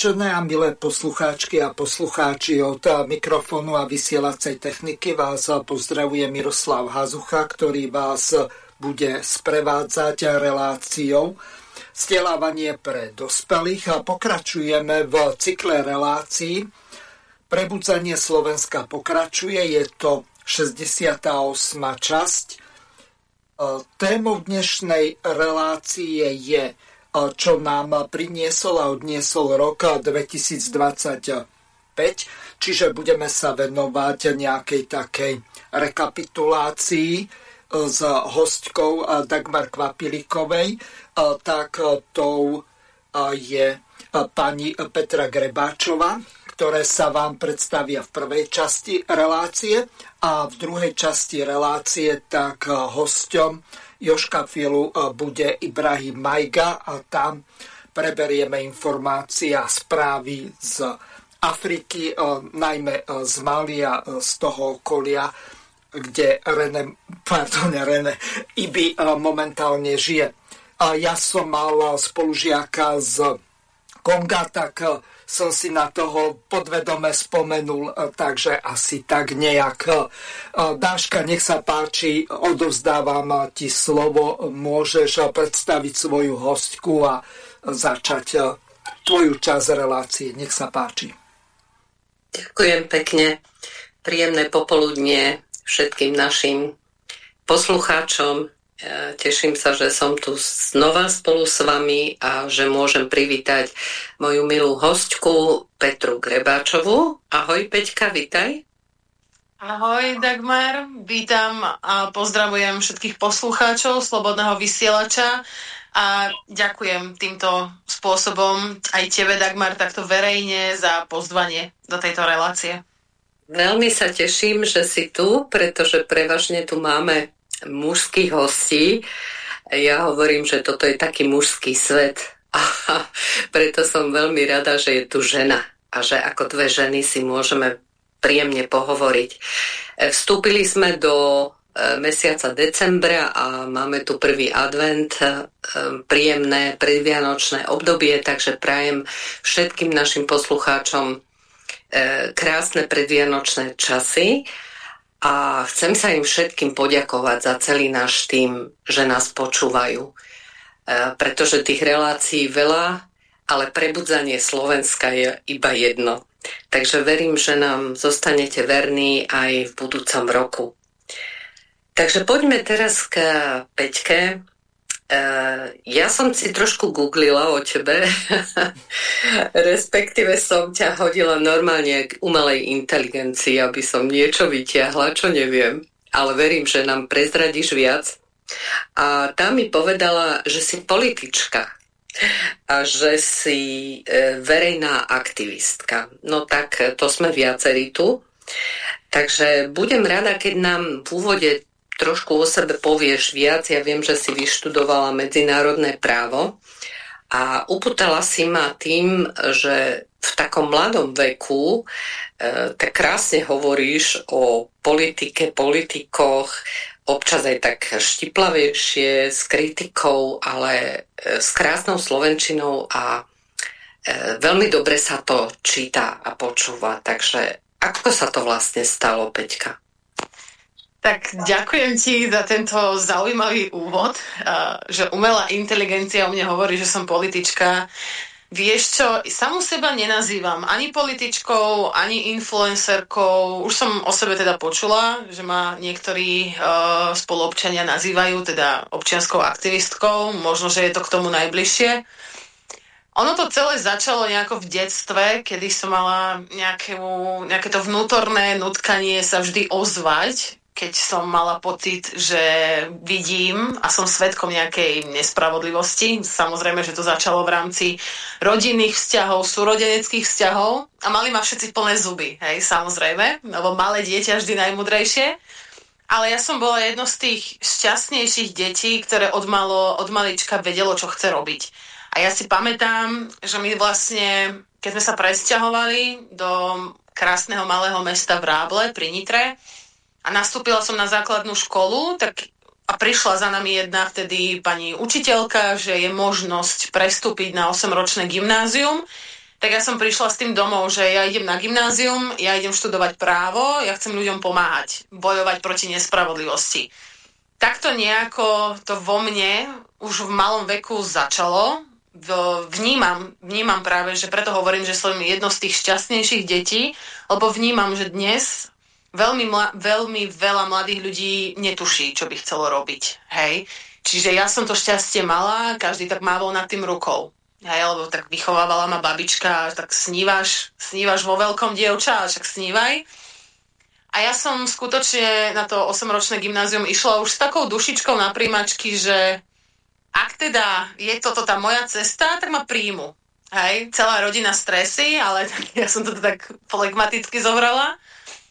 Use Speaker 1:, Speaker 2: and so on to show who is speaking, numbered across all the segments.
Speaker 1: Vážené a milé poslucháčky a poslucháči od mikrofónu a vysielacej techniky vás pozdravuje Miroslav Hazucha, ktorý vás bude sprevádzať reláciou vzdelávanie pre dospelých a pokračujeme v cykle relácií. Prebudzanie Slovenska pokračuje, je to 68. časť. Témou dnešnej relácie je čo nám priniesol a odniesol rok 2025. Čiže budeme sa venovať nejakej takej rekapitulácii e, s hostkou Dagmar Kvapilikovej. E, tak tou e, je pani Petra Grebáčova, ktoré sa vám predstavia v prvej časti relácie a v druhej časti relácie tak hosťom Joška Filu e, bude Ibrahim Majga a tam preberieme informácie a správy z Afriky, e, najmä e, z Malia, z toho okolia, kde René, pardon, René, Ibi momentálne žije. Ja som mal spolužiaka z Konga, tak som si na toho podvedome spomenul, e, takže asi tak nejak. E, Dáška, nech sa páči, odovzdávam ti slovo, môžeš predstaviť svoju hostku a začať tvoju časť relácie. Nech sa páči.
Speaker 2: Ďakujem pekne. Príjemné popoludnie všetkým našim poslucháčom, Teším sa, že som tu znova spolu s vami a že môžem privítať moju milú hostku Petru Grebáčovú. Ahoj Peťka, vitaj.
Speaker 3: Ahoj Dagmar, vítam a pozdravujem všetkých poslucháčov Slobodného vysielača a ďakujem týmto spôsobom aj tebe Dagmar takto verejne za pozvanie do tejto relácie.
Speaker 2: Veľmi sa teším, že si tu, pretože prevažne tu máme mužských hostí. Ja hovorím, že toto je taký mužský svet a preto som veľmi rada, že je tu žena a že ako dve ženy si môžeme príjemne pohovoriť. E, vstúpili sme do e, mesiaca decembra a máme tu prvý advent, e, príjemné predvianočné obdobie, takže prajem všetkým našim poslucháčom krásne predvianočné časy a chcem sa im všetkým poďakovať za celý náš tým, že nás počúvajú. E, pretože tých relácií veľa, ale prebudzanie Slovenska je iba jedno. Takže verím, že nám zostanete verní aj v budúcom roku. Takže poďme teraz k Peťke. Uh, ja som si trošku googlila o tebe, respektíve som ťa hodila normálne k umelej inteligencii, aby som niečo vyťahla, čo neviem, ale verím, že nám prezradíš viac. A tá mi povedala, že si politička a že si e, verejná aktivistka. No tak to sme viacerí tu. Takže budem rada, keď nám v úvode trošku o sebe povieš viac. Ja viem, že si vyštudovala medzinárodné právo a uputala si ma tým, že v takom mladom veku e, tak krásne hovoríš o politike, politikoch, občas aj tak štiplavejšie, s kritikou, ale e, s krásnou slovenčinou a e, veľmi dobre sa to číta a počúva. Takže ako sa to vlastne stalo, Peťka?
Speaker 3: Tak ďakujem ti za tento zaujímavý úvod, že umelá inteligencia o mne hovorí, že som politička. Vieš čo, samú seba nenazývam ani političkou, ani influencerkou. Už som o sebe teda počula, že ma niektorí uh, spoluobčania nazývajú teda občianskou aktivistkou. Možno, že je to k tomu najbližšie. Ono to celé začalo nejako v detstve, kedy som mala nejaké, nejaké to vnútorné nutkanie sa vždy ozvať keď som mala pocit, že vidím a som svetkom nejakej nespravodlivosti. Samozrejme, že to začalo v rámci rodinných vzťahov, súrodeneckých vzťahov a mali ma všetci plné zuby, hej, samozrejme, lebo malé dieťa vždy najmudrejšie. Ale ja som bola jedno z tých šťastnejších detí, ktoré od, malo, od malička vedelo, čo chce robiť. A ja si pamätám, že my vlastne, keď sme sa presťahovali do krásneho malého mesta v Ráble pri Nitre, a nastúpila som na základnú školu, tak a prišla za nami jedna vtedy pani učiteľka, že je možnosť prestúpiť na 8-ročné gymnázium. Tak ja som prišla s tým domov, že ja idem na gymnázium, ja idem študovať právo, ja chcem ľuďom pomáhať, bojovať proti nespravodlivosti. Takto nejako to vo mne už v malom veku začalo. Vnímam, vnímam práve, že preto hovorím, že som jedno z tých šťastnejších detí, lebo vnímam, že dnes veľmi, mla, veľmi veľa mladých ľudí netuší, čo by chcelo robiť. Hej? Čiže ja som to šťastie mala, každý tak mával nad tým rukou. Hej, lebo tak vychovávala ma babička, tak snívaš, snívaš vo veľkom dievča, však snívaj. A ja som skutočne na to 8-ročné gymnázium išla už s takou dušičkou na príjmačky, že ak teda je toto tá moja cesta, tak ma príjmu. Hej, celá rodina stresy, ale ja som to tak flegmaticky zobrala.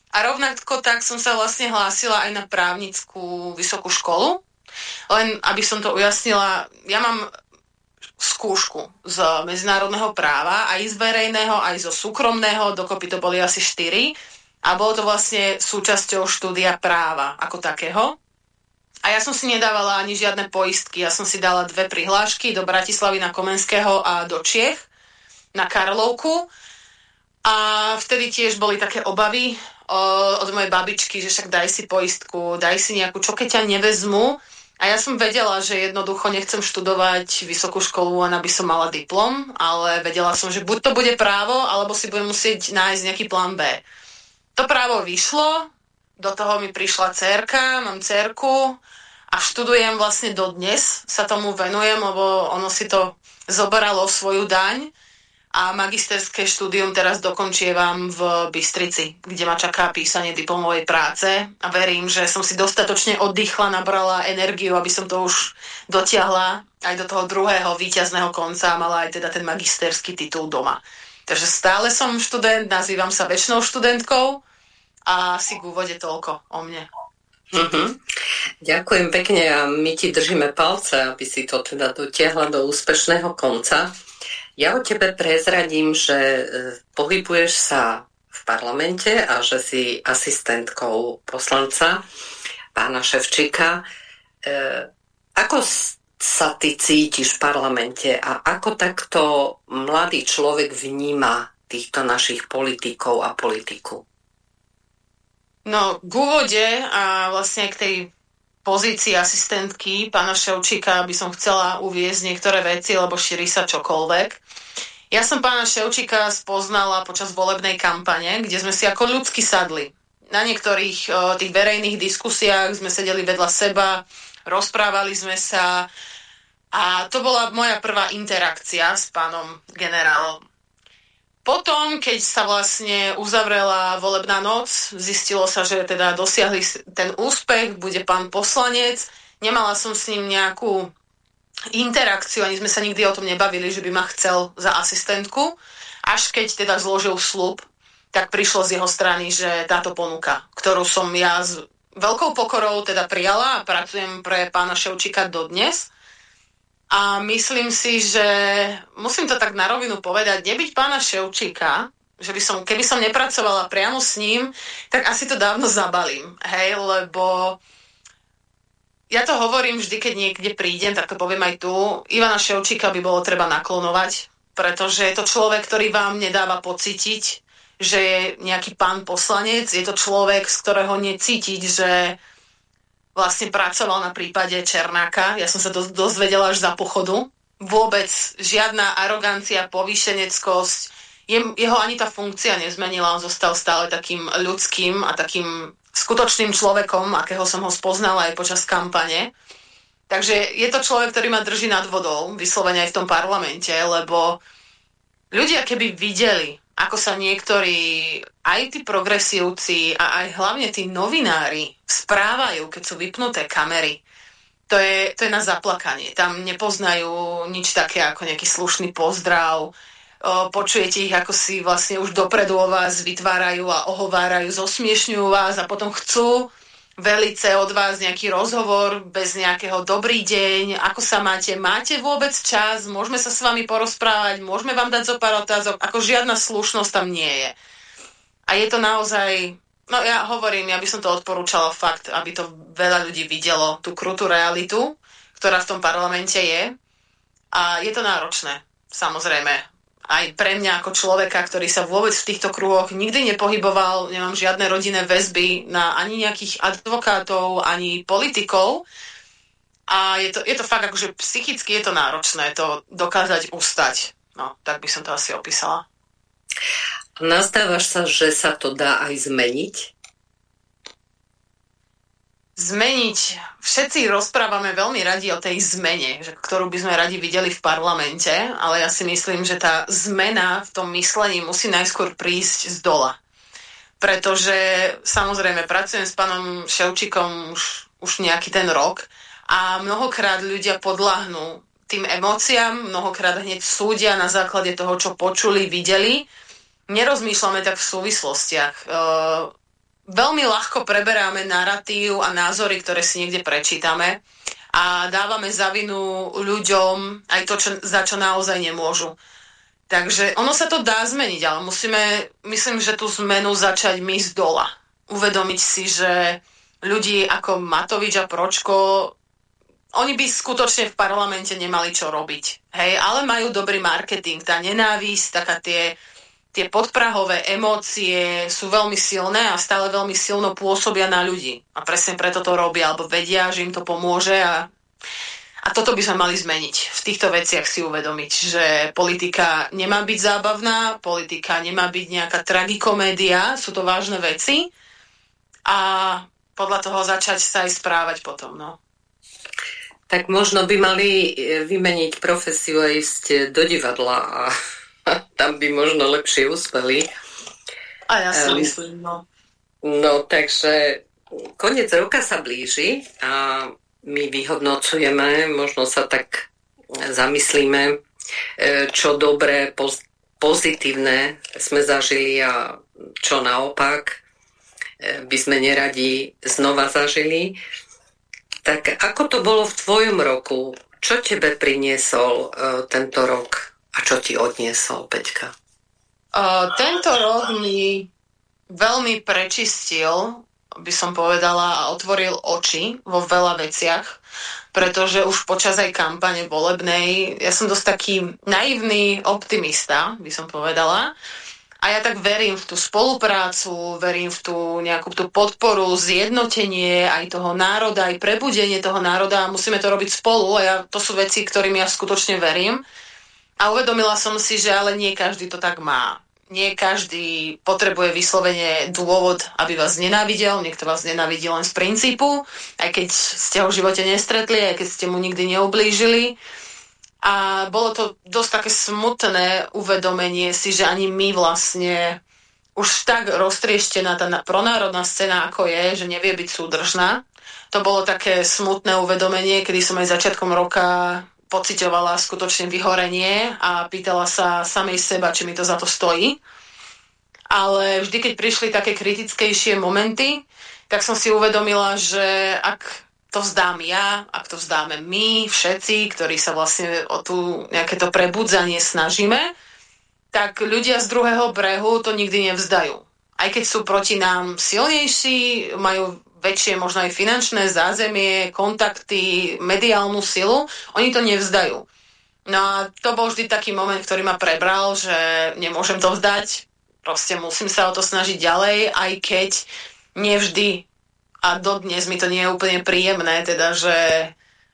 Speaker 3: A rovnako tak som sa vlastne hlásila aj na právnickú vysokú školu. Len aby som to ujasnila, ja mám skúšku z medzinárodného práva, aj z verejného, aj zo súkromného, dokopy to boli asi štyri. A bolo to vlastne súčasťou štúdia práva ako takého. A ja som si nedávala ani žiadne poistky. Ja som si dala dve prihlášky do Bratislavy na Komenského a do Čiech na Karlovku. A vtedy tiež boli také obavy od mojej babičky, že však daj si poistku, daj si nejakú, čo keď ťa nevezmu. A ja som vedela, že jednoducho nechcem študovať vysokú školu, len aby som mala diplom, ale vedela som, že buď to bude právo, alebo si budem musieť nájsť nejaký plán B. To právo vyšlo, do toho mi prišla cerka, mám cerku a študujem vlastne dodnes, sa tomu venujem, lebo ono si to zoberalo svoju daň a magisterské štúdium teraz dokončievam v Bystrici, kde ma čaká písanie diplomovej práce a verím, že som si dostatočne oddychla, nabrala energiu, aby som to už dotiahla aj do toho druhého víťazného konca a mala aj teda ten magisterský titul doma. Takže stále som študent, nazývam sa väčšnou študentkou a si k úvode toľko o mne.
Speaker 2: Uh-huh. Ďakujem pekne a my ti držíme palce, aby si to teda dotiahla do úspešného konca. Ja o tebe prezradím, že e, pohybuješ sa v parlamente a že si asistentkou poslanca pána Ševčíka. E, ako sa ty cítiš v parlamente a ako takto mladý človek vníma týchto našich politikov a politiku?
Speaker 3: No, k úvode a vlastne k tej pozícii asistentky pána Ševčíka by som chcela uviezť niektoré veci, lebo šíri sa čokoľvek. Ja som pána Ševčíka spoznala počas volebnej kampane, kde sme si ako ľudsky sadli. Na niektorých o, tých verejných diskusiách sme sedeli vedľa seba, rozprávali sme sa a to bola moja prvá interakcia s pánom generálom. Potom, keď sa vlastne uzavrela volebná noc, zistilo sa, že teda dosiahli ten úspech, bude pán poslanec. Nemala som s ním nejakú interakciu, ani sme sa nikdy o tom nebavili, že by ma chcel za asistentku. Až keď teda zložil slub, tak prišlo z jeho strany, že táto ponuka, ktorú som ja s veľkou pokorou teda prijala a pracujem pre pána Ševčíka dodnes, a myslím si, že musím to tak na rovinu povedať, nebyť pána Ševčíka, že by som, keby som nepracovala priamo s ním, tak asi to dávno zabalím. Hej, lebo ja to hovorím vždy, keď niekde prídem, tak to poviem aj tu. Ivana Ševčíka by bolo treba naklonovať, pretože je to človek, ktorý vám nedáva pocítiť, že je nejaký pán poslanec. Je to človek, z ktorého necítiť, že vlastne pracoval na prípade Černáka. Ja som sa to dozvedela až za pochodu. Vôbec žiadna arogancia, povýšeneckosť. jeho ani tá funkcia nezmenila, on zostal stále takým ľudským a takým skutočným človekom, akého som ho spoznala aj počas kampane. Takže je to človek, ktorý ma drží nad vodou, vyslovene aj v tom parlamente, lebo ľudia keby videli, ako sa niektorí, aj tí progresívci a aj hlavne tí novinári správajú, keď sú vypnuté kamery. To je, to je na zaplakanie. Tam nepoznajú nič také ako nejaký slušný pozdrav. O, počujete ich, ako si vlastne už dopredu o vás vytvárajú a ohovárajú, zosmiešňujú vás a potom chcú velice od vás nejaký rozhovor bez nejakého dobrý deň, ako sa máte, máte vôbec čas, môžeme sa s vami porozprávať, môžeme vám dať zo pár otázok, ako žiadna slušnosť tam nie je. A je to naozaj, no ja hovorím, ja by som to odporúčala fakt, aby to veľa ľudí videlo, tú krutú realitu, ktorá v tom parlamente je. A je to náročné, samozrejme aj pre mňa ako človeka, ktorý sa vôbec v týchto kruhoch nikdy nepohyboval, nemám žiadne rodinné väzby na ani nejakých advokátov, ani politikov. A je to, je to fakt akože psychicky je to náročné to dokázať ustať. No, tak by som to asi opísala.
Speaker 2: Nastávaš sa, že sa to dá aj zmeniť?
Speaker 3: Zmeniť. Všetci rozprávame veľmi radi o tej zmene, že, ktorú by sme radi videli v parlamente, ale ja si myslím, že tá zmena v tom myslení musí najskôr prísť z dola. Pretože samozrejme pracujem s pánom Ševčikom už, už nejaký ten rok a mnohokrát ľudia podľahnú tým emóciám, mnohokrát hneď súdia na základe toho, čo počuli, videli. Nerozmýšľame tak v súvislostiach. Uh, veľmi ľahko preberáme narratív a názory, ktoré si niekde prečítame a dávame za vinu ľuďom aj to, čo, za čo naozaj nemôžu. Takže ono sa to dá zmeniť, ale musíme, myslím, že tú zmenu začať my z dola. Uvedomiť si, že ľudí ako Matovič a Pročko, oni by skutočne v parlamente nemali čo robiť. Hej, ale majú dobrý marketing, tá nenávisť, taká tie tie podprahové emócie sú veľmi silné a stále veľmi silno pôsobia na ľudí. A presne preto to robia, alebo vedia, že im to pomôže a, a toto by sme mali zmeniť. V týchto veciach si uvedomiť, že politika nemá byť zábavná, politika nemá byť nejaká tragikomédia, sú to vážne veci a podľa toho začať sa aj správať potom. No.
Speaker 2: Tak možno by mali vymeniť profesiu a ísť do divadla a tam by možno lepšie uspeli.
Speaker 3: A ja si um, myslím, no.
Speaker 2: No, takže koniec roka sa blíži a my vyhodnocujeme, možno sa tak zamyslíme, e, čo dobré, pozitívne sme zažili a čo naopak by sme neradi znova zažili. Tak ako to bolo v tvojom roku? Čo tebe priniesol tento rok? A čo ti odniesol, Peťka?
Speaker 3: Uh, tento rok mi veľmi prečistil, by som povedala, a otvoril oči vo veľa veciach, pretože už počas aj kampane volebnej, ja som dosť taký naivný optimista, by som povedala, a ja tak verím v tú spoluprácu, verím v tú nejakú tú podporu, zjednotenie aj toho národa, aj prebudenie toho národa. Musíme to robiť spolu a ja, to sú veci, ktorým ja skutočne verím. A uvedomila som si, že ale nie každý to tak má. Nie každý potrebuje vyslovene dôvod, aby vás nenávidel. Niekto vás nenávidí len z princípu, aj keď ste ho v živote nestretli, aj keď ste mu nikdy neublížili. A bolo to dosť také smutné uvedomenie si, že ani my vlastne už tak roztrieštená tá pronárodná scéna, ako je, že nevie byť súdržná. To bolo také smutné uvedomenie, kedy som aj začiatkom roka pocitovala skutočne vyhorenie a pýtala sa samej seba, či mi to za to stojí. Ale vždy, keď prišli také kritickejšie momenty, tak som si uvedomila, že ak to vzdám ja, ak to vzdáme my, všetci, ktorí sa vlastne o tú nejaké to prebudzanie snažíme, tak ľudia z druhého brehu to nikdy nevzdajú. Aj keď sú proti nám silnejší, majú väčšie možno aj finančné zázemie, kontakty, mediálnu silu, oni to nevzdajú. No a to bol vždy taký moment, ktorý ma prebral, že nemôžem to vzdať, proste musím sa o to snažiť ďalej, aj keď nevždy a dodnes mi to nie je úplne príjemné, teda, že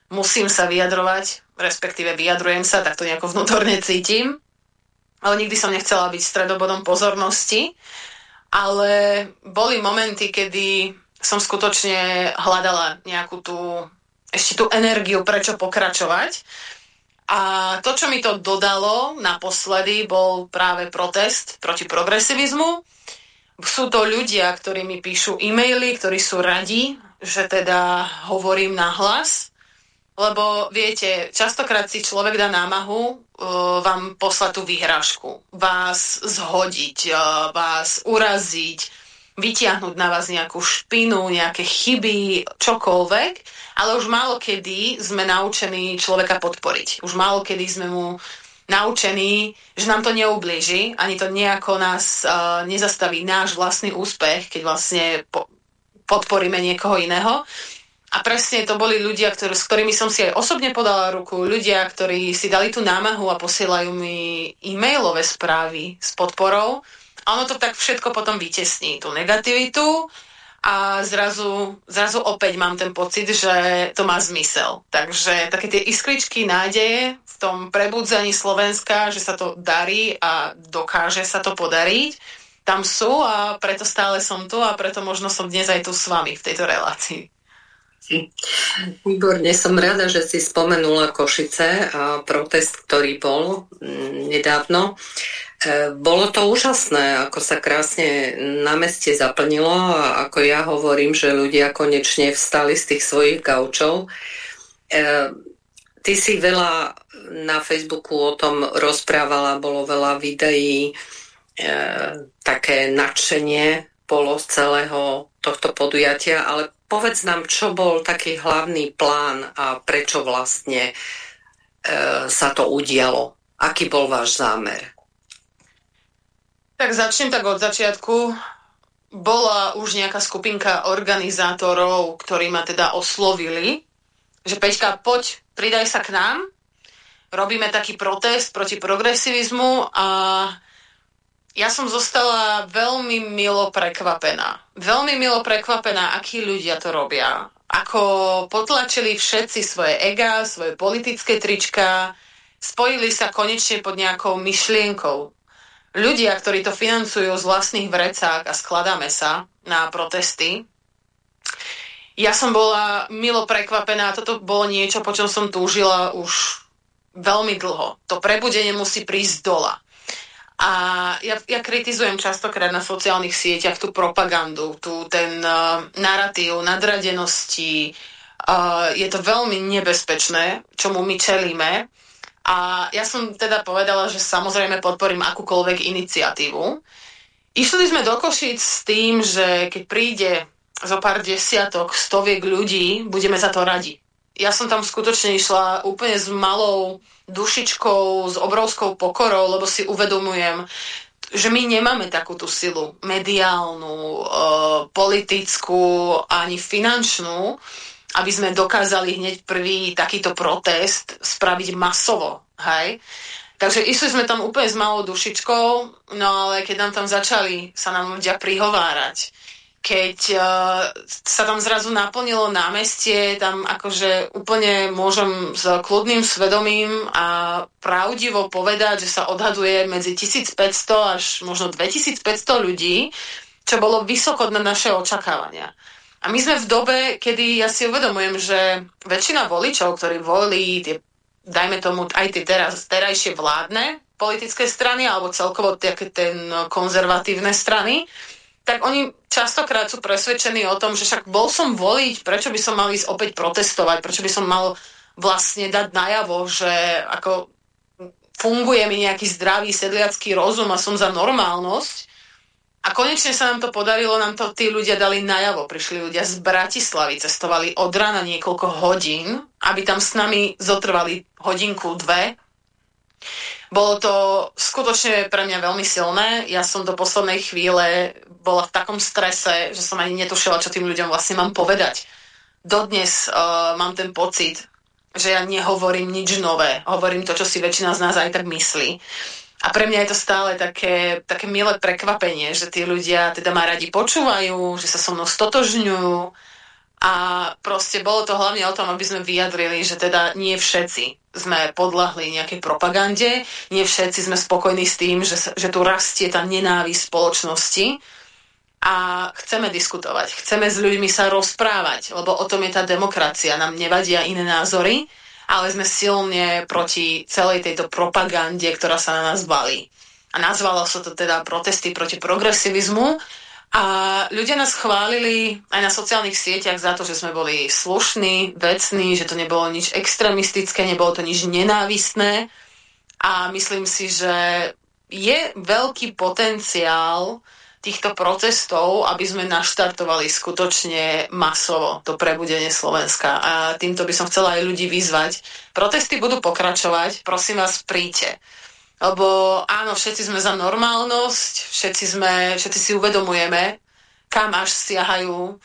Speaker 3: musím sa vyjadrovať, respektíve vyjadrujem sa, tak to nejako vnútorne cítim, ale nikdy som nechcela byť stredobodom pozornosti, ale boli momenty, kedy som skutočne hľadala nejakú tú, ešte tú energiu, prečo pokračovať. A to, čo mi to dodalo naposledy, bol práve protest proti progresivizmu. Sú to ľudia, ktorí mi píšu e-maily, ktorí sú radi, že teda hovorím na hlas, lebo viete, častokrát si človek dá námahu uh, vám poslať tú výhražku, vás zhodiť, uh, vás uraziť, vytiahnuť na vás nejakú špinu, nejaké chyby, čokoľvek, ale už málo kedy sme naučení človeka podporiť. Už málo kedy sme mu naučení, že nám to neublíži, ani to nejako nás uh, nezastaví náš vlastný úspech, keď vlastne po, podporíme niekoho iného. A presne to boli ľudia, ktorý, s ktorými som si aj osobne podala ruku, ľudia, ktorí si dali tú námahu a posielajú mi e-mailové správy s podporou. A ono to tak všetko potom vytesní, tú negativitu a zrazu, zrazu opäť mám ten pocit, že to má zmysel. Takže také tie iskričky nádeje v tom prebudzaní Slovenska, že sa to darí a dokáže sa to podariť, tam sú a preto stále som tu a preto možno som dnes aj tu s vami v tejto relácii.
Speaker 2: Výborne, som rada, že si spomenula Košice a protest, ktorý bol mm, nedávno. E, bolo to úžasné, ako sa krásne na meste zaplnilo a ako ja hovorím, že ľudia konečne vstali z tých svojich gaučov. E, ty si veľa na Facebooku o tom rozprávala, bolo veľa videí, e, také nadšenie bolo z celého tohto podujatia, ale povedz nám, čo bol taký hlavný plán a prečo vlastne e, sa to udialo. Aký bol váš zámer?
Speaker 3: Tak začnem tak od začiatku. Bola už nejaká skupinka organizátorov, ktorí ma teda oslovili, že Peťka, poď, pridaj sa k nám. Robíme taký protest proti progresivizmu a ja som zostala veľmi milo prekvapená. Veľmi milo prekvapená, akí ľudia to robia. Ako potlačili všetci svoje ega, svoje politické trička, spojili sa konečne pod nejakou myšlienkou. Ľudia, ktorí to financujú z vlastných vrecák a skladáme sa na protesty, ja som bola milo prekvapená, toto bolo niečo, po čom som túžila už veľmi dlho. To prebudenie musí prísť dola. A ja, ja kritizujem častokrát na sociálnych sieťach tú propagandu, tú, ten uh, narratív nadradenosti. Uh, je to veľmi nebezpečné, čomu my čelíme. A ja som teda povedala, že samozrejme podporím akúkoľvek iniciatívu. Išli sme do Košic s tým, že keď príde zo pár desiatok, stoviek ľudí, budeme za to radi. Ja som tam skutočne išla úplne s malou dušičkou, s obrovskou pokorou, lebo si uvedomujem, že my nemáme takú tú silu mediálnu, e, politickú ani finančnú, aby sme dokázali hneď prvý takýto protest spraviť masovo. Hej? Takže išli sme tam úplne s malou dušičkou, no ale keď nám tam začali sa nám ľudia prihovárať, keď uh, sa tam zrazu naplnilo námestie, tam akože úplne môžem s kľudným svedomím a pravdivo povedať, že sa odhaduje medzi 1500 až možno 2500 ľudí, čo bolo vysoko na naše očakávania. A my sme v dobe, kedy ja si uvedomujem, že väčšina voličov, ktorí volili tie, dajme tomu, aj tie teraz, terajšie vládne politické strany, alebo celkovo tie, ten konzervatívne strany, tak oni častokrát sú presvedčení o tom, že však bol som voliť, prečo by som mal ísť opäť protestovať, prečo by som mal vlastne dať najavo, že ako funguje mi nejaký zdravý sedliacký rozum a som za normálnosť. A konečne sa nám to podarilo, nám to tí ľudia dali najavo. Prišli ľudia z Bratislavy, cestovali od rána niekoľko hodín, aby tam s nami zotrvali hodinku, dve. Bolo to skutočne pre mňa veľmi silné. Ja som do poslednej chvíle bola v takom strese, že som ani netušila, čo tým ľuďom vlastne mám povedať. Dodnes uh, mám ten pocit, že ja nehovorím nič nové. Hovorím to, čo si väčšina z nás aj tak myslí. A pre mňa je to stále také, také milé prekvapenie, že tí ľudia teda ma radi počúvajú, že sa so mnou stotožňujú a proste bolo to hlavne o tom, aby sme vyjadrili, že teda nie všetci sme podľahli nejakej propagande, nie všetci sme spokojní s tým, že, že tu rastie tá nenávisť spoločnosti, a chceme diskutovať, chceme s ľuďmi sa rozprávať, lebo o tom je tá demokracia. Nám nevadia iné názory, ale sme silne proti celej tejto propagande, ktorá sa na nás balí. A nazvalo sa to teda protesty proti progresivizmu. A ľudia nás chválili aj na sociálnych sieťach za to, že sme boli slušní, vecní, že to nebolo nič extremistické, nebolo to nič nenávistné. A myslím si, že je veľký potenciál týchto protestov, aby sme naštartovali skutočne masovo to prebudenie Slovenska. A týmto by som chcela aj ľudí vyzvať. Protesty budú pokračovať, prosím vás, príďte. Lebo áno, všetci sme za normálnosť, všetci, sme, všetci si uvedomujeme, kam až siahajú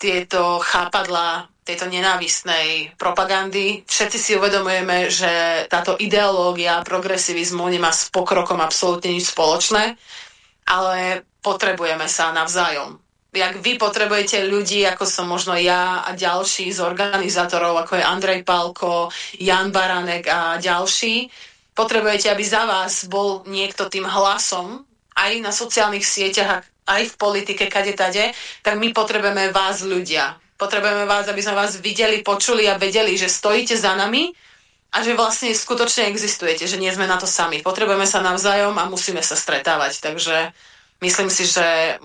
Speaker 3: tieto chápadla tejto nenávistnej propagandy. Všetci si uvedomujeme, že táto ideológia progresivizmu nemá s pokrokom absolútne nič spoločné, ale potrebujeme sa navzájom. Jak vy potrebujete ľudí, ako som možno ja a ďalší z organizátorov, ako je Andrej Palko, Jan Baranek a ďalší, potrebujete, aby za vás bol niekto tým hlasom, aj na sociálnych sieťach, aj v politike, kade tade, tak my potrebujeme vás ľudia. Potrebujeme vás, aby sme vás videli, počuli a vedeli, že stojíte za nami a že vlastne skutočne existujete, že nie sme na to sami. Potrebujeme sa navzájom a musíme sa stretávať. Takže Myslím si, že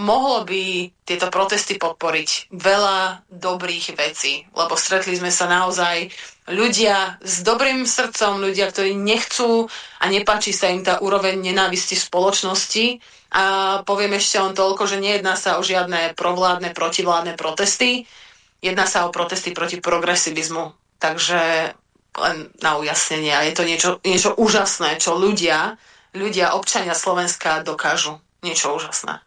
Speaker 3: mohlo by tieto protesty podporiť veľa dobrých vecí, lebo stretli sme sa naozaj ľudia s dobrým srdcom, ľudia, ktorí nechcú a nepáči sa im tá úroveň nenávisti spoločnosti. A poviem ešte len toľko, že nejedná sa o žiadne provládne, protivládne protesty, jedná sa o protesty proti progresivizmu. Takže len na ujasnenie. Je to niečo, niečo úžasné, čo ľudia, ľudia, občania Slovenska dokážu niečo úžasné.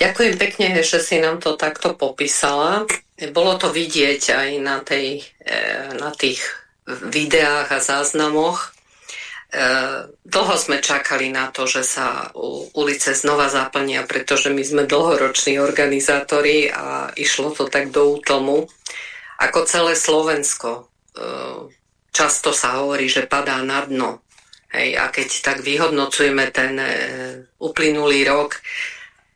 Speaker 2: Ďakujem pekne, že si nám to takto popísala. Bolo to vidieť aj na, tej, e, na tých videách a záznamoch. E, dlho sme čakali na to, že sa ulice znova zaplnia, pretože my sme dlhoroční organizátori a išlo to tak do útomu. Ako celé Slovensko. E, často sa hovorí, že padá na dno Hej, a keď tak vyhodnocujeme ten e, uplynulý rok,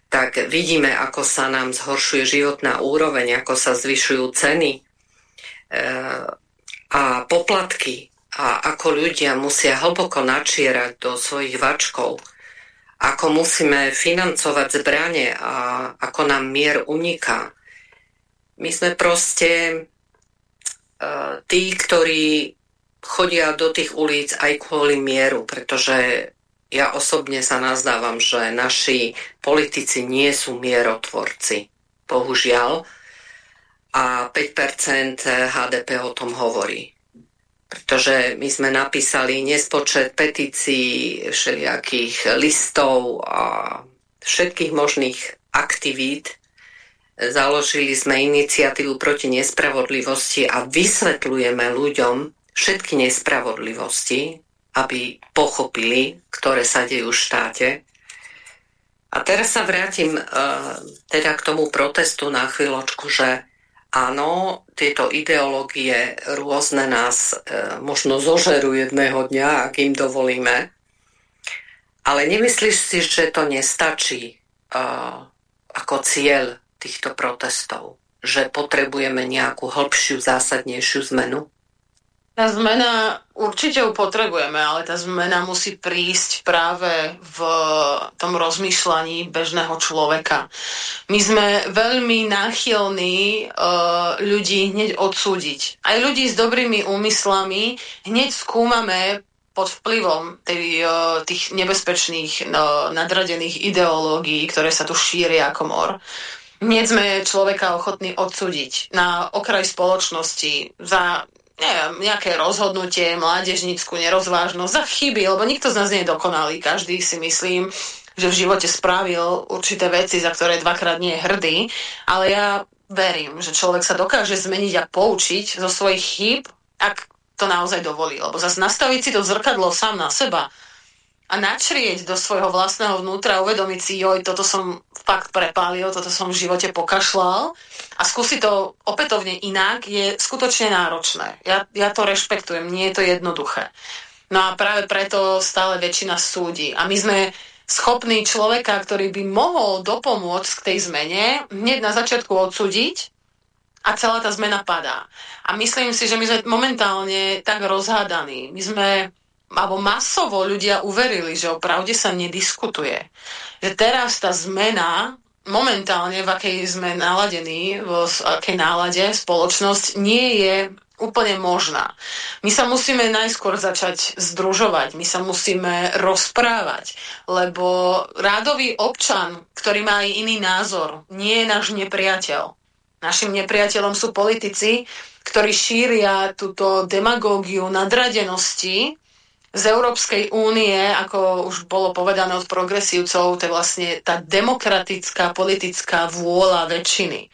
Speaker 2: tak vidíme, ako sa nám zhoršuje životná úroveň, ako sa zvyšujú ceny e, a poplatky a ako ľudia musia hlboko načierať do svojich vačkov, ako musíme financovať zbranie a ako nám mier uniká. My sme proste e, tí, ktorí chodia do tých ulic aj kvôli mieru, pretože ja osobne sa nazdávam, že naši politici nie sú mierotvorci. Bohužiaľ. A 5% HDP o tom hovorí. Pretože my sme napísali nespočet petícií, všelijakých listov a všetkých možných aktivít. Založili sme iniciatívu proti nespravodlivosti a vysvetľujeme ľuďom, všetky nespravodlivosti, aby pochopili, ktoré sa dejú v štáte. A teraz sa vrátim uh, teda k tomu protestu na chvíľočku, že áno, tieto ideológie rôzne nás uh, možno zožerú jedného dňa, ak im dovolíme, ale nemyslíš si, že to nestačí uh, ako cieľ týchto protestov? Že potrebujeme nejakú hĺbšiu, zásadnejšiu zmenu?
Speaker 3: Tá zmena, určite ju potrebujeme, ale tá zmena musí prísť práve v tom rozmýšľaní bežného človeka. My sme veľmi náchylní uh, ľudí hneď odsúdiť. Aj ľudí s dobrými úmyslami hneď skúmame pod vplyvom tej, uh, tých nebezpečných uh, nadradených ideológií, ktoré sa tu šíria ako mor. Hneď sme človeka ochotní odsúdiť na okraj spoločnosti za neviem, nejaké rozhodnutie, mládežnickú nerozvážnosť za chyby, lebo nikto z nás nie je dokonalý. Každý si myslím, že v živote spravil určité veci, za ktoré dvakrát nie je hrdý, ale ja verím, že človek sa dokáže zmeniť a poučiť zo svojich chýb, ak to naozaj dovolí. Lebo zase nastaviť si to zrkadlo sám na seba a načrieť do svojho vlastného vnútra, uvedomiť si, joj, toto som fakt prepálil, toto som v živote pokašľal a skúsiť to opätovne inak je skutočne náročné. Ja, ja to rešpektujem, nie je to jednoduché. No a práve preto stále väčšina súdi. A my sme schopní človeka, ktorý by mohol dopomôcť k tej zmene, hneď na začiatku odsúdiť a celá tá zmena padá. A myslím si, že my sme momentálne tak rozhádaní. My sme alebo masovo ľudia uverili, že o pravde sa nediskutuje. Že teraz tá zmena momentálne, v akej sme naladení, v akej nálade spoločnosť, nie je úplne možná. My sa musíme najskôr začať združovať, my sa musíme rozprávať, lebo rádový občan, ktorý má aj iný názor, nie je náš nepriateľ. Našim nepriateľom sú politici, ktorí šíria túto demagógiu nadradenosti z Európskej únie, ako už bolo povedané od progresívcov, to je vlastne tá demokratická politická vôľa väčšiny.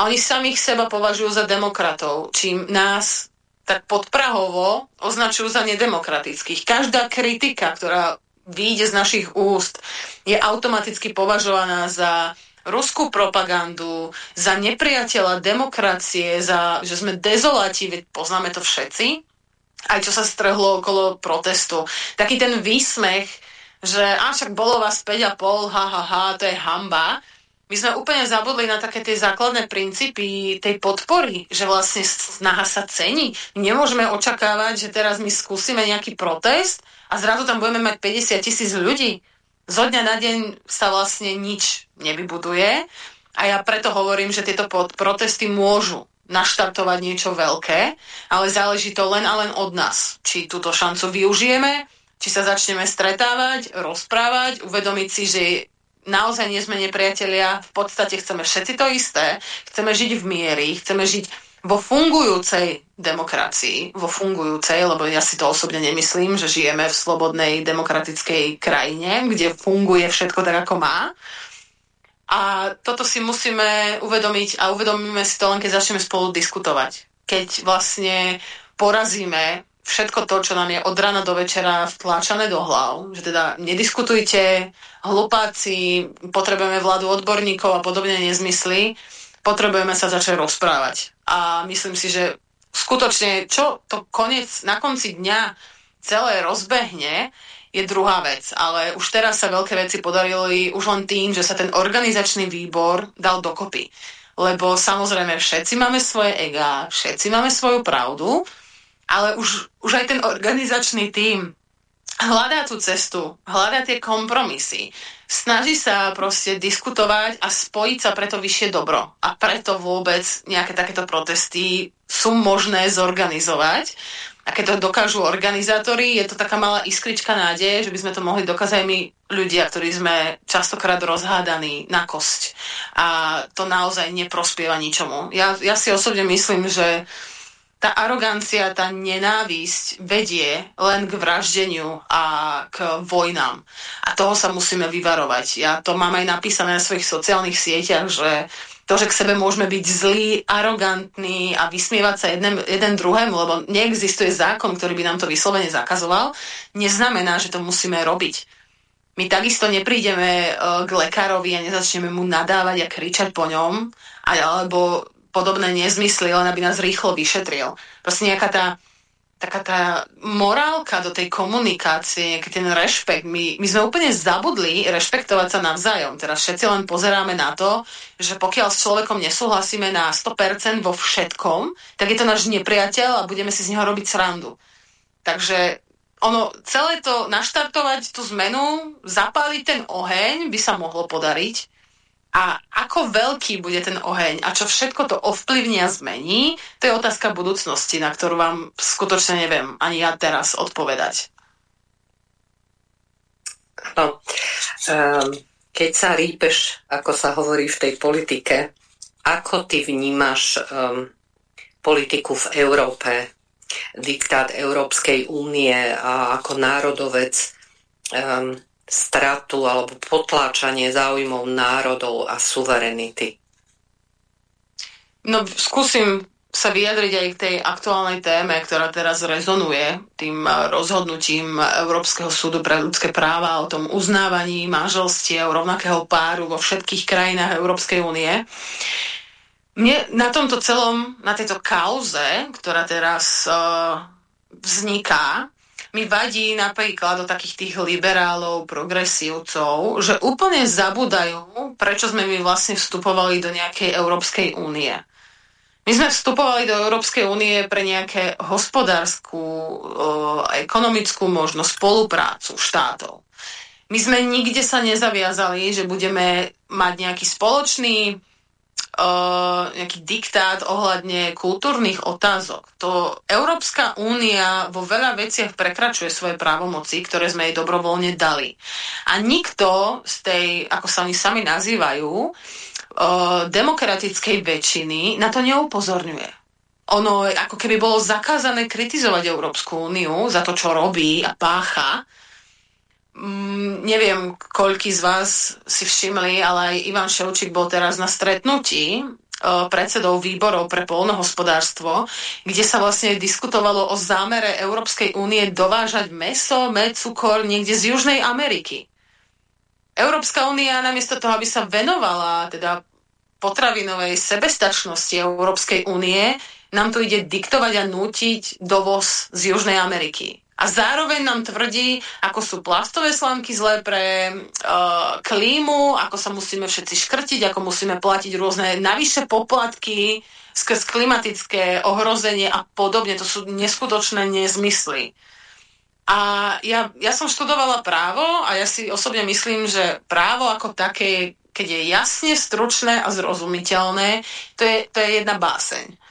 Speaker 3: A oni samých seba považujú za demokratov, čím nás tak podprahovo označujú za nedemokratických. Každá kritika, ktorá vyjde z našich úst, je automaticky považovaná za ruskú propagandu, za nepriateľa demokracie, za, že sme dezoláti, veď poznáme to všetci, aj čo sa strhlo okolo protestu. Taký ten výsmech, že a však bolo vás 5,5, ha, ha, ha, to je hamba my sme úplne zabudli na také tie základné princípy tej podpory, že vlastne snaha sa cení. Nemôžeme očakávať, že teraz my skúsime nejaký protest a zrazu tam budeme mať 50 tisíc ľudí. Zo dňa na deň sa vlastne nič nevybuduje a ja preto hovorím, že tieto protesty môžu naštartovať niečo veľké, ale záleží to len a len od nás. Či túto šancu využijeme, či sa začneme stretávať, rozprávať, uvedomiť si, že naozaj nie sme nepriatelia, v podstate chceme všetci to isté, chceme žiť v miery, chceme žiť vo fungujúcej demokracii, vo fungujúcej, lebo ja si to osobne nemyslím, že žijeme v slobodnej demokratickej krajine, kde funguje všetko tak, ako má. A toto si musíme uvedomiť a uvedomíme si to len, keď začneme spolu diskutovať. Keď vlastne porazíme všetko to, čo nám je od rána do večera vtláčané do hlav, že teda nediskutujte, hlupáci, potrebujeme vládu odborníkov a podobne nezmysly, potrebujeme sa začať rozprávať. A myslím si, že skutočne, čo to konec, na konci dňa celé rozbehne, je druhá vec. Ale už teraz sa veľké veci podarili už len tým, že sa ten organizačný výbor dal dokopy. Lebo samozrejme všetci máme svoje ega, všetci máme svoju pravdu, ale už, už aj ten organizačný tím hľadá tú cestu, hľadá tie kompromisy, snaží sa proste diskutovať a spojiť sa preto vyššie dobro. A preto vôbec nejaké takéto protesty sú možné zorganizovať. A keď to dokážu organizátori, je to taká malá iskrička nádeje, že by sme to mohli dokázať aj my ľudia, ktorí sme častokrát rozhádaní na kosť. A to naozaj neprospieva ničomu. Ja, ja si osobne myslím, že tá arogancia, tá nenávisť vedie len k vraždeniu a k vojnám. A toho sa musíme vyvarovať. Ja to mám aj napísané na svojich sociálnych sieťach, že to, že k sebe môžeme byť zlí, arogantní a vysmievať sa jeden, jeden druhému, lebo neexistuje zákon, ktorý by nám to vyslovene zakazoval, neznamená, že to musíme robiť. My takisto neprídeme e, k lekárovi a nezačneme mu nadávať a kričať po ňom, alebo podobné nezmysly, len aby nás rýchlo vyšetril. Proste nejaká tá taká tá morálka do tej komunikácie, nejaký ten rešpekt. My, my sme úplne zabudli rešpektovať sa navzájom. Teraz všetci len pozeráme na to, že pokiaľ s človekom nesúhlasíme na 100% vo všetkom, tak je to náš nepriateľ a budeme si z neho robiť srandu. Takže ono, celé to naštartovať tú zmenu, zapáliť ten oheň by sa mohlo podariť, a ako veľký bude ten oheň a čo všetko to ovplyvní a zmení, to je otázka budúcnosti, na ktorú vám skutočne neviem ani ja teraz odpovedať.
Speaker 2: No, um, keď sa rýpeš, ako sa hovorí v tej politike, ako ty vnímaš um, politiku v Európe, diktát Európskej únie a ako národovec um, stratu alebo potláčanie záujmov národov a suverenity?
Speaker 3: No, skúsim sa vyjadriť aj k tej aktuálnej téme, ktorá teraz rezonuje tým rozhodnutím Európskeho súdu pre ľudské práva o tom uznávaní manželstiev rovnakého páru vo všetkých krajinách Európskej únie. Mne na tomto celom, na tejto kauze, ktorá teraz uh, vzniká, mi vadí napríklad do takých tých liberálov, progresívcov, že úplne zabudajú, prečo sme my vlastne vstupovali do nejakej Európskej únie. My sme vstupovali do Európskej únie pre nejaké hospodárskú, ekonomickú možnosť spoluprácu štátov. My sme nikde sa nezaviazali, že budeme mať nejaký spoločný nejaký diktát ohľadne kultúrnych otázok. To Európska únia vo veľa veciach prekračuje svoje právomoci, ktoré sme jej dobrovoľne dali. A nikto z tej, ako sa oni sami nazývajú, demokratickej väčšiny na to neupozorňuje. Ono ako keby bolo zakázané kritizovať Európsku úniu za to, čo robí a pácha, Mm, neviem, koľký z vás si všimli, ale aj Ivan Ševčík bol teraz na stretnutí predsedov výborov pre polnohospodárstvo, kde sa vlastne diskutovalo o zámere Európskej únie dovážať meso, med, cukor niekde z Južnej Ameriky. Európska únia namiesto toho, aby sa venovala teda potravinovej sebestačnosti Európskej únie, nám tu ide diktovať a nútiť dovoz z Južnej Ameriky a zároveň nám tvrdí, ako sú plastové slanky zlé pre uh, klímu, ako sa musíme všetci škrtiť, ako musíme platiť rôzne navyše poplatky skrz klimatické ohrozenie a podobne. To sú neskutočné nezmysly. A ja, ja som študovala právo a ja si osobne myslím, že právo ako také, keď je jasne, stručné a zrozumiteľné, to je, to je jedna báseň.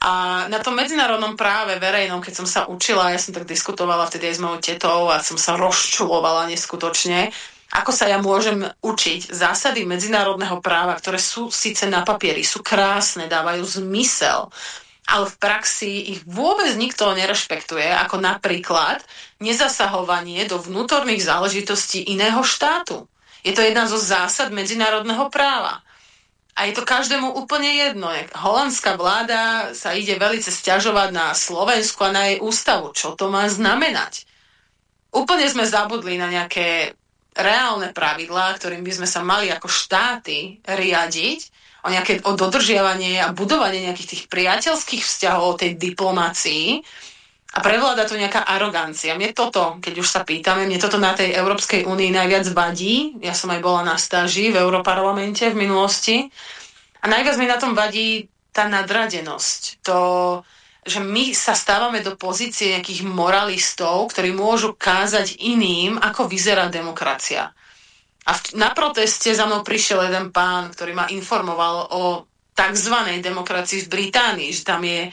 Speaker 3: A na tom medzinárodnom práve verejnom, keď som sa učila, ja som tak diskutovala vtedy aj s mojou tetou a som sa rozčulovala neskutočne, ako sa ja môžem učiť zásady medzinárodného práva, ktoré sú síce na papieri, sú krásne, dávajú zmysel, ale v praxi ich vôbec nikto nerešpektuje, ako napríklad nezasahovanie do vnútorných záležitostí iného štátu. Je to jedna zo zásad medzinárodného práva. A je to každému úplne jedno. Holandská vláda sa ide velice stiažovať na Slovensku a na jej ústavu. Čo to má znamenať? Úplne sme zabudli na nejaké reálne pravidlá, ktorým by sme sa mali ako štáty riadiť, o nejaké o dodržiavanie a budovanie nejakých tých priateľských vzťahov, o tej diplomácii. A prevláda tu nejaká arogancia. Mne toto, keď už sa pýtame, mne toto na tej Európskej únii najviac vadí. Ja som aj bola na stáži v Europarlamente v minulosti. A najviac mi na tom vadí tá nadradenosť. To, že my sa stávame do pozície nejakých moralistov, ktorí môžu kázať iným, ako vyzerá demokracia. A na proteste za mnou prišiel jeden pán, ktorý ma informoval o tzv. demokracii v Británii, že tam je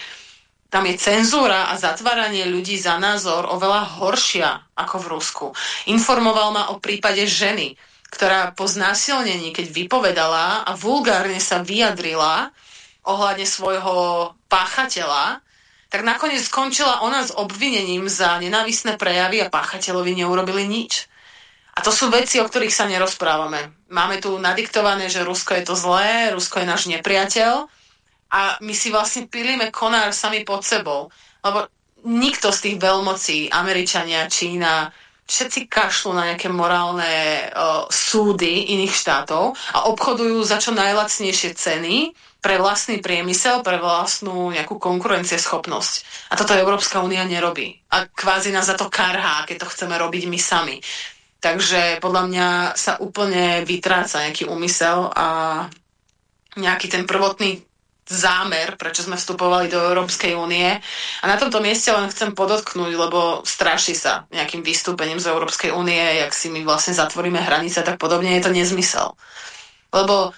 Speaker 3: tam je cenzúra a zatváranie ľudí za názor oveľa horšia ako v Rusku. Informoval ma o prípade ženy, ktorá po znásilnení, keď vypovedala a vulgárne sa vyjadrila ohľadne svojho páchateľa, tak nakoniec skončila ona s obvinením za nenávisné prejavy a páchateľovi neurobili nič. A to sú veci, o ktorých sa nerozprávame. Máme tu nadiktované, že Rusko je to zlé, Rusko je náš nepriateľ, a my si vlastne pilíme konár sami pod sebou. Lebo nikto z tých veľmocí, Američania, Čína, všetci kašľú na nejaké morálne o, súdy iných štátov a obchodujú za čo najlacnejšie ceny pre vlastný priemysel, pre vlastnú nejakú konkurencieschopnosť. A toto Európska únia nerobí. A kvázi nás za to karhá, keď to chceme robiť my sami. Takže podľa mňa sa úplne vytráca nejaký úmysel a nejaký ten prvotný zámer, prečo sme vstupovali do Európskej únie. A na tomto mieste len chcem podotknúť, lebo straší sa nejakým vystúpením z Európskej únie, jak si my vlastne zatvoríme hranice, tak podobne je to nezmysel. Lebo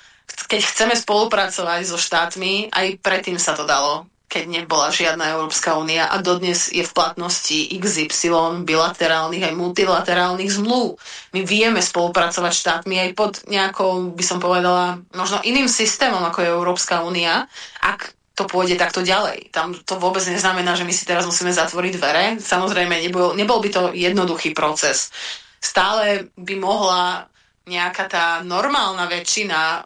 Speaker 3: keď chceme spolupracovať so štátmi, aj predtým sa to dalo keď nebola žiadna Európska únia a dodnes je v platnosti XY bilaterálnych aj multilaterálnych zmluv. My vieme spolupracovať štátmi aj pod nejakou, by som povedala, možno iným systémom ako je Európska únia, ak to pôjde takto ďalej. Tam to vôbec neznamená, že my si teraz musíme zatvoriť dvere. Samozrejme, nebol, nebol by to jednoduchý proces. Stále by mohla nejaká tá normálna väčšina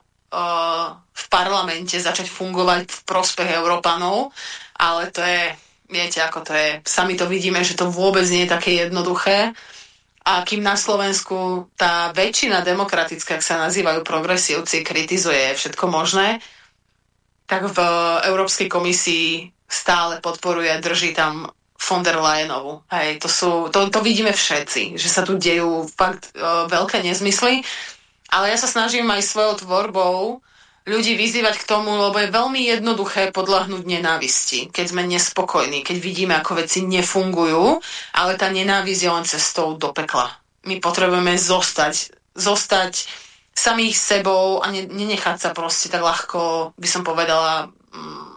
Speaker 3: v parlamente začať fungovať v prospech Európanov, ale to je, viete, ako to je, sami to vidíme, že to vôbec nie je také jednoduché. A kým na Slovensku tá väčšina demokratická, ak sa nazývajú progresívci, kritizuje všetko možné, tak v Európskej komisii stále podporuje, drží tam von der Leyenovu. Hej, to, sú, to, to vidíme všetci, že sa tu dejú fakt uh, veľké nezmysly ale ja sa snažím aj svojou tvorbou ľudí vyzývať k tomu, lebo je veľmi jednoduché podľahnúť nenávisti, keď sme nespokojní, keď vidíme, ako veci nefungujú, ale tá nenávisť je len cestou do pekla. My potrebujeme zostať, zostať samých sebou a ne, nenechať sa proste tak ľahko, by som povedala, mm,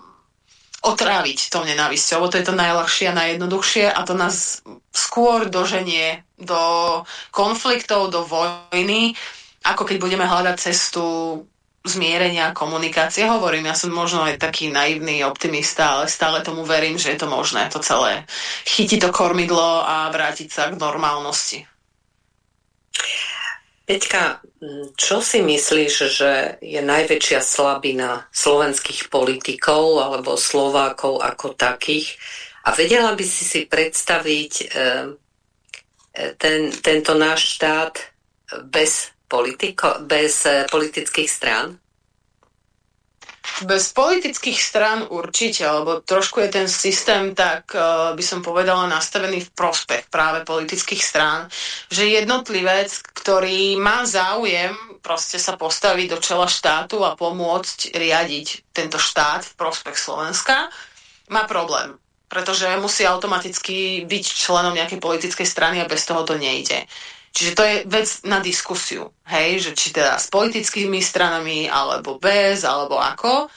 Speaker 3: otráviť tou nenávisťou, lebo to je to najľahšie a najjednoduchšie a to nás skôr doženie do konfliktov, do vojny, ako keď budeme hľadať cestu zmierenia, komunikácie. Hovorím, ja som možno aj taký naivný optimista, ale stále tomu verím, že je to možné to celé chytiť to kormidlo a vrátiť sa k normálnosti.
Speaker 2: Peťka, čo si myslíš, že je najväčšia slabina slovenských politikov alebo Slovákov ako takých? A vedela by si si predstaviť e, ten, tento náš štát bez politiko, bez eh, politických strán?
Speaker 3: Bez politických strán určite, lebo trošku je ten systém tak, uh, by som povedala, nastavený v prospech práve politických strán, že jednotlivec, ktorý má záujem proste sa postaviť do čela štátu a pomôcť riadiť tento štát v prospech Slovenska, má problém pretože musí automaticky byť členom nejakej politickej strany a bez toho to nejde. Čiže to je vec na diskusiu, hej, že či teda s politickými stranami, alebo bez, alebo ako,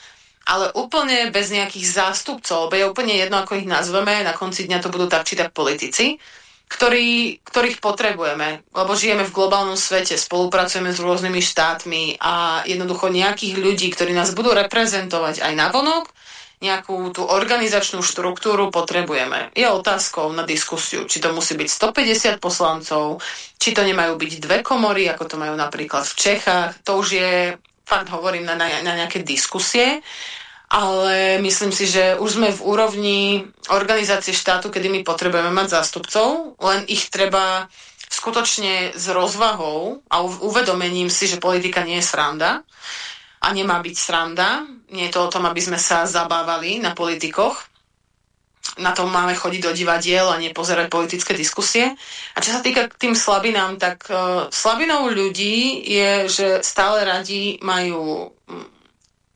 Speaker 3: ale úplne bez nejakých zástupcov, lebo je úplne jedno, ako ich nazveme, na konci dňa to budú tak či tak politici, ktorý, ktorých potrebujeme, lebo žijeme v globálnom svete, spolupracujeme s rôznymi štátmi a jednoducho nejakých ľudí, ktorí nás budú reprezentovať aj na vonok, nejakú tú organizačnú štruktúru potrebujeme. Je otázkou na diskusiu, či to musí byť 150 poslancov, či to nemajú byť dve komory, ako to majú napríklad v Čechách. To už je, fakt hovorím, na, na, na nejaké diskusie, ale myslím si, že už sme v úrovni organizácie štátu, kedy my potrebujeme mať zástupcov, len ich treba skutočne s rozvahou a uvedomením si, že politika nie je sranda a nemá byť sranda. Nie je to o tom, aby sme sa zabávali na politikoch. Na tom máme chodiť do divadiel a nepozerať politické diskusie. A čo sa týka k tým slabinám, tak uh, slabinou ľudí je, že stále radi majú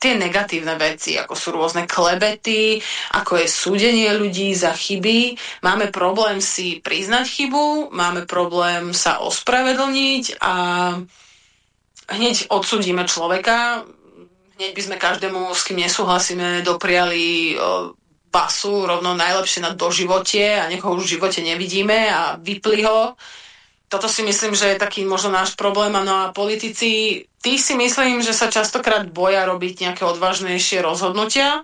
Speaker 3: tie negatívne veci, ako sú rôzne klebety, ako je súdenie ľudí za chyby. Máme problém si priznať chybu, máme problém sa ospravedlniť a hneď odsudíme človeka, hneď by sme každému, s kým nesúhlasíme, dopriali basu rovno najlepšie na doživotie a nech ho už v živote nevidíme a vypli ho. Toto si myslím, že je taký možno náš problém. No a politici, tí si myslím, že sa častokrát boja robiť nejaké odvážnejšie rozhodnutia,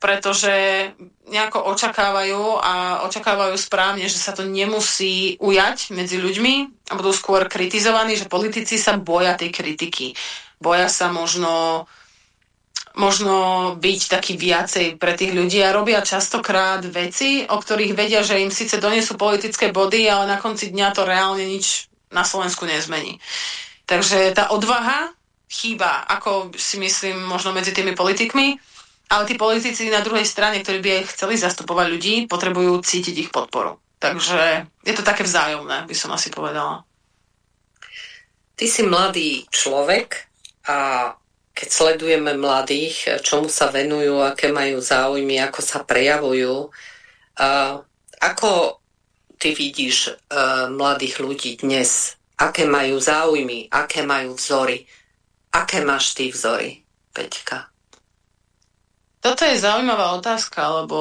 Speaker 3: pretože nejako očakávajú a očakávajú správne, že sa to nemusí ujať medzi ľuďmi a budú skôr kritizovaní, že politici sa boja tej kritiky. Boja sa možno možno byť taký viacej pre tých ľudí a robia častokrát veci, o ktorých vedia, že im síce donesú politické body, ale na konci dňa to reálne nič na Slovensku nezmení. Takže tá odvaha chýba, ako si myslím, možno medzi tými politikmi, ale tí politici na druhej strane, ktorí by aj chceli zastupovať ľudí, potrebujú cítiť ich podporu. Takže je to také vzájomné, by som asi povedala.
Speaker 2: Ty si mladý človek a keď sledujeme mladých, čomu sa venujú, aké majú záujmy, ako sa prejavujú, ako ty vidíš uh, mladých ľudí dnes? Aké majú záujmy? Aké majú vzory? Aké máš ty vzory, Peťka?
Speaker 3: Toto je zaujímavá otázka, lebo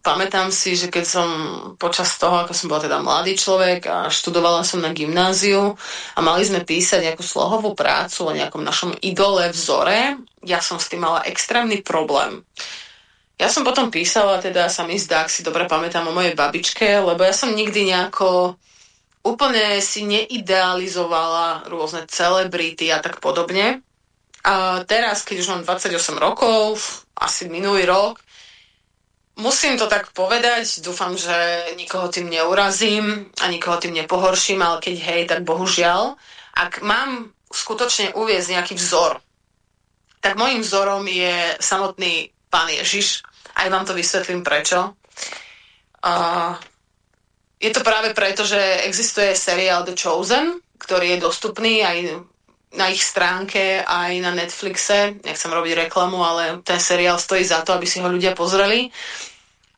Speaker 3: pamätám si, že keď som počas toho, ako som bola teda mladý človek a študovala som na gymnáziu a mali sme písať nejakú slohovú prácu o nejakom našom idole, vzore, ja som s tým mala extrémny problém. Ja som potom písala, teda sa mi zdá, ak si dobre pamätám o mojej babičke, lebo ja som nikdy nejako úplne si neidealizovala rôzne celebrity a tak podobne. A teraz, keď už mám 28 rokov, asi minulý rok. Musím to tak povedať, dúfam, že nikoho tým neurazím a nikoho tým nepohorším, ale keď hej, tak bohužiaľ. Ak mám skutočne uviezť nejaký vzor, tak môjim vzorom je samotný pán Ježiš. Aj vám to vysvetlím prečo. Uh, je to práve preto, že existuje seriál The Chosen, ktorý je dostupný aj na ich stránke aj na Netflixe. Nechcem robiť reklamu, ale ten seriál stojí za to, aby si ho ľudia pozreli.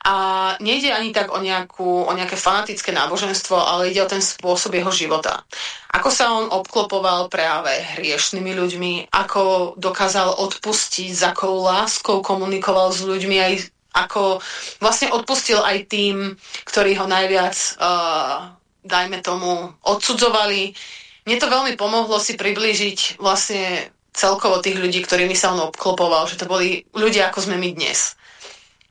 Speaker 3: A nejde ani tak o, nejakú, o nejaké fanatické náboženstvo, ale ide o ten spôsob jeho života. Ako sa on obklopoval práve hriešnými ľuďmi, ako dokázal odpustiť, za akou láskou komunikoval s ľuďmi, aj ako vlastne odpustil aj tým, ktorí ho najviac, uh, dajme tomu, odsudzovali. Mne to veľmi pomohlo si priblížiť vlastne celkovo tých ľudí, ktorými sa on obklopoval, že to boli ľudia, ako sme my dnes.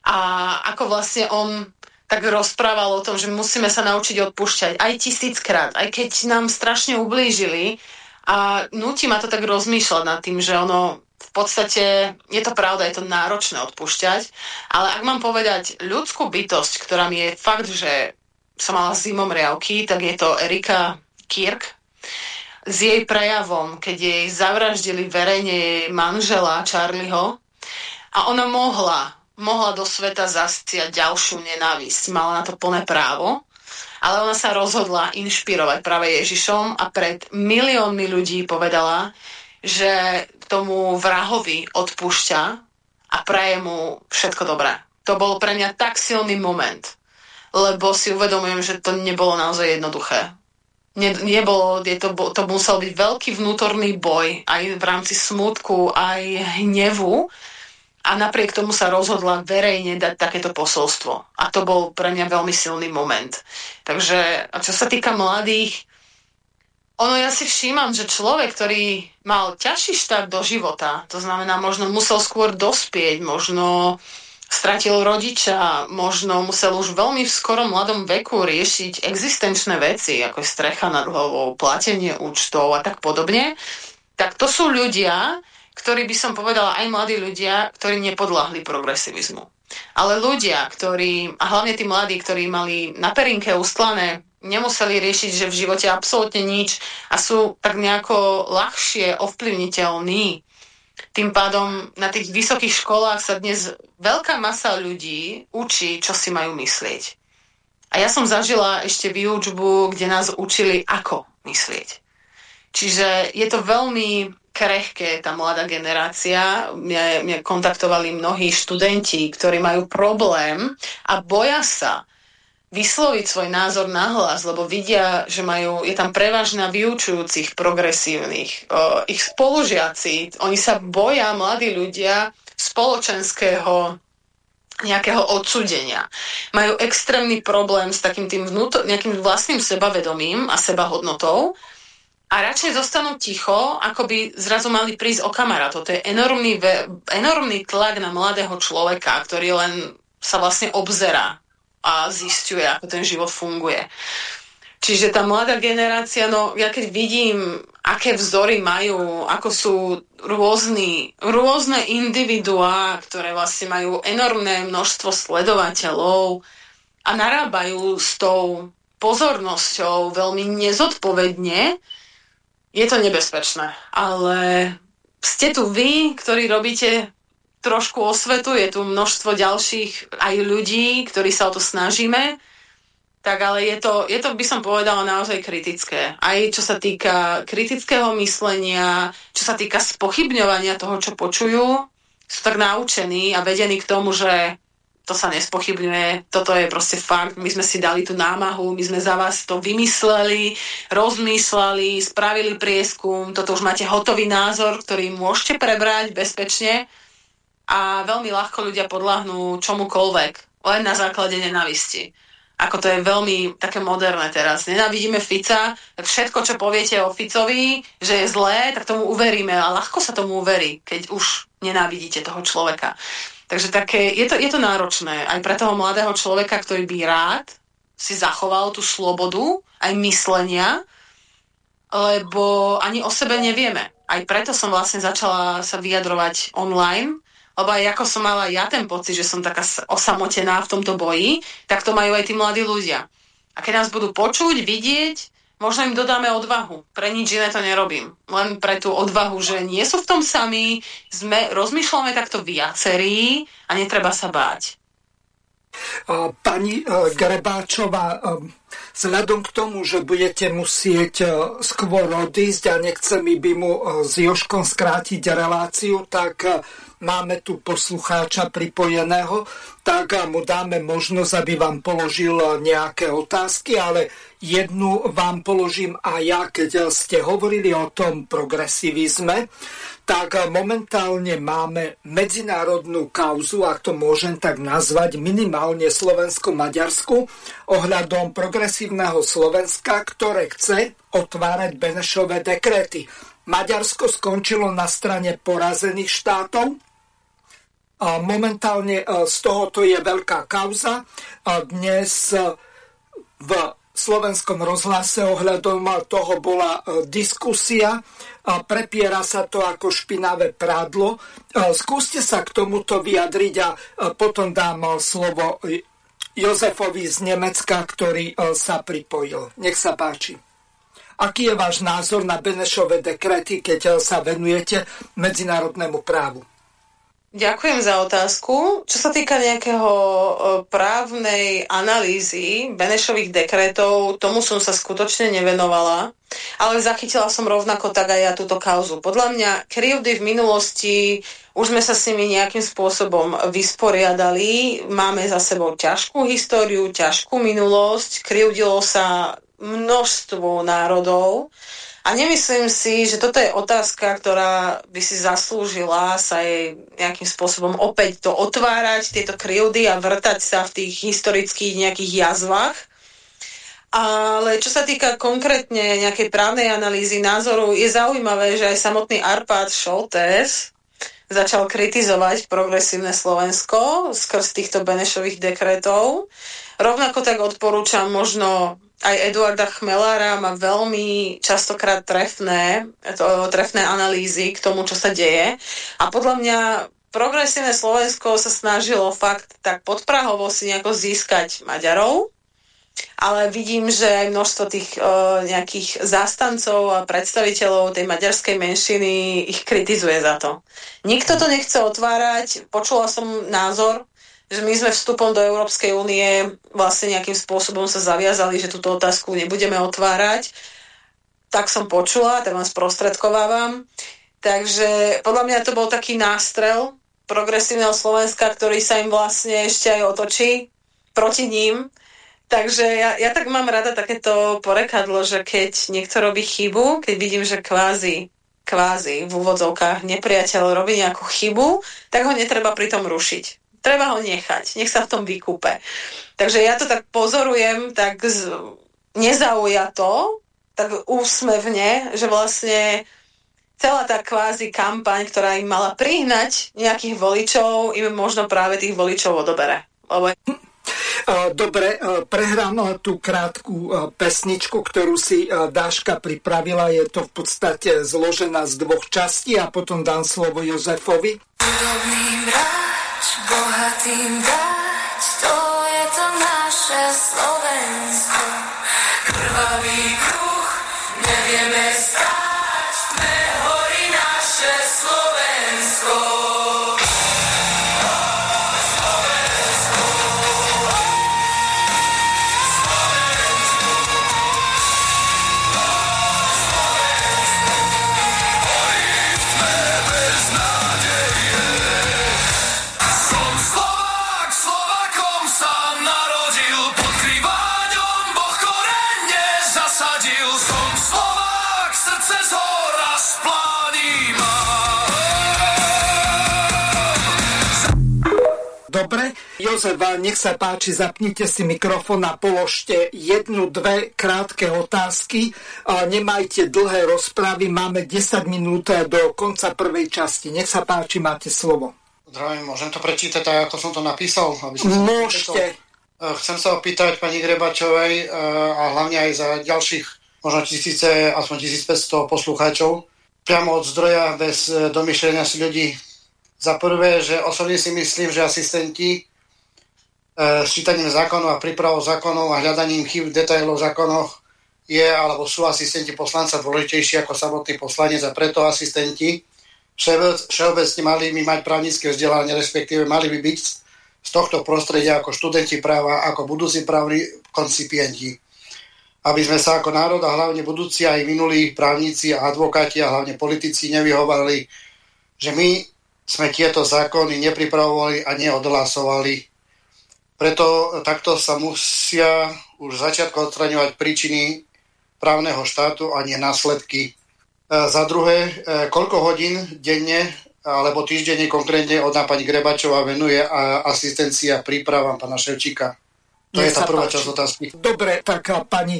Speaker 3: A ako vlastne on tak rozprával o tom, že musíme sa naučiť odpúšťať. Aj tisíckrát, aj keď nám strašne ublížili a nutí ma to tak rozmýšľať nad tým, že ono v podstate je to pravda, je to náročné odpúšťať, ale ak mám povedať ľudskú bytosť, ktorá mi je fakt, že som mala zimom riavky, tak je to Erika Kirk s jej prejavom, keď jej zavraždili verejne manžela Charlieho a ona mohla mohla do sveta zasiať ďalšiu nenávisť. Mala na to plné právo, ale ona sa rozhodla inšpirovať práve Ježišom a pred miliónmi ľudí povedala, že tomu vrahovi odpúšťa a praje mu všetko dobré. To bol pre mňa tak silný moment, lebo si uvedomujem, že to nebolo naozaj jednoduché. Ne, nebolo, je to, to musel byť veľký vnútorný boj aj v rámci smutku, aj hnevu, a napriek tomu sa rozhodla verejne dať takéto posolstvo. A to bol pre mňa veľmi silný moment. Takže, a čo sa týka mladých, ono ja si všímam, že človek, ktorý mal ťažší štart do života, to znamená, možno musel skôr dospieť, možno stratil rodiča, možno musel už veľmi v skorom mladom veku riešiť existenčné veci, ako je strecha nad hlavou, platenie účtov a tak podobne, tak to sú ľudia, ktorí by som povedala aj mladí ľudia, ktorí nepodľahli progresivizmu. Ale ľudia, ktorí, a hlavne tí mladí, ktorí mali na perinke ustlané, nemuseli riešiť, že v živote absolútne nič a sú tak nejako ľahšie ovplyvniteľní. Tým pádom na tých vysokých školách sa dnes veľká masa ľudí učí, čo si majú myslieť. A ja som zažila ešte výučbu, kde nás učili, ako myslieť. Čiže je to veľmi krehké tá mladá generácia. Mňa, mňa kontaktovali mnohí študenti, ktorí majú problém a boja sa vysloviť svoj názor nahlas, lebo vidia, že majú, je tam prevažná vyučujúcich progresívnych, o, ich spolužiaci, oni sa boja, mladí ľudia, spoločenského nejakého odsudenia. Majú extrémny problém s takým tým vnútor, nejakým vlastným sebavedomím a sebahodnotou a radšej zostanú ticho, ako by zrazu mali prísť o kamera. Toto je enormný, enormný tlak na mladého človeka, ktorý len sa vlastne obzerá a zistuje, ako ten život funguje. Čiže tá mladá generácia, no ja keď vidím, aké vzory majú, ako sú rôzni, rôzne individuá, ktoré vlastne majú enormné množstvo sledovateľov a narábajú s tou pozornosťou veľmi nezodpovedne, je to nebezpečné, ale ste tu vy, ktorí robíte trošku osvetu, je tu množstvo ďalších aj ľudí, ktorí sa o to snažíme, tak ale je to, je to, by som povedala, naozaj kritické. Aj čo sa týka kritického myslenia, čo sa týka spochybňovania toho, čo počujú, sú tak naučení a vedení k tomu, že to sa nespochybňuje, toto je proste fakt, my sme si dali tú námahu, my sme za vás to vymysleli, rozmýšľali, spravili prieskum, toto už máte hotový názor, ktorý môžete prebrať bezpečne a veľmi ľahko ľudia podľahnú čomukoľvek, len na základe nenavisti. Ako to je veľmi také moderné teraz. Nenávidíme Fica, tak všetko, čo poviete o Ficovi, že je zlé, tak tomu uveríme a ľahko sa tomu uverí, keď už nenávidíte toho človeka. Takže také, je, to, je to náročné aj pre toho mladého človeka, ktorý by rád si zachoval tú slobodu aj myslenia, lebo ani o sebe nevieme. Aj preto som vlastne začala sa vyjadrovať online, lebo aj ako som mala ja ten pocit, že som taká osamotená v tomto boji, tak to majú aj tí mladí ľudia. A keď nás budú počuť, vidieť, možno im dodáme odvahu. Pre nič iné to nerobím. Len pre tú odvahu, že nie sú v tom sami, sme, rozmýšľame takto viacerí a netreba sa báť.
Speaker 1: Pani e, Grebáčová, e, Vzhľadom k tomu, že budete musieť e, skôr odísť a nechcem by mu s Joškom skrátiť reláciu, tak máme tu poslucháča pripojeného, tak mu dáme možnosť, aby vám položil nejaké otázky, ale jednu vám položím aj ja, keď ste hovorili o tom progresivizme tak momentálne máme medzinárodnú kauzu, ak to môžem tak nazvať, minimálne Slovensko-Maďarsku ohľadom progresívneho Slovenska, ktoré chce otvárať Benešové dekrety. Maďarsko skončilo na strane porazených štátov. Momentálne e, z tohoto je veľká kauza. Dnes e, v slovenskom rozhlase ohľadom toho bola e, diskusia prepiera sa to ako špinavé prádlo. Skúste sa k tomuto vyjadriť a potom dám slovo Jozefovi z Nemecka, ktorý sa pripojil. Nech sa páči. Aký je váš názor na Benešové dekrety, keď sa venujete medzinárodnému právu?
Speaker 3: Ďakujem za otázku. Čo sa týka nejakého e, právnej analýzy Benešových dekretov, tomu som sa skutočne nevenovala, ale zachytila som rovnako tak aj ja túto kauzu. Podľa mňa krivdy v minulosti, už sme sa s nimi nejakým spôsobom vysporiadali, máme za sebou ťažkú históriu, ťažkú minulosť, krivdilo sa množstvo národov, a nemyslím si, že toto je otázka, ktorá by si zaslúžila sa jej nejakým spôsobom opäť to otvárať, tieto krivdy a vrtať sa v tých historických nejakých jazvách. Ale čo sa týka konkrétne nejakej právnej analýzy názoru, je zaujímavé, že aj samotný Arpad Šoltes začal kritizovať progresívne Slovensko skrz týchto Benešových dekretov. Rovnako tak odporúčam možno aj Eduarda Chmelára má veľmi častokrát trefné, to, trefné analýzy k tomu, čo sa deje. A podľa mňa progresívne Slovensko sa snažilo fakt tak podprahovo si nejako získať Maďarov, ale vidím, že aj množstvo tých uh, nejakých zástancov a predstaviteľov tej maďarskej menšiny ich kritizuje za to. Nikto to nechce otvárať. Počula som názor že my sme vstupom do Európskej únie vlastne nejakým spôsobom sa zaviazali, že túto otázku nebudeme otvárať. Tak som počula, tak vám sprostredkovávam. Takže podľa mňa to bol taký nástrel progresívneho Slovenska, ktorý sa im vlastne ešte aj otočí proti ním. Takže ja, ja tak mám rada takéto porekadlo, že keď niekto robí chybu, keď vidím, že kvázi, kvázi v úvodzovkách nepriateľ robí nejakú chybu, tak ho netreba pritom rušiť treba ho nechať, nech sa v tom vykúpe. Takže ja to tak pozorujem, tak z, nezaujato, tak úsmevne, že vlastne celá tá kvázi kampaň, ktorá im mala prihnať nejakých voličov, im možno práve tých voličov odobere. Lebo...
Speaker 1: Dobre, prehrám tú krátku pesničku, ktorú si Dáška pripravila. Je to v podstate zložená z dvoch častí a potom dám slovo Jozefovi. Podobným bohatým dať, to je to naše Slovensko. Jozef, nech sa páči, zapnite si mikrofón a položte jednu, dve krátke otázky. Nemajte dlhé rozprávy, máme 10 minút do konca prvej časti. Nech sa páči, máte slovo.
Speaker 4: Zdravím, môžem to prečítať tak, ako som to napísal?
Speaker 1: Aby som Môžete.
Speaker 4: E, chcem sa opýtať pani Grebačovej e, a hlavne aj za ďalších možno tisíce, aspoň 1500 poslucháčov, priamo od zdroja bez e, domyšľania si ľudí za prvé, že osobne si myslím, že asistenti e, s čítaním zákonov a prípravou zákonov a hľadaním chyb detailov v zákonoch je alebo sú asistenti poslanca dôležitejší ako samotný poslanec a preto asistenti všeobecne mali by mať právnické vzdelanie, respektíve mali by byť z tohto prostredia ako študenti práva, ako budúci právni koncipienti. aby sme sa ako národ a hlavne budúci aj minulí právnici a advokáti a hlavne politici nevyhovali, že my sme tieto zákony nepripravovali a neodhlasovali. Preto takto sa musia už začiatko odstraňovať príčiny právneho štátu a nie následky. E, za druhé, e, koľko hodín denne alebo týždenne konkrétne od pani Grebačová venuje asistencia prípravám pana Ševčíka? To Nech je tá prvá páči. časť otázky.
Speaker 1: Dobre, tak pani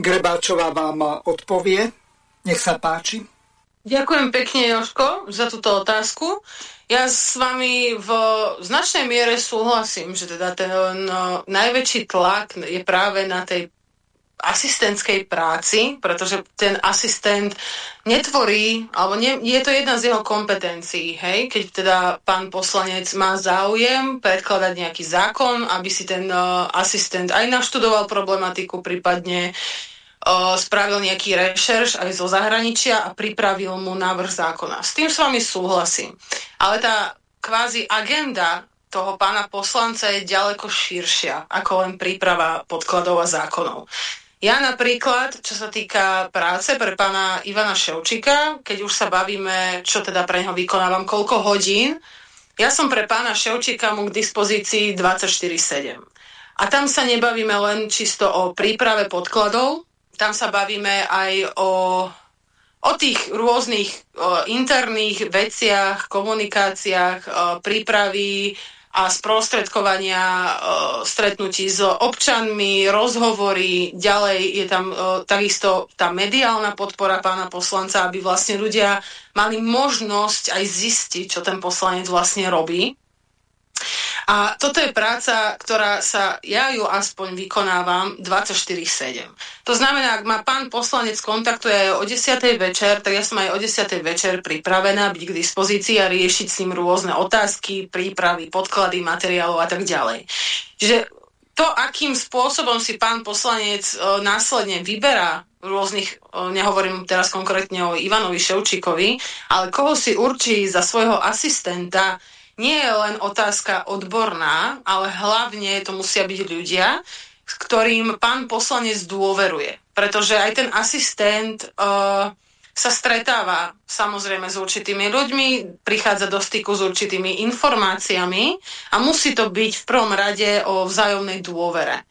Speaker 1: Grebáčová vám odpovie. Nech sa páči.
Speaker 3: Ďakujem pekne, Joško, za túto otázku. Ja s vami v značnej miere súhlasím, že teda ten no, najväčší tlak je práve na tej asistentskej práci, pretože ten asistent netvorí, alebo nie, je to jedna z jeho kompetencií, hej, keď teda pán poslanec má záujem predkladať nejaký zákon, aby si ten uh, asistent aj naštudoval problematiku, prípadne spravil nejaký rešerš aj zo zahraničia a pripravil mu návrh zákona. S tým s vami súhlasím. Ale tá kvázi agenda toho pána poslanca je ďaleko širšia ako len príprava podkladov a zákonov. Ja napríklad, čo sa týka práce pre pána Ivana Ševčíka, keď už sa bavíme, čo teda pre neho vykonávam, koľko hodín, ja som pre pána Ševčíka mu k dispozícii 24-7. A tam sa nebavíme len čisto o príprave podkladov, tam sa bavíme aj o, o tých rôznych o interných veciach, komunikáciách, o prípravy a sprostredkovania e, stretnutí s občanmi, rozhovory, ďalej je tam e, takisto tá mediálna podpora pána poslanca, aby vlastne ľudia mali možnosť aj zistiť, čo ten poslanec vlastne robí. A toto je práca, ktorá sa, ja ju aspoň vykonávam 24-7. To znamená, ak ma pán poslanec kontaktuje o 10. večer, tak ja som aj o 10. večer pripravená byť k dispozícii a riešiť s ním rôzne otázky, prípravy, podklady, materiálov a tak ďalej. Čiže to, akým spôsobom si pán poslanec e, následne vyberá rôznych, e, nehovorím teraz konkrétne o Ivanovi Ševčíkovi, ale koho si určí za svojho asistenta, nie je len otázka odborná, ale hlavne to musia byť ľudia, s ktorým pán poslanec dôveruje. Pretože aj ten asistent uh, sa stretáva samozrejme s určitými ľuďmi, prichádza do styku s určitými informáciami a musí to byť v prvom rade o vzájomnej dôvere.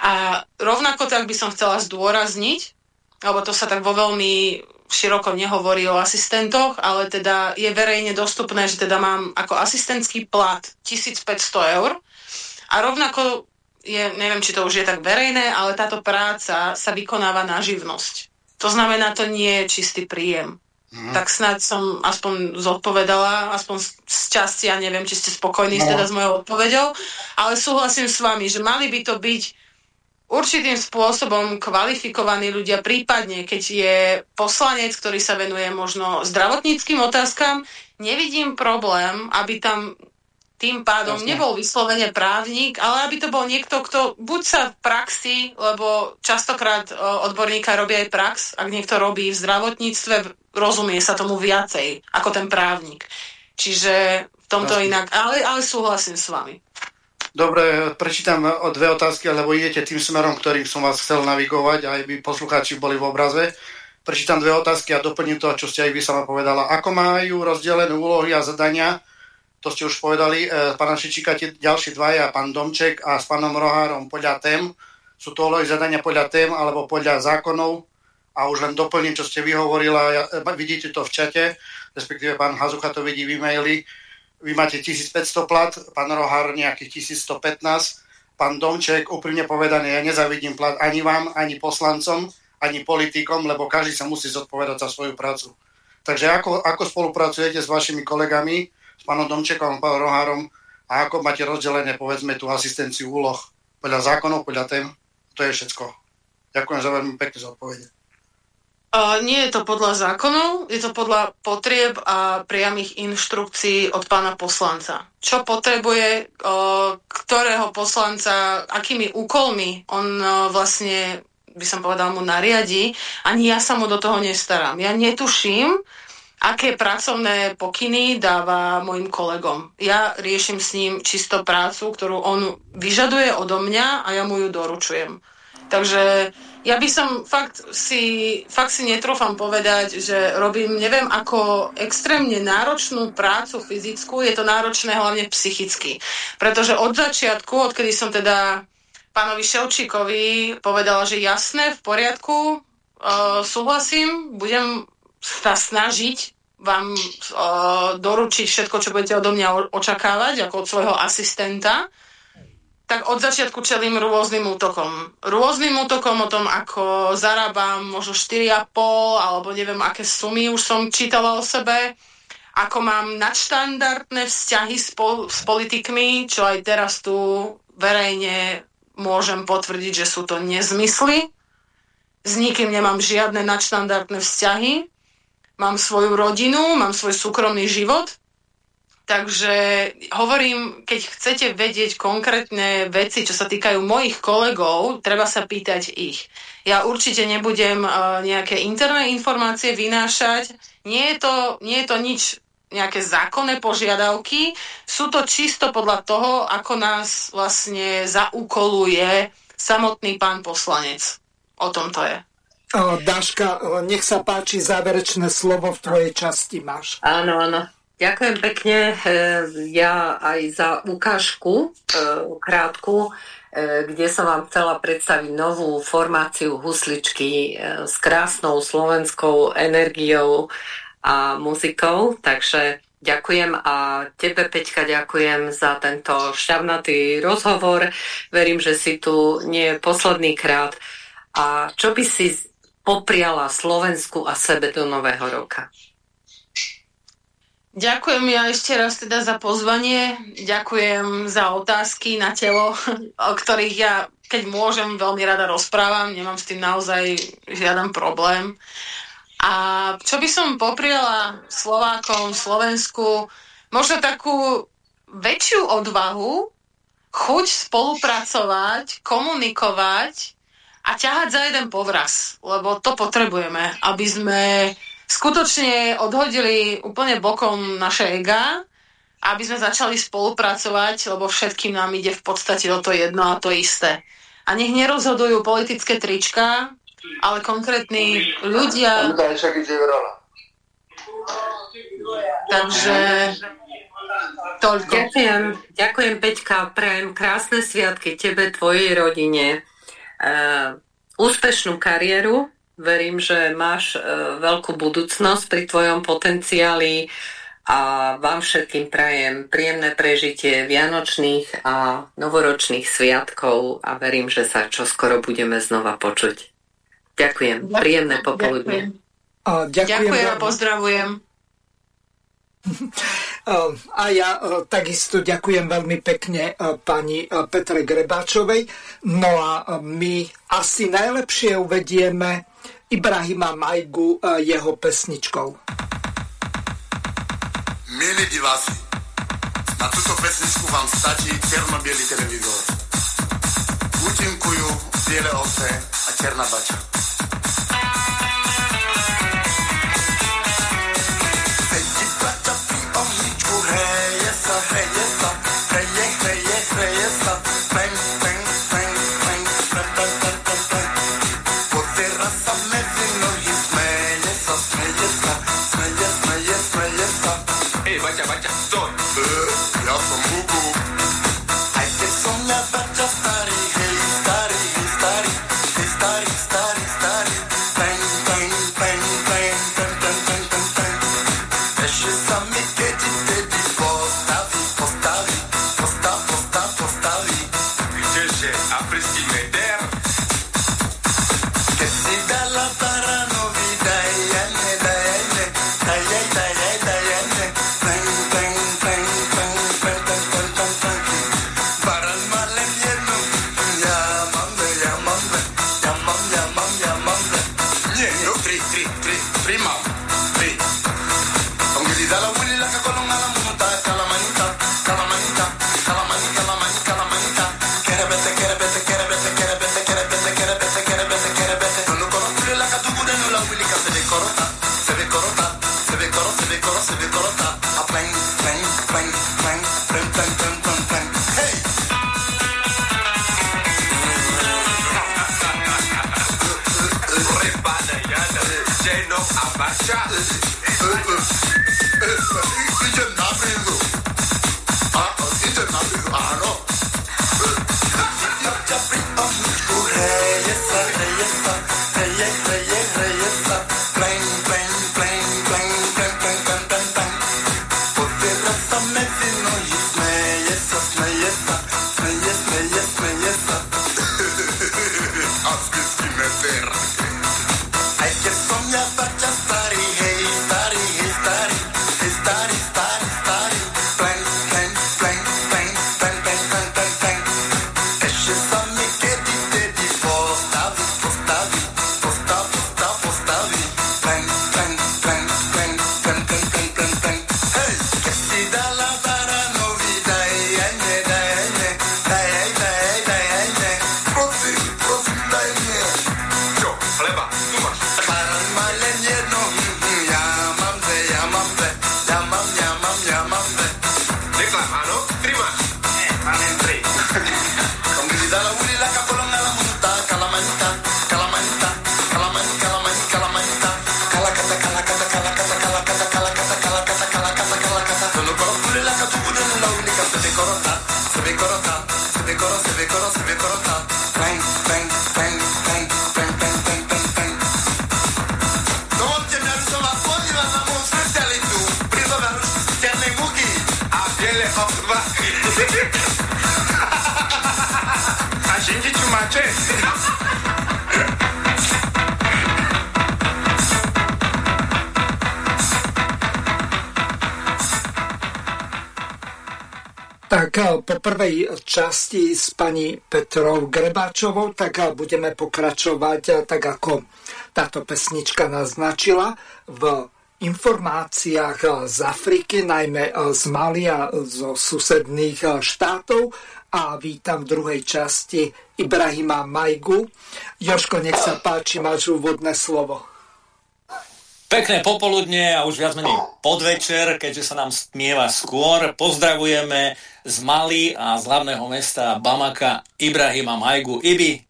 Speaker 3: A rovnako tak by som chcela zdôrazniť, lebo to sa tak vo veľmi široko nehovorí o asistentoch, ale teda je verejne dostupné, že teda mám ako asistentský plat 1500 eur a rovnako je, neviem, či to už je tak verejné, ale táto práca sa vykonáva na živnosť. To znamená, to nie je čistý príjem. Mm. Tak snáď som aspoň zodpovedala, aspoň z časti, ja neviem, či ste spokojní no. teda s mojou odpovedou, ale súhlasím s vami, že mali by to byť určitým spôsobom kvalifikovaní ľudia, prípadne keď je poslanec, ktorý sa venuje možno zdravotníckým otázkam, nevidím problém, aby tam tým pádom Jasne. nebol vyslovene právnik, ale aby to bol niekto, kto buď sa v praxi, lebo častokrát odborníka robí aj prax, ak niekto robí v zdravotníctve, rozumie sa tomu viacej ako ten právnik. Čiže v tomto Jasne. inak, ale, ale súhlasím s vami.
Speaker 4: Dobre, prečítam dve otázky, lebo idete tým smerom, ktorým som vás chcel navigovať, aj by poslucháči boli v obraze. Prečítam dve otázky a doplním to, čo ste aj vy sama povedala. Ako majú rozdelené úlohy a zadania, to ste už povedali, e, pána Šičíka, ďalší dvaja, pán Domček a s pánom Rohárom podľa tém. Sú to úlohy zadania podľa tém alebo podľa zákonov? A už len doplním, čo ste vyhovorila, ja, e, vidíte to v čate, respektíve pán Hazucha to vidí v e-maili vy máte 1500 plat, pán Rohár nejakých 1115, pán Domček, úprimne povedané, ja nezavidím plat ani vám, ani poslancom, ani politikom, lebo každý sa musí zodpovedať za svoju prácu. Takže ako, ako spolupracujete s vašimi kolegami, s pánom Domčekom pánom Rohárom a ako máte rozdelené, povedzme, tú asistenciu úloh podľa zákonov, podľa tém, to je všetko. Ďakujem za veľmi pekne za odpovede.
Speaker 3: Nie je to podľa zákonov, je to podľa potrieb a priamých inštrukcií od pána poslanca. Čo potrebuje, uh, ktorého poslanca, akými úkolmi on uh, vlastne, by som povedal, mu nariadi, ani ja sa mu do toho nestaram. Ja netuším, aké pracovné pokyny dáva mojim kolegom. Ja riešim s ním čisto prácu, ktorú on vyžaduje odo mňa a ja mu ju doručujem. Takže ja by som fakt si, fakt si netrúfam povedať, že robím neviem ako extrémne náročnú prácu fyzickú, je to náročné hlavne psychicky. Pretože od začiatku, odkedy som teda pánovi Ševčíkovi povedala, že jasné, v poriadku, uh, súhlasím, budem sa snažiť vám uh, doručiť všetko, čo budete odo mňa očakávať, ako od svojho asistenta, tak od začiatku čelím rôznym útokom. Rôznym útokom o tom, ako zarábam možno 4,5 alebo neviem, aké sumy už som čítala o sebe, ako mám nadštandardné vzťahy s, po, s politikmi, čo aj teraz tu verejne môžem potvrdiť, že sú to nezmysly. S nikým nemám žiadne nadštandardné vzťahy. Mám svoju rodinu, mám svoj súkromný život. Takže hovorím, keď chcete vedieť konkrétne veci, čo sa týkajú mojich kolegov, treba sa pýtať ich. Ja určite nebudem uh, nejaké interné informácie vynášať. Nie je to, nie je to nič nejaké zákonné požiadavky. Sú to čisto podľa toho, ako nás vlastne zaúkoluje samotný pán poslanec. O tom to je.
Speaker 1: Dáška, nech sa páči, záverečné slovo v tvojej časti máš.
Speaker 2: Áno, áno. Ďakujem pekne e, ja aj za ukážku e, krátku, e, kde som vám chcela predstaviť novú formáciu husličky s krásnou slovenskou energiou a muzikou, takže ďakujem a tebe, Peťka, ďakujem za tento šťavnatý rozhovor. Verím, že si tu nie posledný krát. A čo by si popriala Slovensku a sebe do nového roka?
Speaker 3: Ďakujem ja ešte raz teda za pozvanie, ďakujem za otázky na telo, o ktorých ja, keď môžem, veľmi rada rozprávam, nemám s tým naozaj žiaden problém. A čo by som popriala Slovákom, Slovensku, možno takú väčšiu odvahu, chuť spolupracovať, komunikovať a ťahať za jeden povraz, lebo to potrebujeme, aby sme skutočne odhodili úplne bokom naše ega, aby sme začali spolupracovať, lebo všetkým nám ide v podstate o to jedno a to isté. A nech nerozhodujú politické trička, ale konkrétni ľudia... Takže toľko.
Speaker 2: Ďakujem, ďakujem Peťka, prajem krásne sviatky tebe, tvojej rodine, uh, úspešnú kariéru, verím, že máš uh, veľkú budúcnosť pri tvojom potenciáli a vám všetkým prajem príjemné prežitie vianočných a novoročných sviatkov a verím, že sa čoskoro budeme znova počuť. Ďakujem. Ďakujem. Príjemné popoludne.
Speaker 3: Ďakujem. A, ďakujem, ďakujem a pozdravujem.
Speaker 1: A ja takisto ďakujem veľmi pekne pani Petre Grebáčovej. No a my asi najlepšie uvedieme Ibrahima Majgu jeho pesničkou.
Speaker 5: Milí diváci, na túto pesničku vám stačí černo-bielý televízor. Účinkujú biele ovce a černá bača.
Speaker 1: Prvej časti s pani Petrou Grebáčovou, tak eh, budeme pokračovať eh, tak, ako táto pesnička naznačila v informáciách z Afriky, najmä z Mali a zo susedných štátov a vítam v druhej časti Ibrahima Majgu. Joško, nech sa páči, máš úvodné slovo.
Speaker 6: Pekné popoludne a už viac menej podvečer, keďže sa nám stmieva skôr. Pozdravujeme z Mali a z hlavného mesta Bamaka Ibrahima Majgu. Ibi,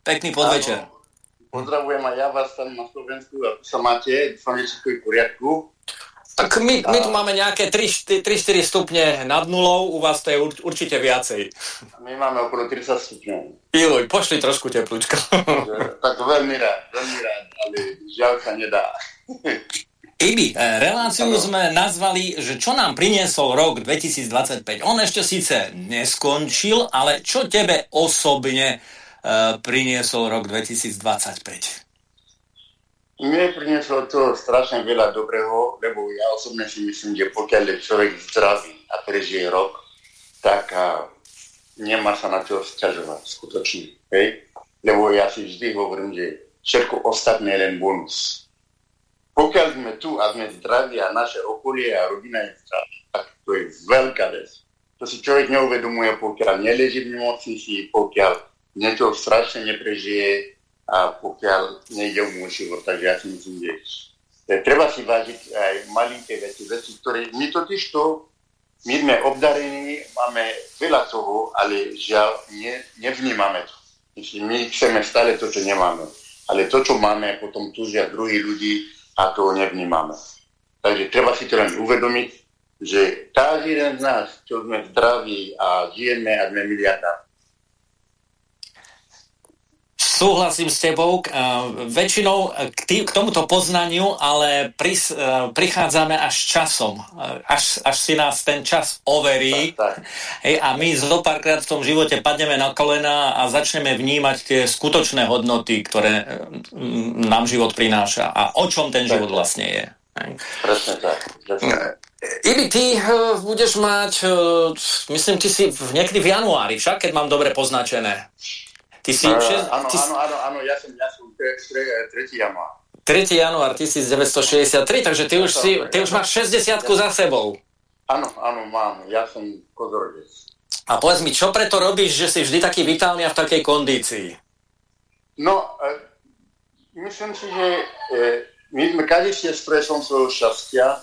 Speaker 6: pekný podvečer.
Speaker 5: Áno. Pozdravujem aj ja vás tam na Slovensku, ako sa máte, dúfam, že všetko v poriadku.
Speaker 6: Tak my, my tu máme nejaké 3-4 stupne nad nulou, u vás to je ur, určite viacej.
Speaker 5: My máme okolo 30 stupňov.
Speaker 6: Iluj, pošli trošku teplúčka.
Speaker 5: tak veľmi rád, veľmi rád, ale žiaľ sa nedá.
Speaker 6: Ibi, reláciu sme nazvali, že čo nám priniesol rok 2025. On ešte síce neskončil, ale čo tebe osobne uh, priniesol rok 2025?
Speaker 5: Mne prinieslo to strašne veľa dobrého, lebo ja osobne si myslím, že pokiaľ je človek zdravý a prežije rok, tak a, nemá sa na čo sťažovať skutočne. Hej? Lebo ja si vždy hovorím, že všetko ostatné je len bonus. Pokiaľ sme tu a sme zdraví a naše okolie a rodina je zdravá, tak to je veľká vec. To si človek neuvedomuje, pokiaľ neleží v nemocnici, pokiaľ niečo strašne neprežije, a pokiaľ nejde o môj život. Takže ja si myslím, že treba si vážiť aj malinké veci, veci, ktoré my totiž to, my sme obdarení, máme veľa toho, ale žiaľ ne, nevnímame to. My chceme stále to, čo nemáme. Ale to, čo máme, potom túžia druhí ľudí a to nevnímame. Takže treba si to len uvedomiť, že každý jeden z nás, čo sme zdraví a žijeme a sme miliardári,
Speaker 6: Súhlasím s tebou. Uh, väčšinou k, tý, k tomuto poznaniu, ale pris, uh, prichádzame až časom. Uh, až, až si nás ten čas overí.
Speaker 5: Tak, tak.
Speaker 6: Hej, a my zo párkrát v tom živote padneme na kolena a začneme vnímať tie skutočné hodnoty, ktoré nám život prináša. A o čom ten tak, život vlastne je.
Speaker 5: Presne tak. Presne.
Speaker 6: Ibi, ty uh, budeš mať, uh, myslím, ty si v, niekedy v januári, však, keď mám dobre poznačené. Ty si... Uh,
Speaker 5: šest, áno, ty áno, áno, áno, ja som, ja som 3. január.
Speaker 6: 3. január 1963, takže ty už, si, ty už máš 60 za sebou.
Speaker 5: Áno, áno, mám. Ja som kozorodec.
Speaker 6: A povedz mi, čo preto robíš, že si vždy taký vitálny a v takej kondícii?
Speaker 5: No, e, myslím si, že e, my sme každý stresom svojho šťastia.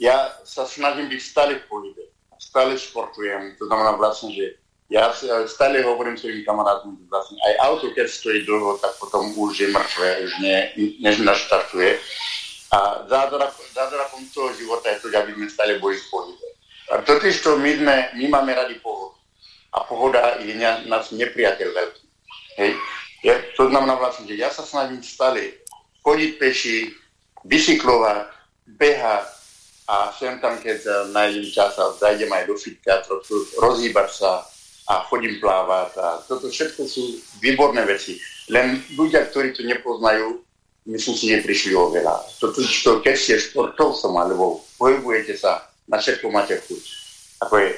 Speaker 5: Ja sa snažím byť stále v pohybe. Stále športujem. To znamená vlastne, že ja stále hovorím svojim kamarátom, že vlastne aj auto, keď stojí dlho, tak potom už je mŕtve, už ne, než naštartuje. A zázrakom, toho života je to, aby sme stále boli v pohybe. A totiž to my, sme, my máme radi pohodu. A pohoda je ne, nás nepriateľ veľký. Hej. Ja, to znamená vlastne, že ja sa snažím stále chodiť peši, bicyklovať, behať a sem tam, keď uh, nájdem čas a zajdem aj do fitka, trošku rozhýbať sa a chodím plávať a toto všetko sú výborné veci. Len ľudia, ktorí to nepoznajú, myslím si, že prišli o veľa. Toto, to, keď ste športovcom alebo pohybujete sa, na všetko máte chuť. Ako je,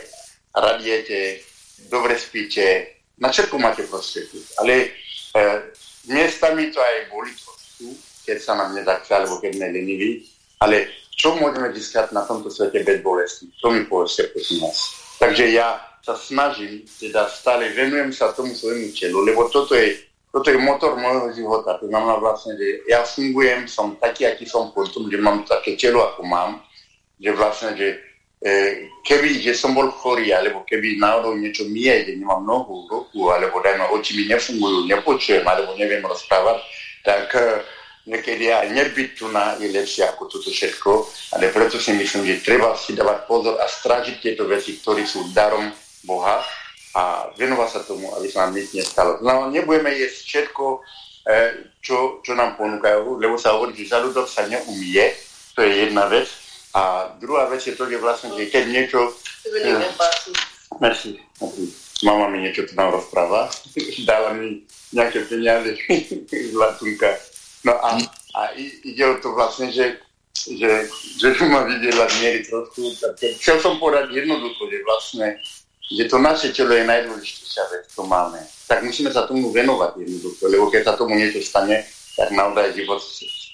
Speaker 5: radiete, dobre spíte, na všetko máte proste chuť. Ale e, miestami to aj boli trošku, keď sa nám nedachce, alebo keď sme leniví. Ale čo môžeme získať na tomto svete bez bolesti? To mi povedzte, prosím vás. Takže ja sa snažím, teda stále venujem sa tomu svojmu telu, lebo toto je toto je motor môjho života. To znamená vlastne, že ja fungujem, som taký, aký som po tom, že mám také telo, ako mám, že vlastne, že e, keby, že som bol chorý, alebo keby náhodou niečo mi je, že nemám nohu, ruku, alebo dajme oči mi nefungujú, nepočujem, alebo neviem rozprávať, tak e, niekedy aj nebyť tu na je lepšie ako toto všetko, ale preto si myslím, že treba si dávať pozor a strážiť tieto veci, ktoré sú darom Boha, a venovať sa tomu, aby sa nám nič nestalo. No, nebudeme jesť všetko, e, čo, čo nám ponúkajú, lebo sa hovorí, že žalúdok sa neumie, to je jedna vec. A druhá vec je to, že vlastne, že keď niečo... E, merci. Mama mi niečo tu nám rozpráva, dala mi nejaké peniaze z Latunka. No a, a ide o to vlastne, že že, že ma videla miery trošku, chcel som povedať jednoducho, že vlastne že to naše telo je najdôležitejšia vec, čo máme. Tak musíme sa tomu venovať jednoducho, lebo keď sa tomu niečo stane, tak naozaj život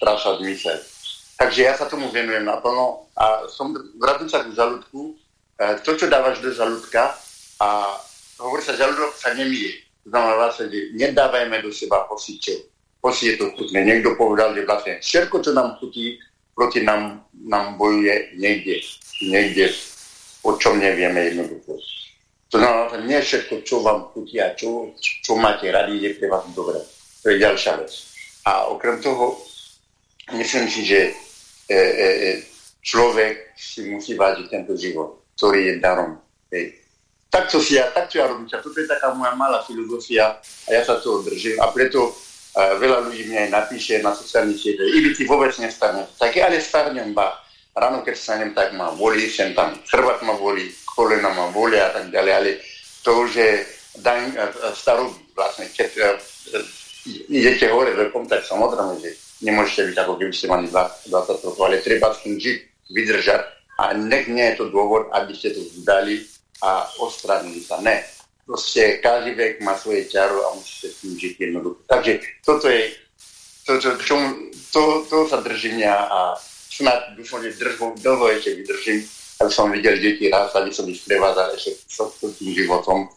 Speaker 5: stráša zmysel. Takže ja sa tomu venujem naplno a som, vrátim sa k žalúdku. E, to, čo dávaš do žalúdka a hovorí sa, žalúdok sa nemije. To znamená vlastne, že nedávajme do seba hosičov. Hosi je to chutné. Niekto povedal, že vlastne všetko, čo nám chutí, proti nám, nám bojuje niekde. Niekde, o čom nevieme jednoducho. To znamená, že nie všetko, čo vám chutí a čo, čo máte radi, je pre vás dobré. To je ďalšia vec. A okrem toho, myslím si, že e, e, e človek si musí vážiť tento život, ktorý je darom. Hej. Takto si ja, takto ja robím. Toto je taká moja malá filozofia a ja sa toho držím. A preto uh, veľa ľudí mi aj napíše na sociálnych sieťach, i by ti vôbec nestane. Tak ale starnem, ba ráno keď stanem, tak ma bolí, sem tam chrbát ma bolí, kolena ma bolia a tak ďalej, ale to už je daň starú vlastne, keď uh, idete hore veľkom, tak samozrejme, že nemôžete byť ako keby ste mali 20 rokov, ale treba s tým žiť, vydržať a nech nie je to dôvod, aby ste to vzdali a ostranili sa. Ne. Proste každý vek má svoje ťaro a musíte s tým žiť jednoducho. Takže toto je to, čo, to, to sa držím ja a snad dúfam, že dlho ešte vydržím som videl deti raz, aby som ich prevádzal ešte tým životom,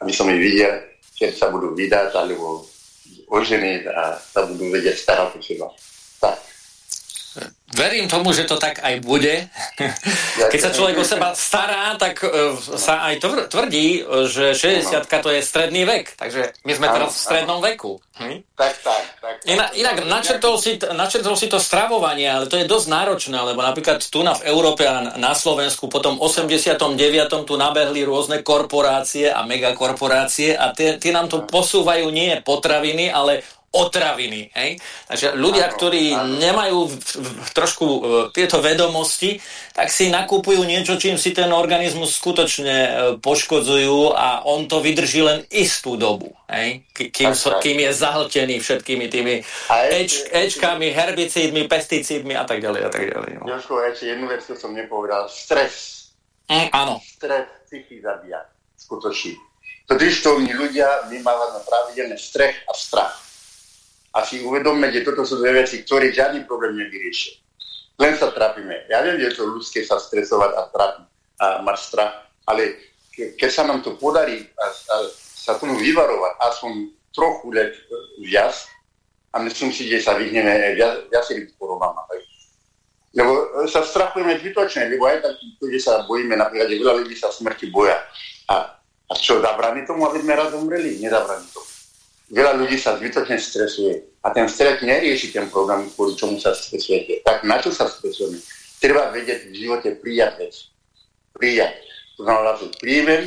Speaker 5: aby som ich videl, keď sa budú vydať alebo oženiť a sa budú vedieť starať o seba. Tak.
Speaker 6: Verím tomu, že to tak aj bude. Keď sa človek o seba stará, tak uh, sa aj tvrdí, že 60 to je stredný vek. Takže my sme teraz v strednom veku. Hm?
Speaker 5: Tak, tak. tak,
Speaker 6: Inak, inak načrtol, si, načrtol si to stravovanie, ale to je dosť náročné, lebo napríklad tu na v Európe a na Slovensku potom 89. tu nabehli rôzne korporácie a megakorporácie a tie, tie nám to posúvajú nie potraviny, ale otraviny. Hej? Takže ľudia, áno, ktorí áno. nemajú v, v, trošku uh, tieto vedomosti, tak si nakupujú niečo, čím si ten organizmus skutočne uh, poškodzujú a on to vydrží len istú dobu. Hej? Kým, so, kým je zahltený všetkými tými eč, ečkami, herbicídmi, pesticídmi a tak ďalej. A tak ďalej
Speaker 5: no. Jožko, ešte jednu vec, čo som nepovedal. Stres.
Speaker 6: Mm, áno.
Speaker 5: Stres psychí zabíja. Skutočne. Totiž to ľudia, my máme pravidelný strech a strach a si uvedomme, že toto sú dve veci, ktoré žiadny problém nevyriešia. Len sa trápime. Ja viem, že je to ľudské sa stresovať a, trápiť, a mať strach, ale ke, keď sa nám to podarí a, a sa tomu vyvarovať aspoň trochu let viac, a myslím si, že sa vyhneme viac, viacerým chorobám. Lebo sa strachujeme zbytočne, lebo aj tak, že sa bojíme, napríklad, že veľa ľudí sa smrti boja. A, a čo, zabrani tomu, aby sme raz umreli? Nezabrani tomu. Veľa ľudí sa zbytočne stresuje a ten stres nerieši ten problém, kvôli čomu sa stresujete. Tak na čo sa stresujeme? Treba vedieť v živote prijať vec. Prijať. To znamená, že príjmem,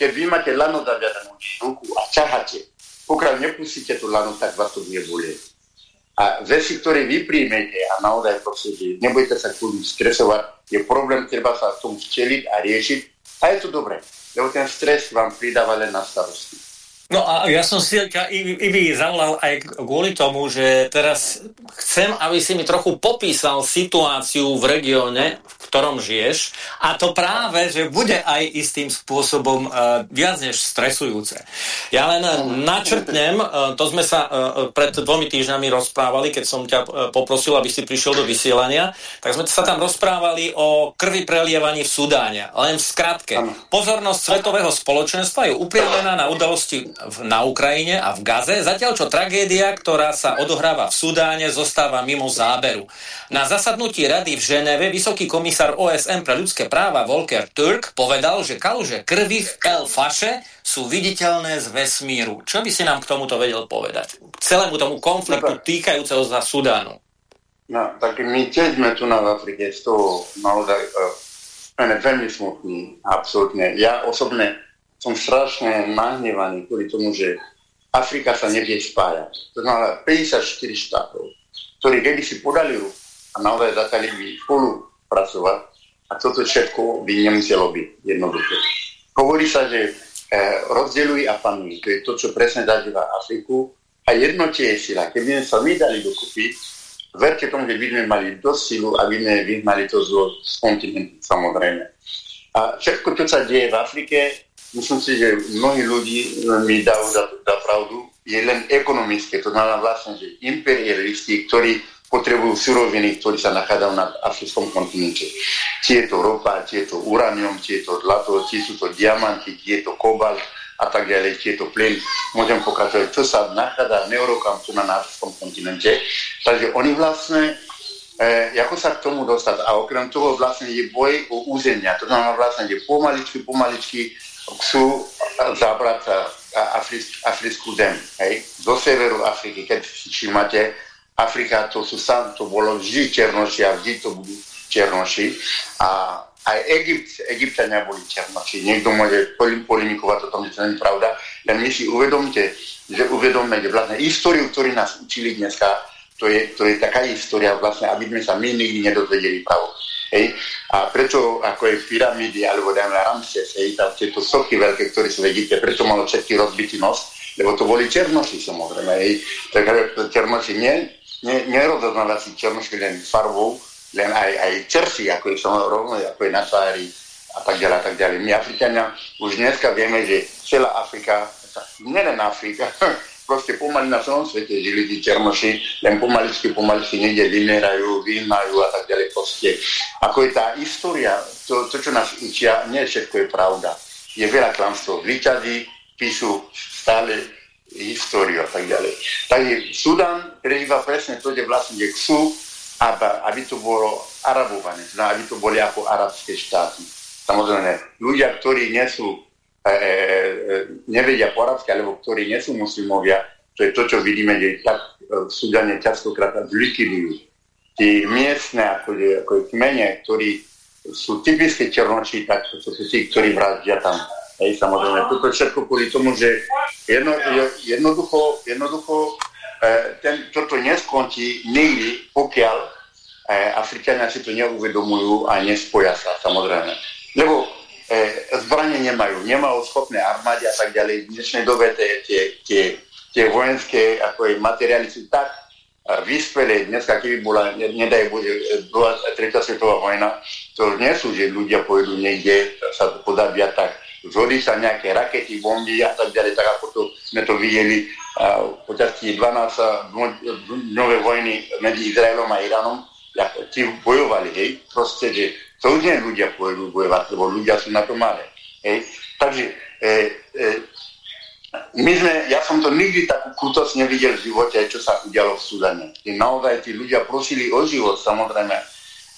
Speaker 5: keď vy máte lano zaviadanú ruku a ťaháte, pokiaľ nepustíte tú lano, tak vás to bude bolieť. A veci, ktoré vy príjmete a naozaj proste, nebudete sa kvôli stresovať, je problém, treba sa v tom včeliť a riešiť a je to dobré, lebo ten stres vám pridáva len na starosti.
Speaker 6: No a ja som si ťa Ivi zavolal aj kvôli tomu, že teraz chcem, aby si mi trochu popísal situáciu v regióne, v ktorom žiješ a to práve, že bude aj istým spôsobom uh, viac než stresujúce. Ja len načrtnem, uh, to sme sa uh, pred dvomi týždňami rozprávali, keď som ťa uh, poprosil, aby si prišiel do vysielania, tak sme sa tam rozprávali o krvi prelievaní v Sudáne. Len v skratke. Pozornosť svetového spoločenstva je upriamená na udalosti na Ukrajine a v Gaze, zatiaľ čo tragédia, ktorá sa odohráva v Sudáne, zostáva mimo záberu. Na zasadnutí rady v Ženeve vysoký komisár OSN pre ľudské práva Volker Turk povedal, že kaluže krvi v El Faše sú viditeľné z vesmíru. Čo by si nám k tomuto vedel povedať? K celému tomu konfliktu no, týkajúceho za Sudánu.
Speaker 5: No, tak my tiež sme tu na Afrike z toho naozaj uh, veľmi smutný, absolútne. Ja osobne som strašne nahnevaný kvôli tomu, že Afrika sa nevie spájať. To znamená 54 štátov, ktorí keby si podali ruku a naozaj začali by spolu pracovať a toto všetko by nemuselo byť jednoduché. Hovorí sa, že e, rozdeluj a panuj. To je to, čo presne zažíva Afriku a jednotie je sila. Keby sme sa my dali dokupy, verte tomu, že by sme mali dosť silu, aby sme vyhnali to zlo z kontinentu, samozrejme. A všetko, čo sa deje v Afrike, myslím si, že mnohí ľudí mi dajú za, za pravdu, je len ekonomické. To znamená vlastne, že imperialisti, ktorí potrebujú suroviny, ktorí sa nachádzajú na africkom kontinente. Či je to ropa, či je to uranium, či je to zlato, či sú to diamanty, či je to kobalt a tak ďalej, či je to plyn. Môžem pokračovať, čo sa nachádza neurokam tu na africkom kontinente. Takže oni vlastne E, ako sa k tomu dostať. A okrem toho vlastne je boj o územia. To znamená vlastne, že pomaličky, pomaličky chcú zabrať Africk, africkú zem. Hej? Do severu Afriky, keď si máte Afrika, to sú sam, to bolo vždy černoši a vždy to budú černoši. A aj Egypt, Egyptania boli černoši. Niekto môže polimikovať o tom, že to nie je pravda. Len my si uvedomte, že uvedomme, že vlastne históriu, ktorú nás učili dneska, to je, to je taká história vlastne, aby sme sa my nikdy nedozvedeli pravdu. Hej? A prečo ako je pyramídy, alebo dajme Ramses, hej, tam tieto soky veľké, ktoré sú v Egypte, prečo malo všetky rozbitý nos? Lebo to boli černoši, samozrejme. Hej. Takže černoši nie, nie, nerozoznali si černoši len farbou, len aj, aj čersi, ako je rovno, ako je na tvári a tak ďalej, a tak ďalej. My Afričania už dneska vieme, že celá Afrika, nielen Afrika, proste pomaly na celom svete žili tí černoši, len pomaličky, pomaličky niekde vymierajú, vyhnajú a tak ďalej. Proste. Ako je tá história, to, to, čo nás učia, nie všetko je pravda. Je veľa klamstv. Výťazí píšu stále históriu a tak ďalej. Takže Sudan prežíva presne to, že vlastne chcú, aby to bolo arabované, aby to boli ako arabské štáty. Samozrejme, ľudia, ktorí nie sú nevedia po arabsky, alebo ktorí nie sú muslimovia, to je to, čo vidíme, že tak v Sudane častokrát zlikvidujú. Tí miestne, ako je, ako je kmene, ktorí sú typické černoči, tak to sú tí, ktorí vraždia tam. Hej, samozrejme, toto všetko kvôli tomu, že jedno, jednoducho, jednoducho e, ten, toto neskončí nikdy, pokiaľ e, Afričania si to neuvedomujú a nespoja sa, samozrejme. Lebo e, zbranie nemajú, nemajú schopné armády a tak ďalej. V dnešnej dobe tie, tie, tie, tie vojenské ako je materiály sú tak e, vyspelé. Dneska, keby bola, ne, nedaj bude, druhá, tretia svetová vojna, to nie sú, že ľudia pôjdu niekde sa podabia tak. Zhodí sa nejaké rakety, bomby a tak ďalej, tak ako to sme to videli uh, počas 12 dňové vojny medzi Izraelom a Iránom, ako tí bojovali, hej, proste, že to už nie ľudia pôjdu bojovať, lebo ľudia sú na to malé. Hej. Takže e, e, my sme, ja som to nikdy takú krutosť nevidel v živote, čo sa udialo v Sudane. I naozaj tí ľudia prosili o život, samozrejme.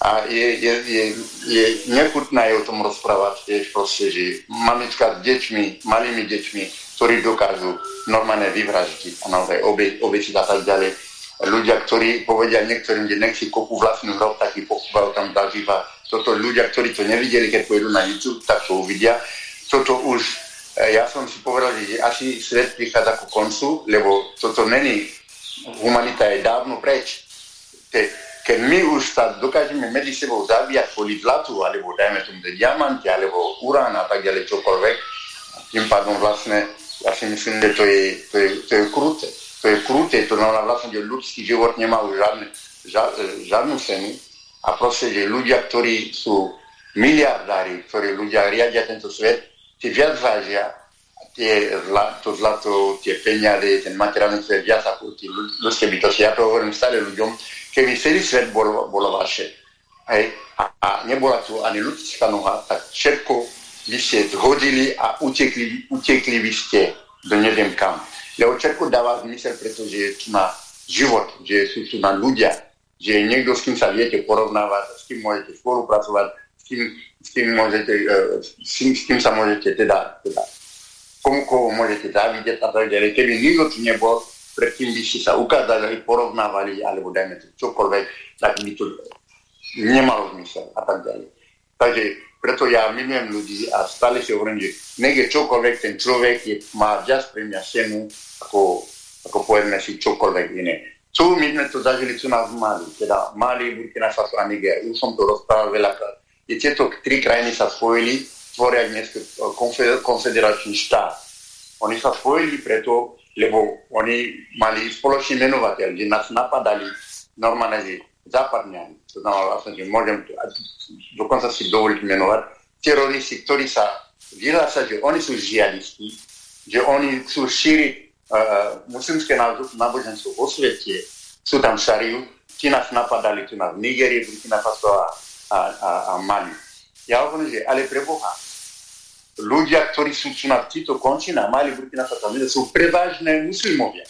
Speaker 5: A je, je, je, je nechutné o tom rozprávať, tiež proste, že mamička s deťmi, malými deťmi, ktorí dokážu normálne vyvraždiť a naozaj obe, obečiť a tak ďalej. Ľudia, ktorí povedia niektorým, že nech si kopú vlastnú hrob, taký pochúvajú tam zažíva. Toto ľudia, ktorí to nevideli, keď pôjdu na YouTube, tak to uvidia. Toto už, e, ja som si povedal, že asi svet prichádza ku koncu, lebo toto není, humanita je dávno preč. Ke, keď my už sa dokážeme medzi sebou zabíjať kvôli zlatu, alebo dajme tomu diamanty, alebo urán a tak ďalej, čokoľvek, tým pádom vlastne, ja si myslím, že to je, to je, to je krúte to je kruté, to znamená vlastne, že ľudský život nemá už žiadne, žiadnu cenu a proste, že ľudia, ktorí sú miliardári, ktorí ľudia riadia tento svet, tí viac vážia tie zla, to zlato, tie peniaze, ten materiálny svet viac ako tí ľudské bytosti. Ja to hovorím stále ľuďom, keby celý svet bol, bolo vaše hej, a, a nebola tu ani ľudská noha, tak všetko by ste zhodili a utekli, utekli by ste do neviem kam. Lebo čerko dáva zmysel, pretože tu na život, že sú tu na ľudia, že je niekto, s kým sa viete porovnávať, s kým môžete spolupracovať, s kým, s kým, môžete, e, s kým, s kým sa môžete teda, teda komu koho môžete závidieť a tak ďalej. Keby nikto tu nebol, predtým by ste sa ukázali, porovnávali, alebo dajme to čokoľvek, tak by to nemalo zmysel a tak ďalej. Takže preto ja milujem ľudí a stále si hovorím, že je čokoľvek, ten človek je, má viac pre mňa cenu, ako, ako povedzme si čokoľvek iné. Tu my sme to zažili tu nás Mali, teda Mali, Burkina Faso a Niger. Už som to rozprával veľakrát. Je tieto tri krajiny sa spojili, tvoria dnes konfederačný štát. Oni sa spojili preto, lebo oni mali spoločný menovateľ, že nás napadali normálne, západňani. To znamená vlastne, že môžem dokonca si dovoliť menovať teroristi, ktorí sa vyhlása, že oni sú žiadisti, že oni chcú šíriť muslimské náboženstvo vo svete, sú tam šariu, tí nás napadali tu na v Nigerii, Burkina Faso a, a, a, a Mali. Ja hovorím, že ale pre Boha, ľudia, ktorí sú tu na týchto končinách, Mali, Burkina Faso, sú prevažné muslimovia.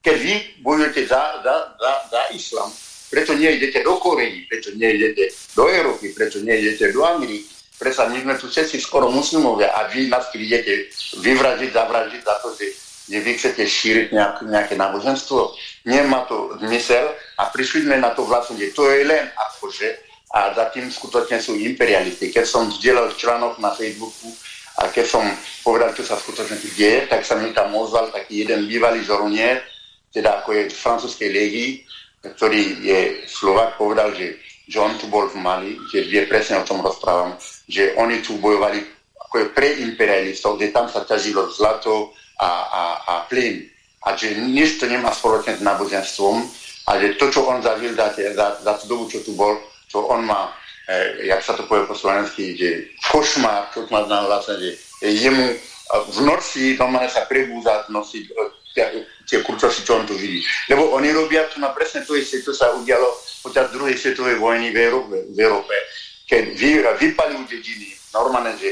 Speaker 5: Keď vy bojujete za, za, za, za islam, prečo nejdete do Korei, prečo nejdete do Európy, prečo nejdete do Ameriky. Prečo my sme tu všetci skoro muslimovia a vy nás prídete vyvražiť, zavražiť za to, že, že vy chcete šíriť nejaké, nejaké náboženstvo. Nemá to zmysel a prišli sme na to vlastne, že to je len akože a za tým skutočne sú imperialisti. Keď som vzdielal článok na Facebooku a keď som povedal, čo sa skutočne tu deje, tak sa mi tam ozval taký jeden bývalý žorunier, teda ako je v francúzskej légii, ktorý je Slovak, povedal, že, že on tu bol v Mali, že vie presne o tom rozprávam, že oni tu bojovali ako je pre imperialistov, že tam sa ťažilo zlato a, a, a plyn. A že nič to nemá spoločné s náboženstvom a že to, čo on zažil za, za, za tú dobu, čo tu bol, čo on má, eh, jak sa to povie po slovensky, že košmár, čo má znamená vlastne, že jemu v noci normálne sa prebúza nosiť tie kurčosi, čo on tu vidí. Lebo oni robia tu na presne to isté, čo sa udialo počas druhej svetovej vojny v Európe, v Európe keď vy, vypalujú dediny, normálne, že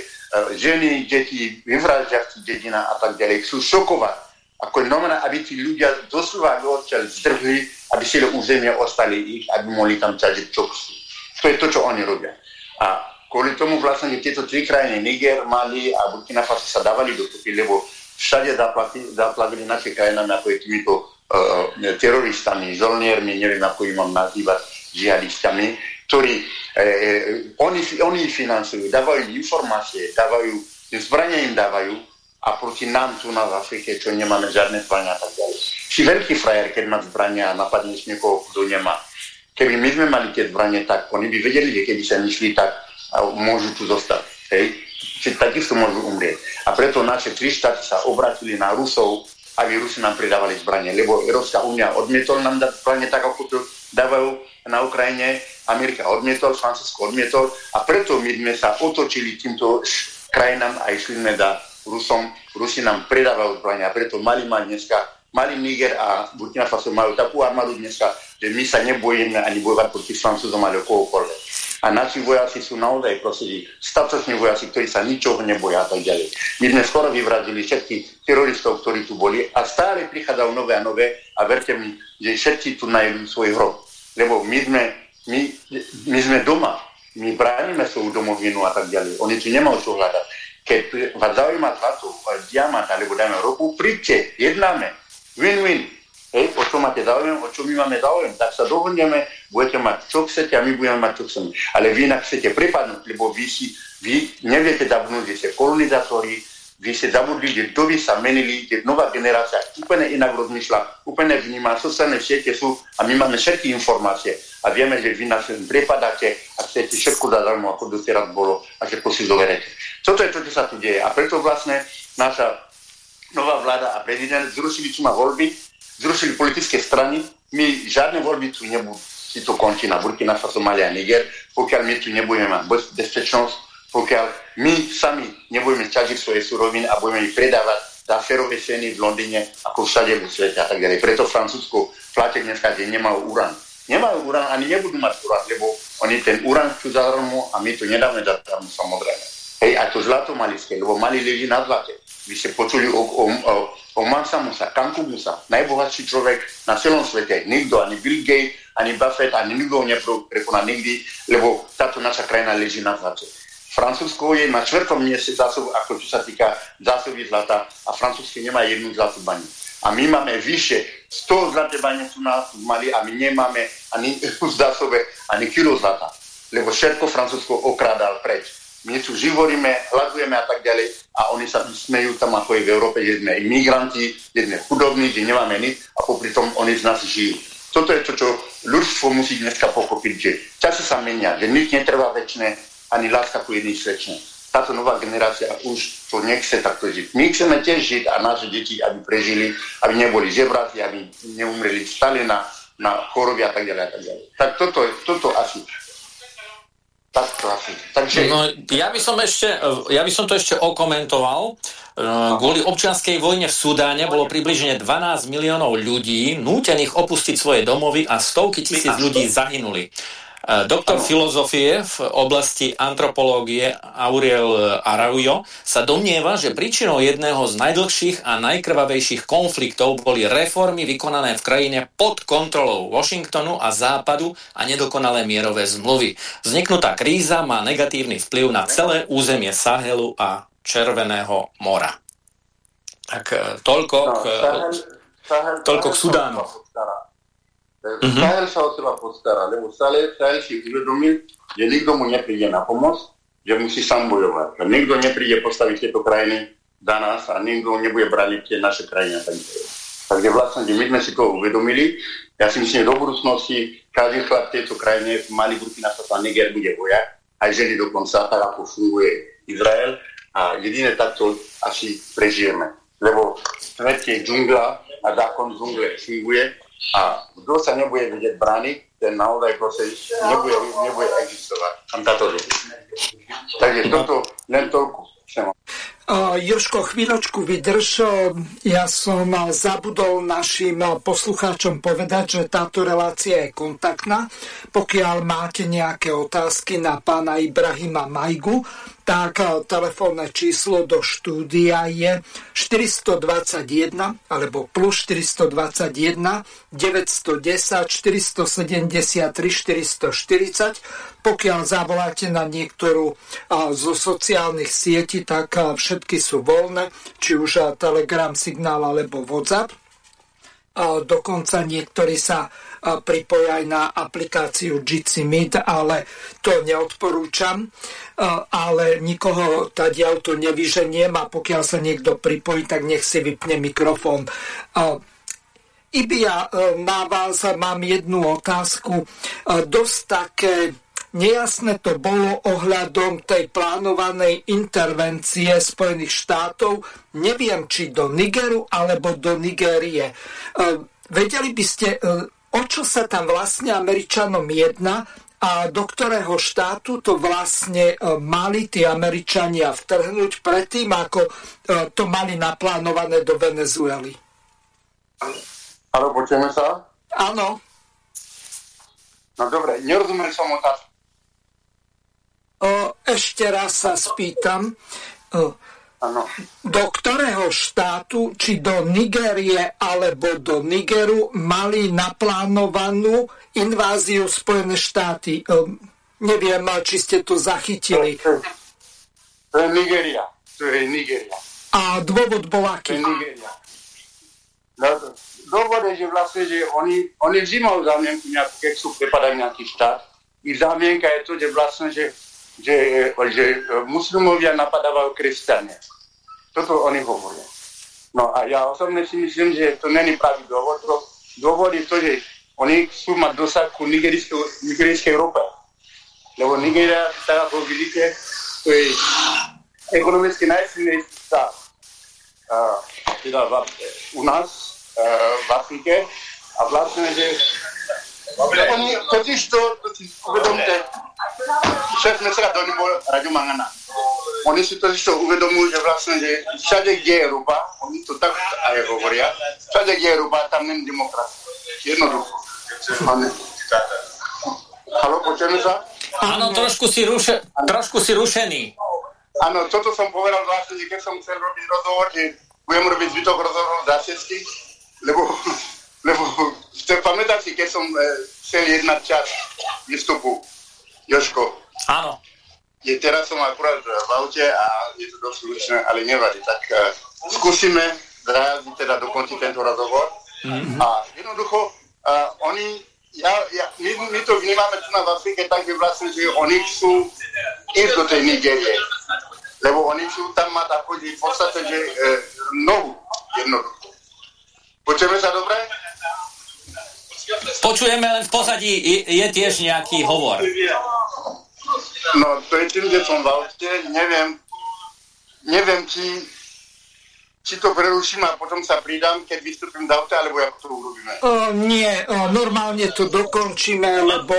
Speaker 5: ženy, deti vyvraždia v tých dedinách a tak ďalej, chcú šokovať. Ako normálne, aby tí ľudia doslova odtiaľ zdrhli, aby si územie ostali ich, aby mohli tam ťažiť čo chcú. To je to, čo oni robia. A kvôli tomu vlastne tieto tri krajiny, Niger, Mali a Burkina Faso sa dávali dokopy, lebo všade zaplavili naše krajinami ako je týmito uh, teroristami, žolniermi, neviem ako im mám nazývať, žihadistami, ktorí e, e, oni, oni financujú, dávajú informácie, dávajú, zbrania im dávajú a proti nám tu na Afrike, čo nemáme žiadne zbrania a tak ďalej. Si veľký frajer, keď má zbrania a napadneš niekoho, kto nemá. Keby my sme mali tie zbranie, tak oni by vedeli, že keby sa nešli, tak môžu tu zostať. Hej? Čiže takisto môžu umrieť. A preto naše tri štáty sa obratili na Rusov, aby Rusi nám pridávali zbranie, lebo Európska únia odmietol nám dať zbranie tak, ako to dávajú na Ukrajine, Amerika odmietol, Francúzsko odmietol a preto my sme sa otočili týmto krajinám a išli sme da Rusom. Rusi nám pridávajú zbranie a preto Mali má dneska, Mali, Niger a Burkina Faso majú takú armádu dneska, že my sa nebojíme ani bojovať proti Francúzom alebo kohokoľvek a naši vojaci sú naozaj prosili, statoční vojaci, ktorí sa ničoho neboja a tak ďalej. My sme skoro vyvradili všetkých teroristov, ktorí tu boli a stále prichádzajú nové a nové a verte mi, že všetci tu nájdú svoj hrob. Lebo my sme, my, my sme doma, my bránime svoju domovinu a tak ďalej. Oni tu nemajú čo hľadať. Keď vás zaujíma zlato, diamant alebo dajme ropu, príďte, jednáme. Win-win. Hej, o čo máte záujem, o čo my máme záujem, tak sa dohodneme, budete mať čo chcete a my budeme mať čo chceme. Ale vy inak chcete prepadnúť, lebo vy, si, vy neviete zabudnúť, že ste kolonizátori, vy ste zabudli, že vy sa menili, že nová generácia úplne inak rozmýšľa, úplne vníma, sociálne siete sú a my máme všetky informácie a vieme, že vy nás prepadáte a chcete všetko zadarmo, ako doteraz bolo a že to si zoberete. Toto je to, čo sa tu deje a preto vlastne naša nová vláda a prezident zrušili tu ma voľby, zrušili politické strany, my žiadne voľby tu nebudú. Si to končí na Burkina Faso, Mali a Niger, pokiaľ my tu nebudeme mať bezpečnosť, pokiaľ my sami nebudeme ťažiť svoje suroviny a budeme ich predávať za férové ceny v Londýne, ako všade v svete a tak ďalej. Preto Francúzsko platie dneska, že nemajú urán. Nemajú urán, ani nebudú mať urán, lebo oni ten urán chcú zadarmo a my to nedáme zadarmo samozrejme. Hej, a to zlato malické, lebo mali leží na zlate. Vy ste počuli o, o, o, o Mansa Musa, najbohatší človek na celom svete. Nikto, ani Bill Gates, ani Buffett, ani nikto neprekoná nikdy, lebo táto naša krajina leží na zlate. Francúzsko je na čtvrtom mieste zásob, ako čo sa týka zásoby zlata a Francúzsko nemá jednu zlatú baňu. A my máme vyše 100 zlaté bane sú nás mali a my nemáme ani zásobe ani kilo zlata. Lebo všetko Francúzsko okrádal preč my tu živoríme, hľadujeme a tak ďalej a oni sa smejú tam, ako je v Európe, sme imigranti, sme chudobní, že nemáme nič a popri tom oni z nás žijú. Toto je to, čo ľudstvo musí dneska pochopiť, že časy sa menia, že nič netrvá väčšie, ani láska tu je nič väčšie. Táto nová generácia už to nechce takto žiť. My chceme tiež žiť a naše deti, aby prežili, aby neboli žebráci, aby neumreli stali na, na choroby a tak ďalej a tak ďalej. Tak toto, toto asi tak to asi. Takže...
Speaker 6: No, ja, by som ešte, ja by som to ešte okomentoval. E, kvôli občianskej vojne v Sudáne bolo približne 12 miliónov ľudí nútených opustiť svoje domovy a stovky tisíc ľudí zahynuli. E, doktor filozofie v oblasti antropológie Auriel Araujo sa domnieva, že príčinou jedného z najdlhších a najkrvavejších konfliktov boli reformy vykonané v krajine pod kontrolou Washingtonu a Západu a nedokonalé mierové zmluvy. Vzniknutá kríza má negatívny vplyv na celé územie Sahelu a Červeného mora. Tak e, toľko k, toľko k Sudánu.
Speaker 5: Mm-hmm. Sahel sa o seba postará, lebo Sahel, Sahel si uvedomil, že nikto mu nepríde na pomoc, že musí sám bojovať. Že nikto nepríde postaviť tieto krajiny za nás a nikto nebude braniť tie naše krajiny. Takže vlastne, že my sme si to uvedomili, ja si myslím, že do budúcnosti každý chlap tejto krajine Mali, Burkina Faso a Niger bude bojať, aj ženy dokonca, tak ako funguje Izrael a jediné takto asi prežijeme. Lebo svet je džungla a zákon džungle funguje a kto sa nebude vedieť brániť, ten naozaj proste nebude, nebude existovať. Táto Takže toto len toľko.
Speaker 1: Uh, Joško, chvíľočku vydrž. Ja som zabudol našim poslucháčom povedať, že táto relácia je kontaktná. Pokiaľ máte nejaké otázky na pána Ibrahima Majgu, tak eh, telefónne číslo do štúdia je 421 alebo plus 421 910 473 440. Pokiaľ zavoláte na niektorú eh, zo sociálnych sietí, tak eh, všetky sú voľné, či už Telegram, Signál alebo WhatsApp. Dokonca niektorí sa pripoja aj na aplikáciu Jitsi Meet, ale to neodporúčam ale nikoho tadiaľ to nevyženiem a pokiaľ sa niekto pripojí, tak nech si vypne mikrofón. Ibia, e, na vás mám jednu otázku. E, dosť také nejasné to bolo ohľadom tej plánovanej intervencie Spojených štátov. Neviem, či do Nigeru alebo do Nigérie. E, vedeli by ste, o čo sa tam vlastne Američanom jedná a do ktorého štátu to vlastne e, mali tí Američania vtrhnúť predtým, ako e, to mali naplánované do Venezuely.
Speaker 5: Áno, počujeme sa?
Speaker 1: Áno.
Speaker 5: No dobre, nerozumiem som otázku.
Speaker 1: Ešte raz sa spýtam. Ano. Do ktorého štátu, či do Nigérie alebo do Nigeru, mali naplánovanú inváziu Spojené štáty. Um, neviem, či ste to zachytili.
Speaker 5: To je Nigeria. to je Nigeria.
Speaker 1: A dôvod bol
Speaker 5: To
Speaker 1: aký?
Speaker 5: je Nigeria. No, dôvod je, že vlastne, že oni, oni vždy majú zámienku, nejak, keď sú prepadať nejaký štát. Ich zámienka je to, že vlastne, že, že, že muslimovia napadávajú kresťania. Toto oni hovoria. No a ja osobne si myslím, že to není pravý dôvod. Dôvod je to, že oni chcú mať dosah ku nigerijskej, rope. Lebo Nigeria, tak ako vidíte, to je ekonomicky najsilnejší štát. Uh, teda v, u nás uh, v Afrike a vlastne, že oni totiž to, uvedomte, šéf Mesra do nebo Radio Mangana. Oni si totiž to uvedomujú, že vlastne, že všade, kde je ruba, oni to tak aj hovoria, všade, kde je ruba, tam není demokracia. Jednoducho. Máme. Halo, počujeme sa?
Speaker 6: Áno, trošku si, ruše, trošku si rušený.
Speaker 5: Áno, toto som povedal vlastne, že keď som chcel robiť rozhovor, že budem robiť zbytok rozhovorov za česky, lebo, lebo ste pamätáte si, keď som e, chcel jednať čas výstupu, Joško,
Speaker 6: Áno.
Speaker 5: je teraz som akurát v aute a je to dosť ručné, ale nevadí, tak e, skúsime zraziť teda dokončiť tento rozhovor. Mm-hmm. A jednoducho, e, oni, ja, ja, my, my to vnímame tu na Afrike tak, že vlastne, že oni chcú ísť do tej Nigérie. Lebo oni chcú tam mať ako že v podstate, že e, nohu, jednoducho. Počujeme sa dobre?
Speaker 6: Počujeme len v pozadí, je, je tiež nejaký hovor.
Speaker 5: No, to je tým, že som v aute, neviem, neviem, či, či to preruším a potom sa pridám, keď vystúpim z auta, alebo ako to urobíme.
Speaker 1: O, nie, o, normálne to dokončíme, lebo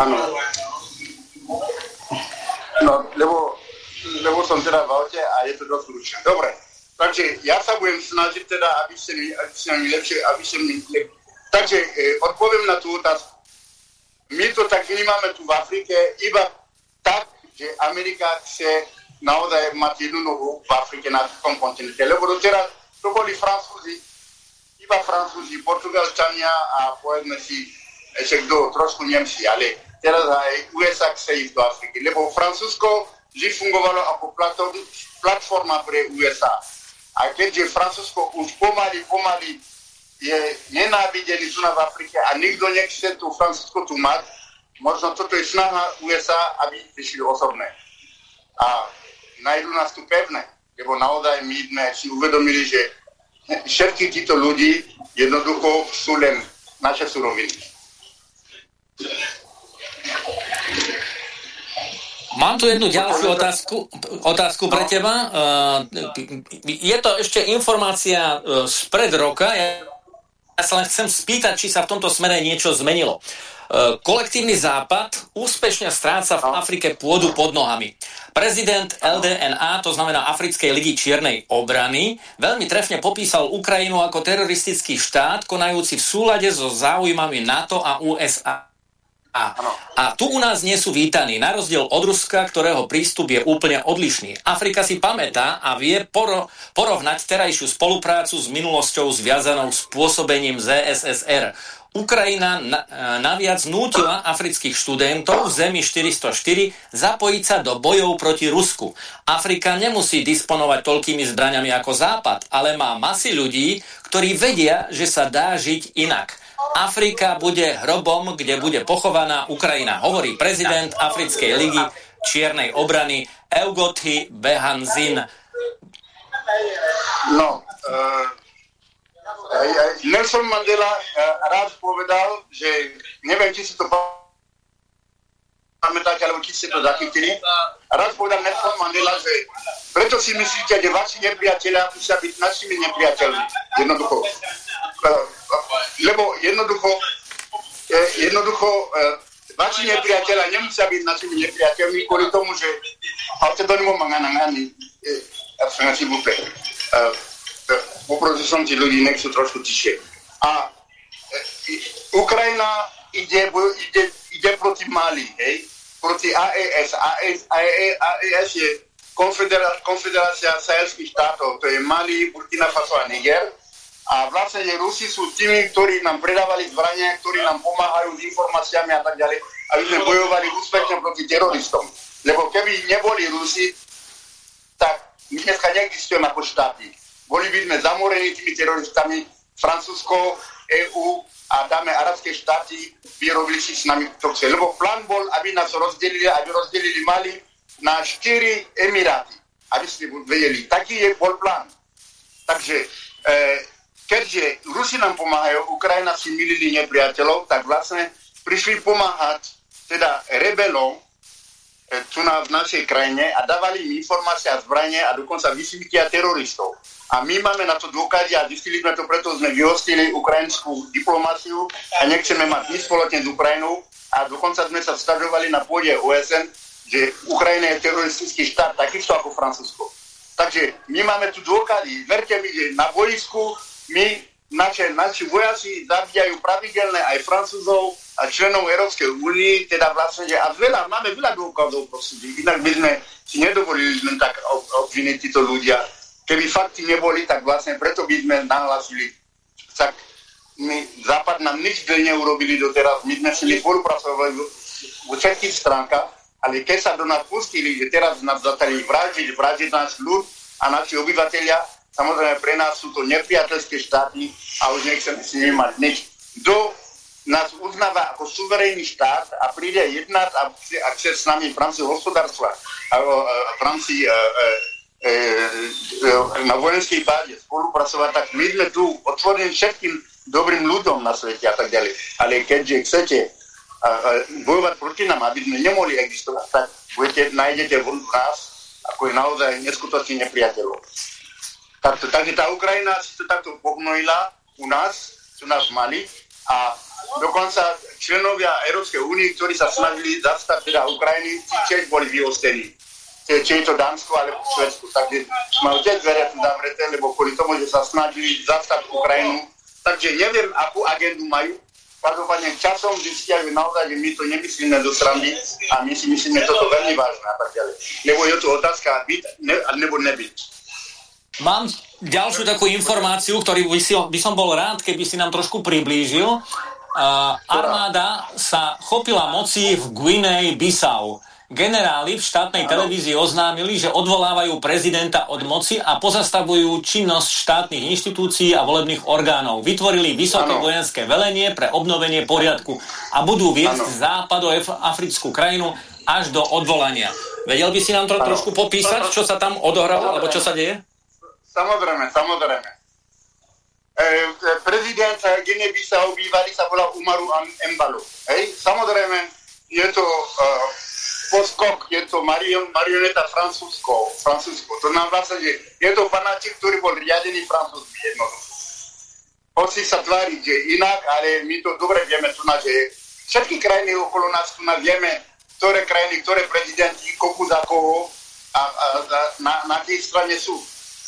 Speaker 5: Áno. No, lebo, lebo som teda v aute a je to dosť ručné. Dobre, takže ja sa budem snažiť teda, aby ste mi, aby ste mi lepšie, aby ste mi lepšie. Takže e, odpoviem na tú otázku. My to tak vnímame tu v Afrike iba tak, že Amerika chce naozaj mať jednu nohu v Afrike na tom kontinente. Lebo doteraz to boli Francúzi, iba Francúzi, Portugalčania a povedzme si ešte kto, trošku Nemci, ale teraz aj USA chce ísť do Afriky. Lebo Francúzsko vždy fungovalo ako platform, platforma pre USA. A keďže Francúzsko už pomaly, pomaly je nenávidený tu na v Afrike a nikto nechce tu Francúzsko tu mať, možno toto je snaha USA, aby vyšli osobné. A najdu nás tu pevné, lebo naozaj my sme si uvedomili, že všetky títo ľudí jednoducho sú len naše suroviny.
Speaker 6: Mám tu jednu ďalšiu otázku, otázku pre teba. Uh, je to ešte informácia uh, spred roka. Ja, sa len chcem spýtať, či sa v tomto smere niečo zmenilo. Uh, kolektívny západ úspešne stráca v Afrike pôdu pod nohami. Prezident LDNA, to znamená Africkej ligy čiernej obrany, veľmi trefne popísal Ukrajinu ako teroristický štát, konajúci v súlade so záujmami NATO a USA. A, a tu u nás nie sú vítaní, na rozdiel od Ruska, ktorého prístup je úplne odlišný. Afrika si pamätá a vie poro- porovnať terajšiu spoluprácu s minulosťou zviazanou s pôsobením ZSSR. Ukrajina na, naviac nútila afrických študentov v zemi 404 zapojiť sa do bojov proti Rusku. Afrika nemusí disponovať toľkými zbraňami ako Západ, ale má masy ľudí, ktorí vedia, že sa dá žiť inak. Afrika bude hrobom, kde bude pochovaná Ukrajina, hovorí prezident Africkej ligy čiernej obrany Eugothi Behanzin.
Speaker 5: No, uh, Nelson Mandela uh, rád povedal, že neviem, či si to pamätáte, alebo či ste to zachytili. Raz povedal Nelson Mandela, že preto si myslíte, že vaši nepriatelia musia byť našimi nepriateľmi. Jednoducho. Uh, lebo jednoducho, eh, jednoducho eh, vaši nepriateľa nemusia byť našimi nepriateľmi kvôli tomu, že ale to nemo manganangani, eh, si bupe. Poprosil som ti ľudí, nech sú trošku tišie. A eh, Ukrajina ide, ide, ide proti Mali, hej? Proti AES. AES, AES, AES je konfederá, konfederácia sahelských štátov, to je Mali, Burkina Faso a Niger. A vlastne Rusi sú tými, ktorí nám predávali zbrania, ktorí nám pomáhajú s informáciami a tak ďalej, aby sme bojovali úspešne proti teroristom. Lebo keby neboli Rusi, my dneska neexistujeme ako štáty. Boli by sme zamorení tými teroristami, Francúzsko, EU a dáme arabské štáty, vyrobili si s nami to chce. Lebo plán bol, aby nás rozdelili, aby rozdelili Mali na 4 emiráty. Aby ste vedeli, taký je bol plán. Takže e, keďže Rusi nám pomáhajú, Ukrajina si milili nepriateľov, tak vlastne prišli pomáhať teda rebelom tu na, v našej krajine a dávali im informácie a zbranie a dokonca vysvítia teroristov. A my máme na to dôkazy a zistili sme to, preto sme vyhostili ukrajinskú diplomáciu a nechceme mať nič spoločne s Ukrajinou a dokonca sme sa stažovali na pôde OSN, že Ukrajina je teroristický štát, takisto ako Francúzsko. Takže my máme tu dôkazy. Verte mi, že na boisku my, naše, naši vojaci zabíjajú pravidelne aj Francúzov a členov Európskej únie, teda vlastne, a veľa, máme veľa dôkazov, prosím, inak by sme si nedovolili sme tak obviniť títo ľudia. Keby fakty neboli, tak vlastne preto by sme nahlasili. Tak my, Západ nám nič neurobili doteraz, my sme si spolupracovali vo všetkých stránkach, ale keď sa do nás pustili, že teraz nás začali vražiť, vražiť náš ľud a naši obyvateľia, samozrejme pre nás sú to nepriateľské štáty a už nechceme si nemať nič. Kto nás uznáva ako suverénny štát a príde jednať a, a chce s nami v rámci hospodárstva a v rámci e, e, e, na vojenskej báze spolupracovať, tak my sme tu otvorení všetkým dobrým ľuďom na svete a tak ďalej. Ale keďže chcete bojovať proti nám, aby sme nemohli existovať, tak budete, nájdete v nás, ako je naozaj neskutočný nepriateľov. Takto, takže tá Ukrajina si to takto pohnojila u nás, tu nás mali a dokonca členovia Európskej únie, ktorí sa snažili zastať teda Ukrajiny, tiež boli vyhostení. Či je to Dánsko alebo Švedsku. Takže majú tiež dvere tu zavreté, lebo kvôli tomu, že sa snažili zastať Ukrajinu. Takže neviem, akú agendu majú, každopádne časom zistia, že naozaj, že my to nemyslíme do srandy a my si myslíme toto veľmi vážne a tak ďalej. Lebo je to otázka byť ne, nebo nebyť.
Speaker 6: Mám ďalšiu takú informáciu, ktorú by, si, by som bol rád, keby si nám trošku priblížil. Uh, armáda sa chopila moci v Guinei Bissau. Generáli v štátnej televízii oznámili, že odvolávajú prezidenta od moci a pozastavujú činnosť štátnych inštitúcií a volebných orgánov. Vytvorili vysoké ano. vojenské velenie pre obnovenie poriadku a budú viesť západoafrickú krajinu až do odvolania. Vedel by si nám to ano. trošku popísať, čo sa tam odohralo, alebo čo sa deje?
Speaker 5: Samozrejme, samozrejme. E, e prezident Guinea-Bissau bývalý sa volá Umaru Embalo. Hej? Samozrejme, je to uh, poskok, je to marion, marioneta Francúzsko, Francúzsko. To nám vlastne, že je to panáčik, ktorý bol riadený Francúzsky jednoducho. Hoci sa tvári, že inak, ale my to dobre vieme tu na, že všetky krajiny okolo nás tu na vieme, ktoré krajiny, ktoré prezidenti, kopu za koho a, a, a na, na tej strane sú.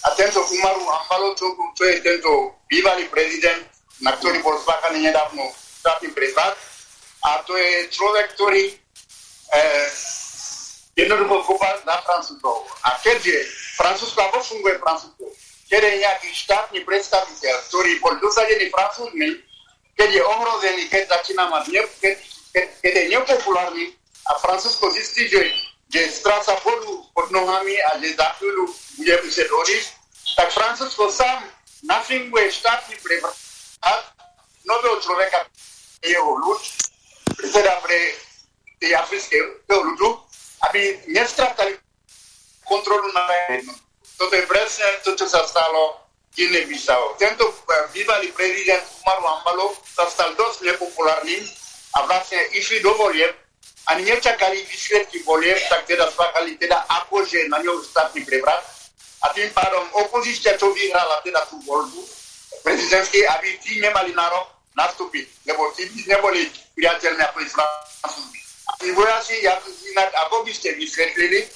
Speaker 5: A tento Umaru Ambalo, to, to je tento bývalý prezident, na ktorý bol spáchaný nedávno štátny prepad. A to je človek, ktorý eh, jednoducho kopať na Francúzov. A keďže Francúzsko, ako funguje Francúzsko, keď je nejaký štátny predstaviteľ, ktorý bol dosadený Francúzmi, keď je ohrozený, keď začína mať, keď, keď, keď je nepopulárny a Francúzsko zistí, že, že stráca vodu pod nohami a že za chvíľu bude musieť odísť, tak Francúzsko sám nafinguje štátny prevrat nového človeka jeho ľud, teda pre tej afrického ľudu, aby nestratali kontrolu na jedno. Toto je presne to, čo sa stalo Guinea Bissau. Tento eh, bývalý prezident Umaru Ambalo sa stal dosť nepopulárnym a vlastne išli do volieb, ani nečakali výsledky volieb, tak teda spáchali teda akože na ňou štátny prevrat. A tým pádom opozícia to vyhrala teda tú voľbu prezidentskej, aby tí nemali nárok nastúpiť, lebo tí neboli priateľní ako je tí vojaci, inak ako by ste vysvetlili,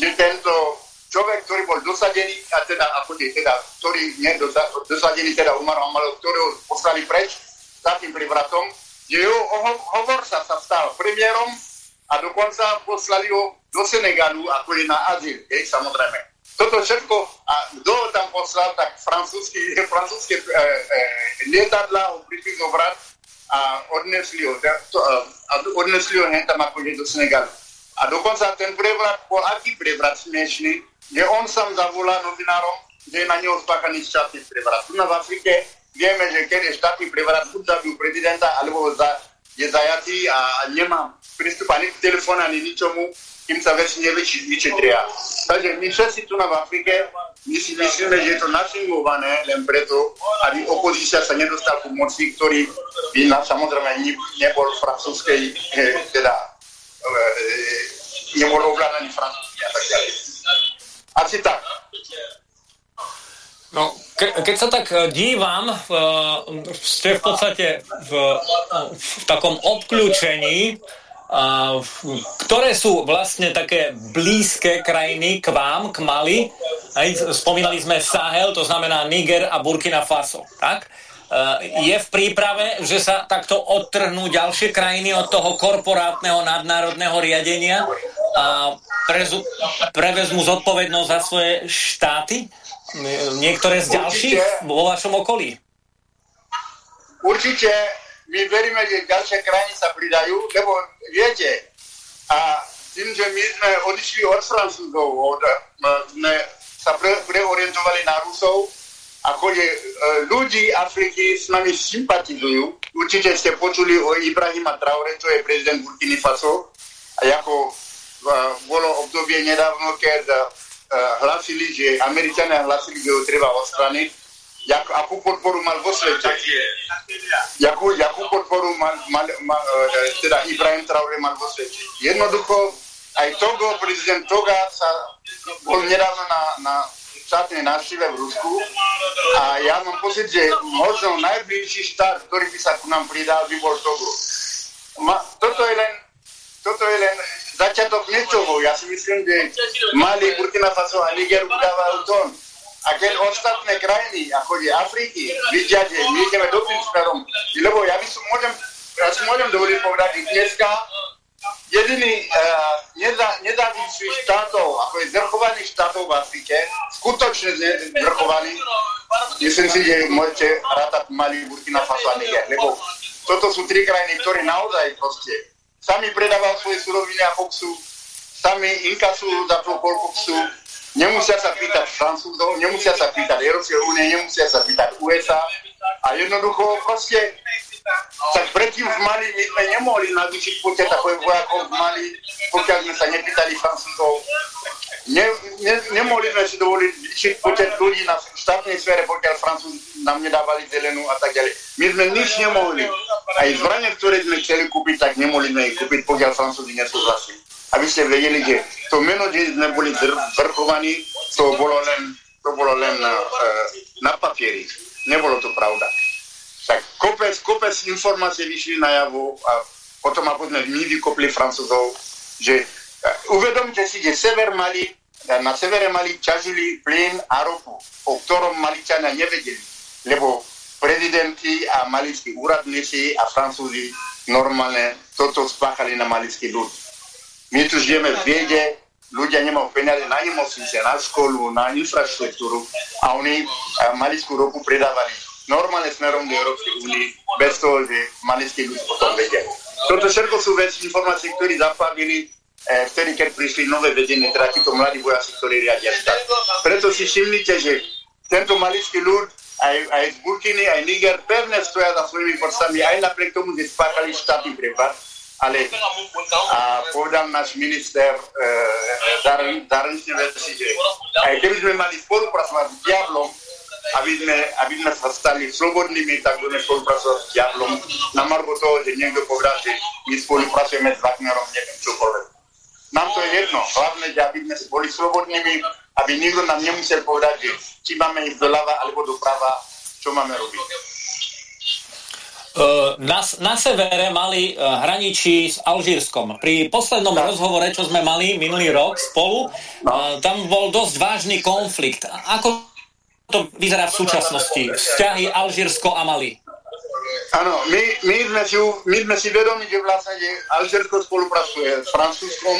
Speaker 5: že tento človek, ktorý bol dosadený, a teda, ako je, teda, ktorý nie dosa, dosadený, teda Umar Amalov, ktorého poslali preč takým privratom, že jeho hovor sa, sa stal premiérom a dokonca poslali ho do Senegalu, ako je na azyl, hej, samozrejme. Toto všetko, a kto ho tam poslal, tak francúzske, e, e, lietadla ho prišli zobrať a odnesli ho, to, a odnesli ho hen tam akože do Senegalu. A dokonca ten prevrat bol aký prevrat smiešný, kde on sám zavolá novinárom, kde je na neho spáchaný štátny prevrat. Tu na Afrike vieme, že keď je štátny prevrat, buď zabijú prezidenta, alebo za, je zajatý a nemá prístup ani k telefónu, ani ničomu, kým sa veci nevyči- vyčetria. Takže my všetci tu na v Afrike, my si myslíme, že je to nafingované len preto, aby opozícia sa nedostal ku moci, ktorý by na, samozrejme ne- nebol francúzskej, eh, teda eh, nebol ovládaný francúzsky a tak ďalej. Asi tak.
Speaker 6: No, ke, keď sa tak e, dívam, uh, ste v podstate v, v takom obklúčení, uh, ktoré sú vlastne také blízke krajiny k vám, k Mali. Spomínali sme Sahel, to znamená Niger a Burkina Faso. Tak? Uh, je v príprave, že sa takto odtrhnú ďalšie krajiny od toho korporátneho nadnárodného riadenia a prezu, prevezmú zodpovednosť za svoje štáty? Niektoré z ďalších vo vašom okolí?
Speaker 5: Určite my veríme, že ďalšie krajiny sa pridajú, lebo viete, a tým, že my sme odišli od Francúzov, od, sme sa pre, preorientovali na Rusov, ako je, e, ľudí Afriky s nami sympatizujú. Určite ste počuli o Ibrahima Traore, čo je prezident Burkiny Faso, a ako e, bolo obdobie nedávno, keď hlasili, že Američania hlasili, že ho treba odstraniť, jak, akú podporu mal vo svete. Jakú, jakú podporu mal, mal, mal, e, teda Ibrahim Traore mal vo svete. Jednoducho, aj Togo, prezident Toga sa bol nedávno na, na štátnej návšteve v Rusku a ja mám pocit, že možno najbližší štát, ktorý by sa ku nám pridal, by bol Togo. Ma, toto je len, toto je len začiatok niečoho. Ja si myslím, že Mali, Burkina Faso a Niger udávajú tón. A keď ostatné krajiny, ako je Afriky, vidia, že my ideme dobrým smerom, lebo ja by som môžem, ja si môžem dovoliť povedať, že dneska jediný uh, nedá, nezávislý štátov, ako je zvrchovaných štátov v Afrike, skutočne zvrchovaný, myslím si, že môžete rátať Mali, Burkina Faso a Niger, lebo toto sú tri krajiny, ktoré naozaj proste sami predávajú svoje suroviny a koksu, sami inkasujú za to, koľko chcú, nemusia sa pýtať Francúzov, nemusia sa pýtať Európskej únie, nemusia sa pýtať USA a. Jednoducho proste tak predtým v Mali my sme nemohli navýšiť počet takových vojakov v Mali, pokiaľ sme sa nepýtali Francúzov. Ne, ne, nemohli sme si dovoliť zvýšiť počet ľudí na štátnej sfére, pokiaľ Francúz nám nedávali zelenú a tak ďalej. My sme nič nemohli. Aj zbranie, ktoré sme chceli kúpiť, tak nemohli sme ich kúpiť, pokiaľ Francúzi nesúhlasili. Aby ste vedeli, že to meno, že sme boli zvrchovaní, to bolo len, to bolo len uh, na papieri. Nebolo to pravda tak kopec, kopec informácií vyšli najavo a potom ako sme my vykopli Francúzov, že uh, uvedomte si, že sever Mali, na severe Mali ťažili plyn a ropu, o ktorom Maličania nevedeli, lebo prezidenti a malickí úradníci a Francúzi normálne toto spáchali na malický ľud. My tu žijeme v biede, ľudia nemajú peniaze na nemocnice, na školu, na infraštruktúru a oni malickú ropu predávali normálne smerom do Európskej únie, bez toho, že malickí ľudí o tom vedia. Toto všetko sú veci, informácie, ktoré zaplavili eh, vtedy, keď prišli nové vedenie, teda títo mladí vojaci, ktorí riadia štát. Preto si všimnite, že tento malický ľud, aj, aj z Burkiny, aj Niger, pevne stoja za svojimi podstami, aj napriek tomu, že spáchali štátny prepad, ale a povedal náš minister e, zahraničnej veci, že aj keby sme mali spolupracovať s diablom, aby sme, aby sme sa stali slobodnými, tak budeme spolupracovať s diablom. Na margo toho, že niekto povedal, že my spolupracujeme s Wagnerom, neviem čokoľvek. Nám to je jedno. Hlavne, že aby sme boli slobodnými, aby nikto nám nemusel povedať, že či máme ísť doľava alebo doprava, čo máme robiť.
Speaker 6: Na, na severe mali hraničí s Alžírskom. Pri poslednom no. rozhovore, čo sme mali minulý rok spolu, no. tam bol dosť vážny konflikt. Ako to vyzerá v súčasnosti? Vzťahy Alžírsko a Mali.
Speaker 5: Áno, my, my, sme si, my sme si vedomi, že vlastne že Alžírsko spolupracuje s Francúzskom.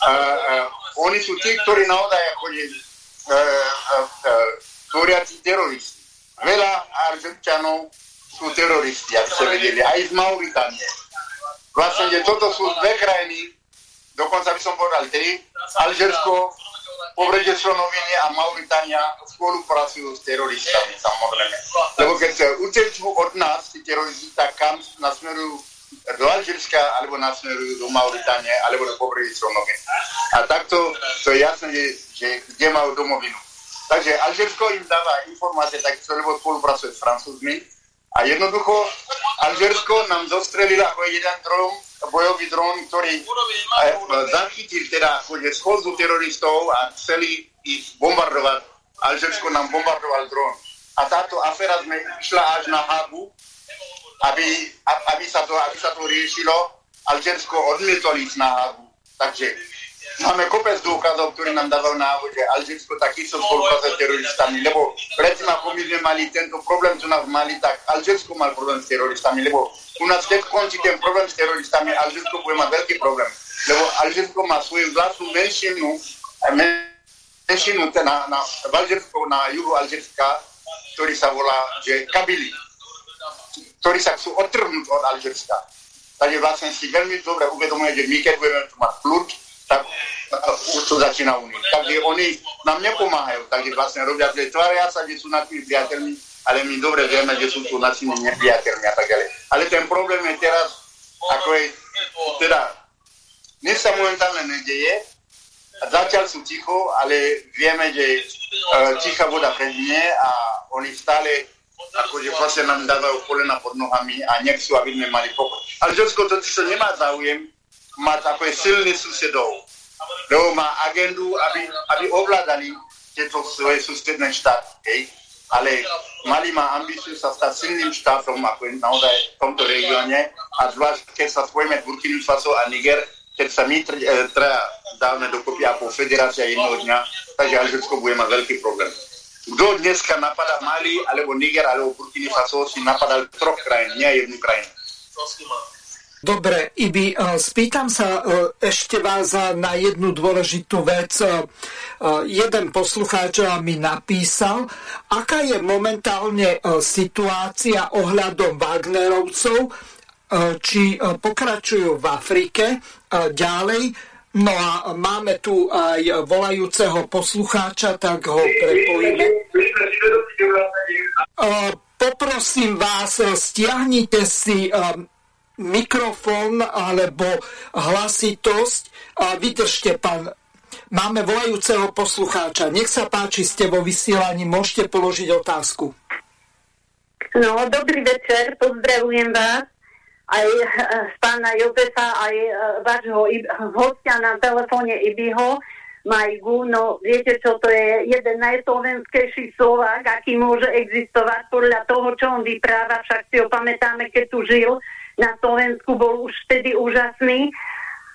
Speaker 5: A, a, oni sú tí, ktorí naozaj ako je, tvoria tí teroristi. Veľa Alžírčanov sú teroristi, aby ste vedeli, aj z Mauritánie. Vlastne, toto sú dve krajiny, dokonca by som povedal tri, Alžírsko, pobrežie Slonoviny a Mauritánia spolupracujú s teroristami, samozrejme. Lebo keď sa utečú od nás, tí teroristi, tak kam nasmerujú do Alžírska, alebo nasmerujú do Mauritánie, alebo do pobreží Slonoviny. A takto to je jasné, že, že kde majú domovinu. Takže Alžírsko im dáva informácie, tak lebo spolupracuje s Francúzmi. A jednoducho Alžírsko nám zostrelilo ako jeden dron, bojový dron, ktorý eh, zachytil teda schodzu teroristov a chceli ich bombardovať. Alžírsko nám bombardoval dron. A táto aféra sme išla až na Hagu, aby, aby, sa, to, aby sa to riešilo. Alžírsko odmietol ísť na Hagu. Takže Máme kopec dôkazov, ktorí nám dávajú návod, že Alžírsko takisto spolupracuje s teroristami, lebo predtým ako my sme mali tento problém, čo nás mali, tak Alžírsko mal problém s teroristami, lebo u nás keď končí ten problém s teroristami, Alžírsko bude mať veľký problém, lebo Alžírsko má svoju vlastnú menšinu, menšinu na, na, v Alžírsku, na juhu Alžírska, ktorý sa volá, že Kabili, ktorí sa chcú odtrhnúť od Alžírska. Takže vlastne si veľmi dobre uvedomuje, že my keď budeme tu mať kľúč, tak už to začína u nich. Takže oni nám nepomáhajú, takže vlastne robia, že tvária sa, že sú našimi priateľmi, ale my dobre vieme, že sú tu našimi nepriateľmi a tak ďalej. Ale ten problém je teraz, ako je, teda, dnes sa momentálne nedeje, zatiaľ sú ticho, ale vieme, že uh, tichá voda prednie a oni stále akože vlastne nám dávajú kolena pod nohami a nechcú, aby sme mali pokoj. Ale Žorsko to, čo nemá záujem, má takové silných susedov, lebo má agendu, aby, aby ovládali tieto svoje susedné štáty. Hej? Ale Mali má ambíciu sa stať silným štátom, ako je naozaj v tomto regióne, a zvlášť keď sa spojíme Burkina Faso a Niger, keď sa my teda dávne dokopy ako federácia jedného dňa, takže Alžírsko bude mať veľký problém. Kto dneska napadá Mali, alebo Niger, alebo Burkina Faso, si napadal troch krajín, nie jednu krajinu.
Speaker 1: Dobre, Ibi, e, spýtam sa e, ešte vás na jednu dôležitú vec. E, jeden poslucháč mi napísal, aká je momentálne situácia ohľadom Wagnerovcov, či pokračujú v Afrike ďalej. No a máme tu aj volajúceho poslucháča, tak ho prepojíme. Poprosím vás, stiahnite si mikrofón alebo hlasitosť a vydržte, pán. Máme volajúceho poslucháča. Nech sa páči, ste vo vysielaní, môžete položiť otázku.
Speaker 7: No, dobrý večer, pozdravujem vás aj z eh, pána Jozefa, aj eh, vášho hostia na telefóne Ibiho, Majgu. No, viete čo, to je jeden najslovenskejší Slovák, aký môže existovať podľa toho, čo on vypráva. Však si ho pamätáme, keď tu žil na Slovensku bol už vtedy úžasný.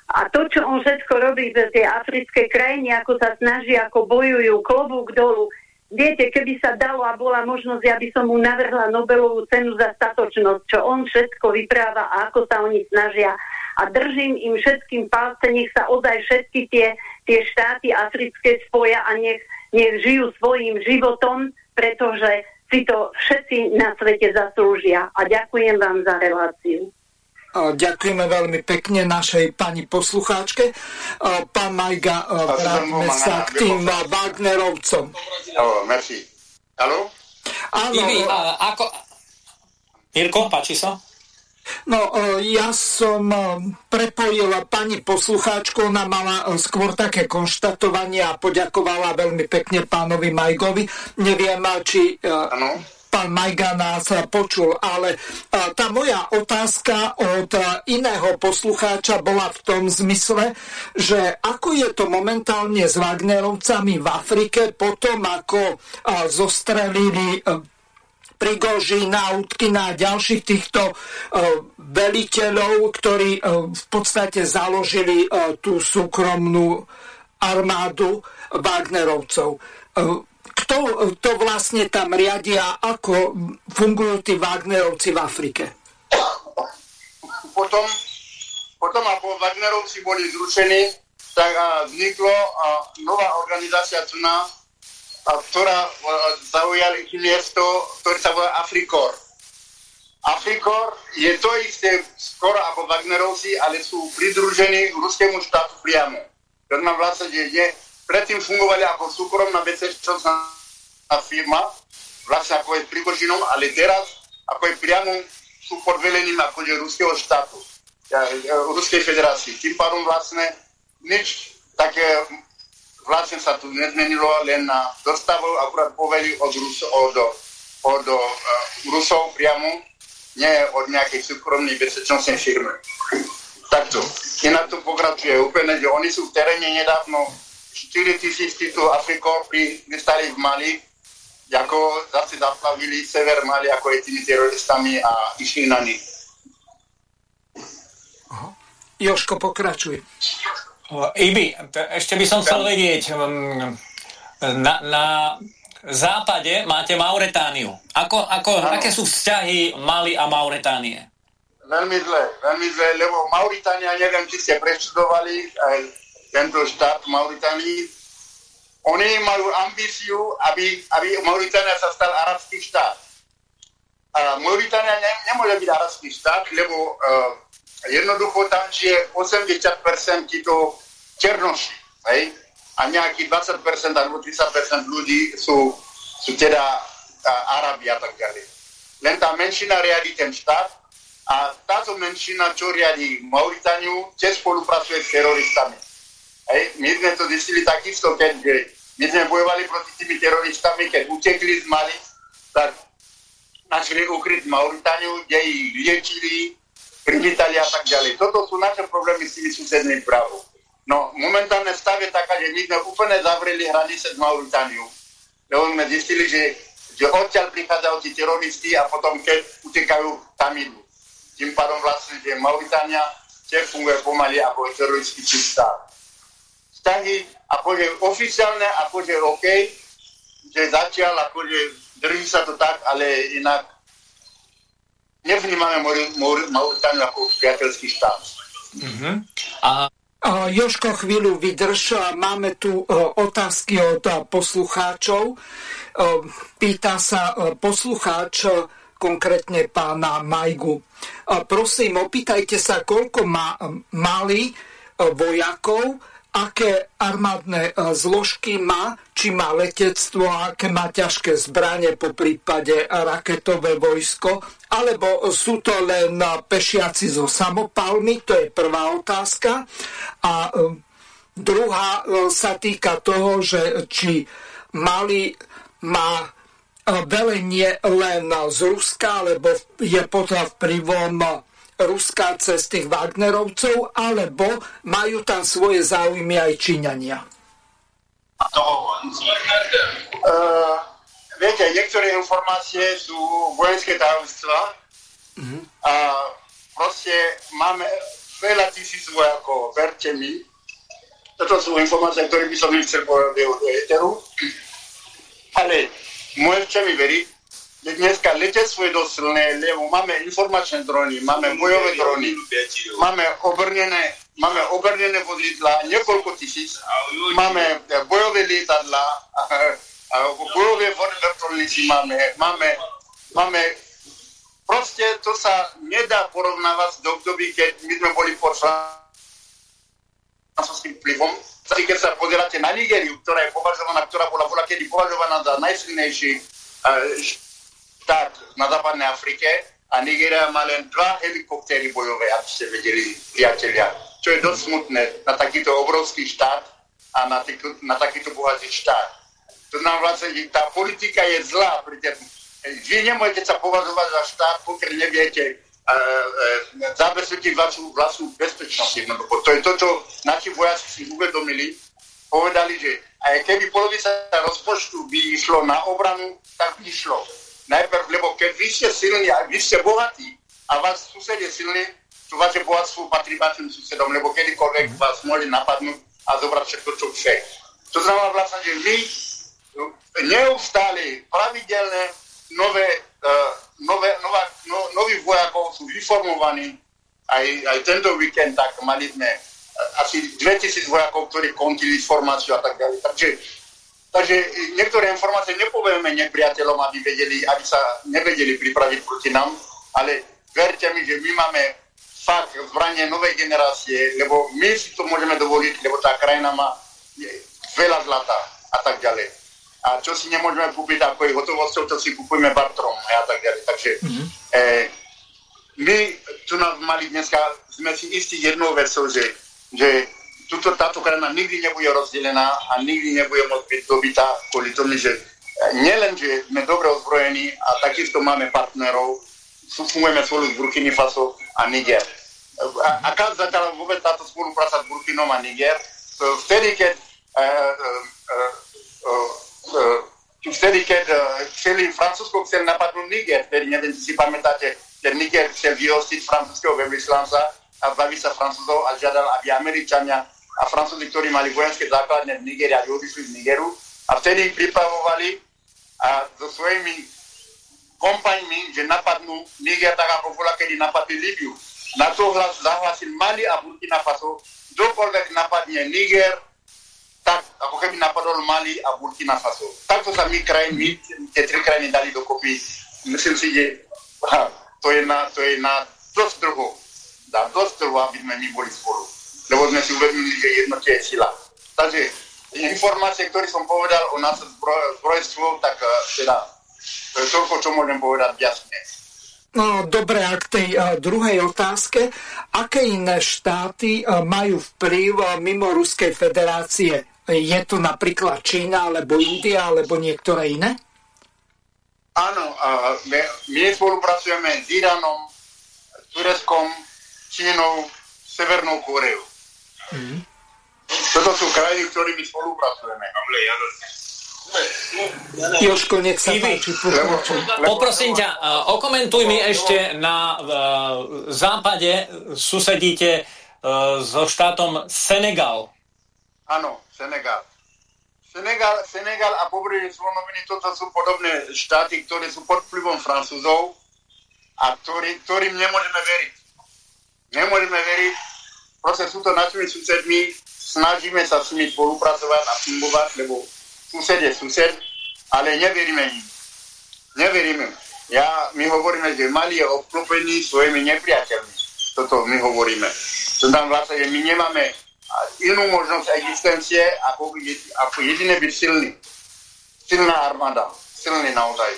Speaker 7: A to, čo on všetko robí za tie africké krajiny, ako sa snaží, ako bojujú, klobúk dolu. Viete, keby sa dalo a bola možnosť, ja by som mu navrhla Nobelovú cenu za statočnosť, čo on všetko vypráva a ako sa oni snažia. A držím im všetkým palce, nech sa ozaj všetky tie, tie štáty africké spoja a nech, nech žijú svojim životom, pretože si to všetci na svete zaslúžia. A ďakujem vám za reláciu.
Speaker 1: Ďakujeme veľmi pekne našej pani poslucháčke. Pán Majga, vráťme sa k tým Wagnerovcom.
Speaker 5: merci.
Speaker 1: Áno.
Speaker 6: Ako... Mirko, páči sa?
Speaker 1: No, ja som prepojil pani poslucháčku, ona mala skôr také konštatovanie a poďakovala veľmi pekne pánovi Majgovi. Neviem, či ano. pán Majga nás počul, ale tá moja otázka od iného poslucháča bola v tom zmysle, že ako je to momentálne s Wagnerovcami v Afrike potom, ako zostrelili Prigožina, Utkina a ďalších týchto uh, veliteľov, ktorí uh, v podstate založili uh, tú súkromnú armádu Wagnerovcov. Kto to vlastne tam riadia, ako fungujú tí Wagnerovci v Afrike?
Speaker 5: Potom, potom ako Wagnerovci boli zrušení, tak vzniklo nová organizácia CUNA, ktorá zaujali miesto, ktoré sa volá Afrikor. Afrikor je to isté skoro ako Wagnerovci, ale sú pridružení ruskému štátu priamo. To znamená vlastne, je predtým fungovali ako súkromná bezpečnostná firma, vlastne ako je Prigožinom, ale teraz ako je priamo sú pod velením akože ruského štátu, ja, ja, Ruskej federácii. Tým pádom vlastne nič také vlastne sa tu nezmenilo, len na dostavu akurát poveli od, Rus, od, od uh, Rusov priamo, nie od nejakej súkromnej bezpečnostnej firmy. Takto. Inak to pokračuje úplne, že oni sú v teréne nedávno 4 tisíc tu Afriko pristali v Mali, ako zase zaplavili sever Mali ako je tými teroristami a išli na nich.
Speaker 1: Joško, pokračuj.
Speaker 6: Ibi, ešte by som chcel vedieť, mm, na, na západe máte Mauretániu. Ako, ako, aké sú vzťahy Mali a Mauretánie?
Speaker 5: Veľmi zle, veľmi zle, lebo Mauritánia, neviem, či ste preštudovali aj tento štát Mauritánii, oni majú ambíciu, aby, aby Mauritánia sa stal arabský štát. A Mauritánia ne, nemôže byť arabský štát, lebo uh, jednoducho tam žije 80% títo černoši, hej? a nejaký 20% alebo 30% ľudí sú, sú teda Arabi a tak ďalej. Len tá menšina riadi ten štát a táto menšina, čo riadi Mauritániu, tiež spolupracuje s teroristami. Hej? My sme to zistili takisto, keď my sme bojovali proti tými teroristami, keď utekli z Mali, tak našli ukryť Mauritániu, kde ich liečili, privítali a tak ďalej. Toto sú naše problémy s tými susednými právom. No, momentálne stav je taká, že my sme úplne zavreli hranice s Mauritániou. Lebo sme zistili, že, že odtiaľ prichádzajú tí teroristi a potom keď utekajú tam idú. Tým pádom vlastne, že Mauritánia tiež funguje pomaly ako teroristický štát. Vzťahy akože oficiálne, akože OK, že zatiaľ akože drží sa to tak, ale inak nevnímame Mauritániu ako priateľský štát.
Speaker 6: Uh-huh. A
Speaker 1: Joško, chvíľu vydrž. Máme tu otázky od poslucháčov. Pýta sa poslucháč, konkrétne pána Majgu. Prosím, opýtajte sa, koľko má, mali vojakov, aké armádne zložky má, či má letectvo, aké má ťažké zbranie, po prípade raketové vojsko, alebo sú to len pešiaci zo samopalmi, to je prvá otázka. A e, druhá e, sa týka toho, že či Mali má e, velenie len z Ruska, alebo je pod vplyvom Ruska cez tých Wagnerovcov, alebo majú tam svoje záujmy aj Číňania?
Speaker 5: Uh, viete, niektoré informácie sú vojenské tajomstva mm-hmm. a proste máme veľa tisíc vojakov, verte mi. Toto sú informácie, ktoré by som nechcel povedať do éteru. Ale môžete mi veriť, že dneska letectvo je dosť silné, lebo máme informačné drony, máme bojové drony, máme obrnené, máme obrnené vozidla, niekoľko tisíc, máme bojové lietadla, bojové vrtulníci máme, máme, máme, proste to sa nedá porovnávať do období, keď my sme boli pod francúzským vplyvom. Keď sa pozeráte na Nigériu, ktorá je považovaná, ktorá bola, bola kedy považovaná za najsilnejší štát na západnej Afrike a Nigeria má len dva helikoptéry bojové, aby ste vedeli, priatelia. Čo je dosť smutné na takýto obrovský štát a na, týko, na takýto bohatý štát. To znamená vlastne, tá politika je zlá. Vy nemôžete sa považovať za štát, pokiaľ neviete uh, uh, zabezpečiť vlastnú, vlastnú bezpečnosť. Jednoducho. To je to, čo naši vojaci si uvedomili. Povedali, že aj keby polovica rozpočtu by išlo na obranu, tak by išlo. Najprv, lebo keď vy ste silní a vy ste bohatí a vás sused je silný, to vaše bohatstvo patrí vašim susedom, lebo kedykoľvek vás môže napadnúť a zobrať všetko, čo chce. To znamená vlastne, že my neustále, pravidelne nové, uh, nové, nová, no, noví vojakov sú vyformovaní. Aj, aj tento víkend tak mali sme uh, asi 2000 vojakov, ktorí kontili formáciu a tak ďalej. Takže, takže niektoré informácie nepovieme nepriateľom, aby, vedeli, aby sa nevedeli pripraviť proti nám, ale verte mi, že my máme fakt zbranie novej generácie, lebo my si to môžeme dovoliť, lebo tá krajina má veľa zlata a tak ďalej. A čo si nemôžeme kúpiť ako je hotovosťou, to si kúpime bartrom a tak ďalej. Takže mm-hmm. e, my tu na Mali dneska sme si istí jednou vecou, že, že tuto, táto krajina nikdy nebude rozdelená a nikdy nebude môcť byť dobytá kvôli tomu, že nielen, že sme dobre ozbrojení a takisto máme partnerov, fungujeme spolu s Burkina Faso a Niger. A, aká začala vôbec táto spolupráca s Burkinom a Niger? Vtedy, keď uh, uh, uh, vtedy, keď uh, chceli, Francúzsko chceli napadnúť Niger, vtedy neviem, či si pamätáte, keď Niger chcel vyhostiť francúzského veľvyslanca a zbaviť sa Francúzov a žiadal, aby Američania a Francúzi, ktorí mali vojenské základne v Nigeri, aby odišli z Nigeru a vtedy ich pripravovali a so svojimi kompaňmi, že napadnú Niger tak ako bola, kedy napadli Libiu. Na to hlas zahlasil Mali a Burkina Faso, kdokoľvek napadne Niger, tak ako keby napadol Mali a Burkina Faso. Takto sa my krajiny, tie tri krajiny dali dokopy. Myslím si, že ha, to je na, to je na dosť dlho. Dá dosť dlho, aby sme my boli spolu. Lebo sme si uvedomili, že jednotie je sila. Takže informácie, ktoré som povedal o nás zbrojstvo, tak uh, teda to je toľko, čo môžem povedať jasne.
Speaker 1: No, dobre, a k tej uh, druhej otázke, aké iné štáty uh, majú vplyv uh, mimo Ruskej federácie? Je to napríklad Čína, alebo India, alebo niektoré iné?
Speaker 5: Áno, my, my spolupracujeme s Iránom, Tureckom, Čínou, Severnou Koreou. Mm. Toto sú krajiny, ktorými spolupracujeme.
Speaker 1: Joško, nech sa páči.
Speaker 6: Poprosím ťa, okomentuj mi ešte na západe susedíte so štátom Senegal.
Speaker 5: Áno, Senegal. Senegal, Senegal a pobrežie Slonoviny, toto sú podobné štáty, ktoré sú pod vplyvom Francúzov a ktorý, ktorým nemôžeme veriť. Nemôžeme veriť, proste sú to našimi susedmi, snažíme sa s nimi spolupracovať a fungovať, lebo sused je sused, ale neveríme im. Neveríme. Ja, my hovoríme, že Mali je obklopený svojimi nepriateľmi. Toto my hovoríme. To nám vlastne, že my nemáme inú možnosť existencie, ako, jediné byť silný. Silná armáda. Silný naozaj.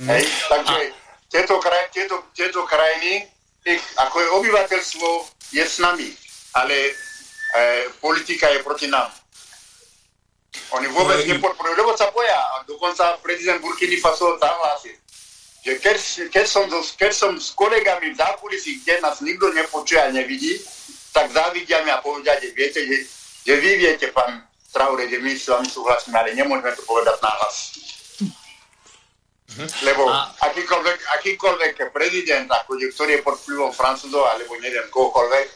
Speaker 5: Mm. Hej? Takže tieto, kraj, tieto, tieto krajiny, ich, ako je obyvateľstvo, je s nami. Ale e, politika je proti nám. Oni vôbec no, nepodporujú, lebo sa boja. A dokonca prezident Burkiny Faso zahlásil, že keď, keď, som, keď som s kolegami v zákulisí, kde nás nikto nepočuje a nevidí, tak závidia mi a povedia, že viete, že, že vy viete, pán Traure, že my s vami súhlasíme, ale nemôžeme to povedať nahlas. Mhm. Lebo akýkoľvek, akýkoľvek prezident, ako, ktorý je pod vplyvom Francúzov, alebo neviem kohokoľvek,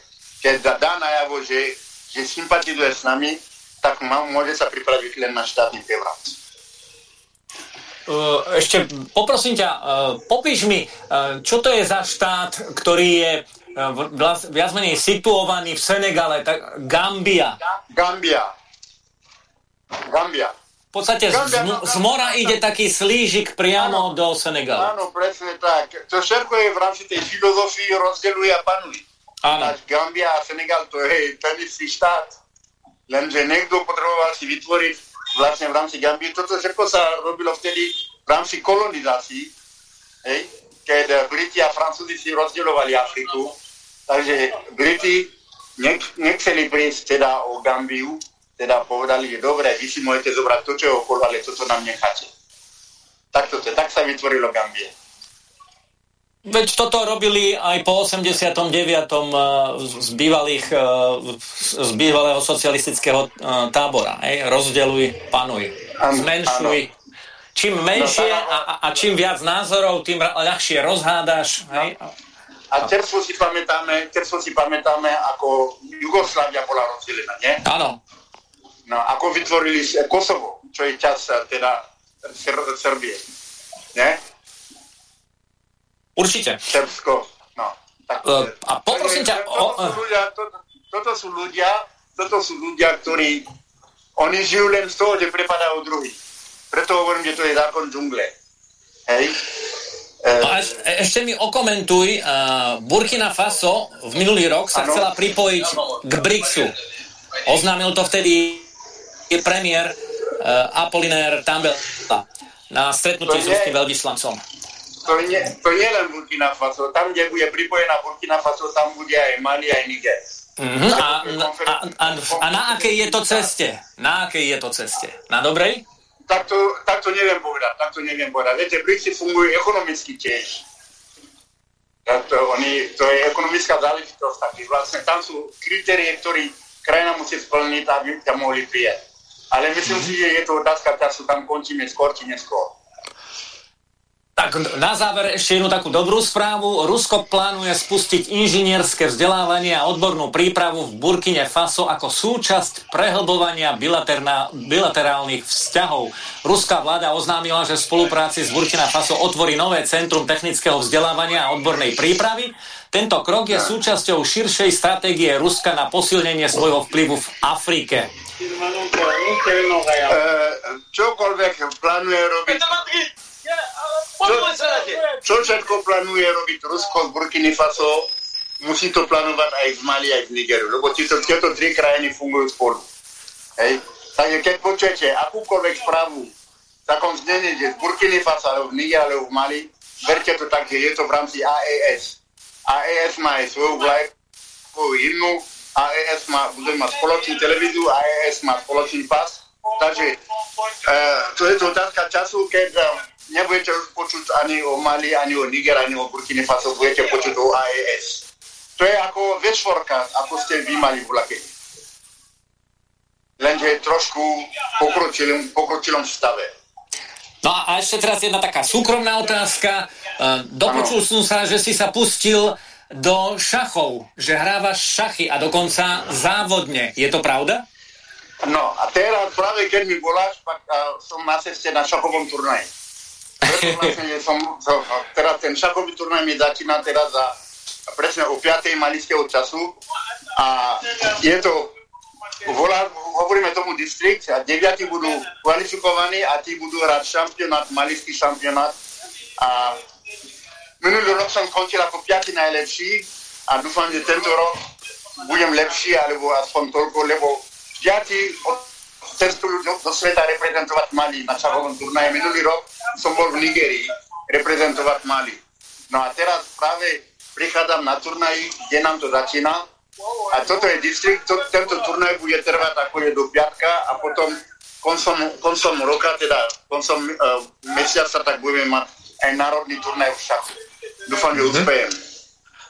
Speaker 5: keď dá najavo, že že sympatizuje s nami, tak má, môže sa pripraviť len na štátny prevrat.
Speaker 6: Ešte poprosím ťa, popíš mi, čo to je za štát, ktorý je viac menej situovaný v Senegale, tak Gambia.
Speaker 5: Gambia. Gambia.
Speaker 6: V podstate Gambia, z, no, z mora ide taký slížik priamo áno, do Senegalu.
Speaker 5: Áno, presne tak. To všetko je v rámci tej filozofii rozdeluje a panuje. Áno. Gambia a Senegal to je ten istý štát. Lenže niekto potreboval si vytvoriť vlastne v rámci Gambie. Toto všetko sa robilo vtedy v rámci kolonizácií, hej, keď Briti a Francúzi si rozdielovali Afriku. Takže Briti nech, nechceli prísť teda o Gambiu, teda povedali, že dobre, vy si môžete zobrať to, čo je okolo, ale toto nám necháte. Tak, to, tak sa vytvorilo Gambie.
Speaker 6: Veď toto robili aj po 89. Eh, z, bývalých, eh, z bývalého socialistického eh, tábora. Hej? Rozdeluj, panuj. Zmenšuj. Čím menšie no, a, a čím viac názorov, tým ľahšie rozhádaš. Hej?
Speaker 5: A terstvo si pamätáme, terstvo si pamätáme, ako Jugoslávia bola rozdelená, nie?
Speaker 6: Áno.
Speaker 5: No, ako vytvorili Kosovo, čo je čas teda Srbie. Nie?
Speaker 6: Určite.
Speaker 5: Srbsko, no. Tak,
Speaker 6: uh, a poprosím ťa...
Speaker 5: Toto, sú ľudia, to, toto sú ľudia, toto sú ľudia, ktorí oni žijú len z toho, že prepadajú druhý. Preto hovorím, že to je zákon džungle. Hej?
Speaker 6: No a eš, ešte mi okomentuj, uh, Burkina Faso v minulý rok sa ano. chcela pripojiť k BRICSu. Oznámil to vtedy premiér uh, Apolinér Tambela na stretnutí s ruským veľvyslancom.
Speaker 5: To nie, to nie len Burkina Faso. Tam, kde bude pripojená Burkina Faso, tam bude aj Mali, aj Niger.
Speaker 6: Mm-hmm. A, a, a, a na akej je to ceste? Na akej je to ceste? Na dobrej?
Speaker 5: Tak to, neviem povedať, tak to neviem povedať. Viete, BRICS fungujú ekonomicky tiež. To, oni, to je ekonomická záležitosť, takže vlastne tam sú kritérie, ktoré krajina musí splniť, aby ťa mohli prijať. Ale myslím si, že je to otázka času, tam končíme skôr či neskôr.
Speaker 6: Tak na záver ešte jednu takú dobrú správu. Rusko plánuje spustiť inžinierské vzdelávanie a odbornú prípravu v Burkine Faso ako súčasť prehlbovania bilaterálnych vzťahov. Ruská vláda oznámila, že v spolupráci s Burkina Faso otvorí nové centrum technického vzdelávania a odbornej prípravy. Tento krok je súčasťou širšej stratégie Ruska na posilnenie svojho vplyvu v Afrike.
Speaker 5: E, čokoľvek plánuje robiť čo, čo všetko plánuje robiť Rusko z Burkiny Faso, musí to plánovať aj v Mali, aj v Nigeru, lebo tieto, tieto tri krajiny fungujú spolu. Hej. Takže keď počujete akúkoľvek správu v takom znení, že z Burkiny Faso, alebo v Nigeru, alebo v Mali, verte to tak, že je to v rámci AES. AES má aj svoju vlajku, hymnu, AES má, bude mať spoločnú televíziu, AES má spoločný pas. Takže e, to je to otázka času, keď e, nebudete už počuť ani o Mali, ani o Niger, ani o Burkine Faso, budete počuť o AES. To je ako večvorka, ako ste vy mali v Lake. Lenže trošku pokročilom, pokročilom stave.
Speaker 6: No a ešte teraz jedna taká súkromná otázka. E, dopočul som sa, že si sa pustil do šachov, že hrávaš šachy a dokonca závodne. Je to pravda?
Speaker 5: No a teraz práve keď mi voláš, pak, uh, som na ceste na šachovom turnaji. Preto vlastne som, som, teraz ten šachový turnaj mi začína teraz za presne o 5. malického času a je to, volá, hovoríme tomu distrikt a 9 budú kvalifikovaní a tí budú hrať šampionát, malický šampionát a minulý rok som končil ako 5. najlepší a dúfam, že tento rok budem lepší, alebo aspoň toľko, lebo 5 cestujú do, do sveta reprezentovať Mali na šachovom turnaje. Minulý rok som bol v Nigerii reprezentovať Mali. No a teraz práve prichádzam na turnaj, kde nám to začína. A toto je distrikt, to, tento turnaj bude trvať ako je do piatka a potom koncom, koncom roka, teda koncom uh, mesiaca, tak budeme mať aj národný turnaj v šachu. Dúfam, že mm-hmm.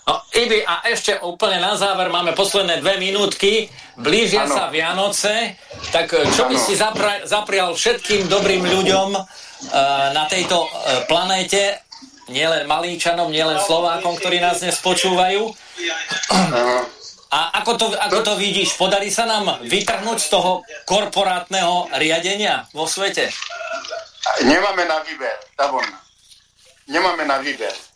Speaker 6: No, Ibi, a ešte úplne na záver, máme posledné dve minútky, blížia ano. sa Vianoce, tak eh, čo by si zapra- zaprial všetkým dobrým ľuďom uh, na tejto uh, planéte, nielen Malíčanom, nielen Slovákom, ktorí nás dnes počúvajú? A ako to, ako to vidíš, podarí sa nám vytrhnúť z toho korporátneho riadenia vo svete?
Speaker 5: Nemáme na výber, Tabon. Nemáme na výber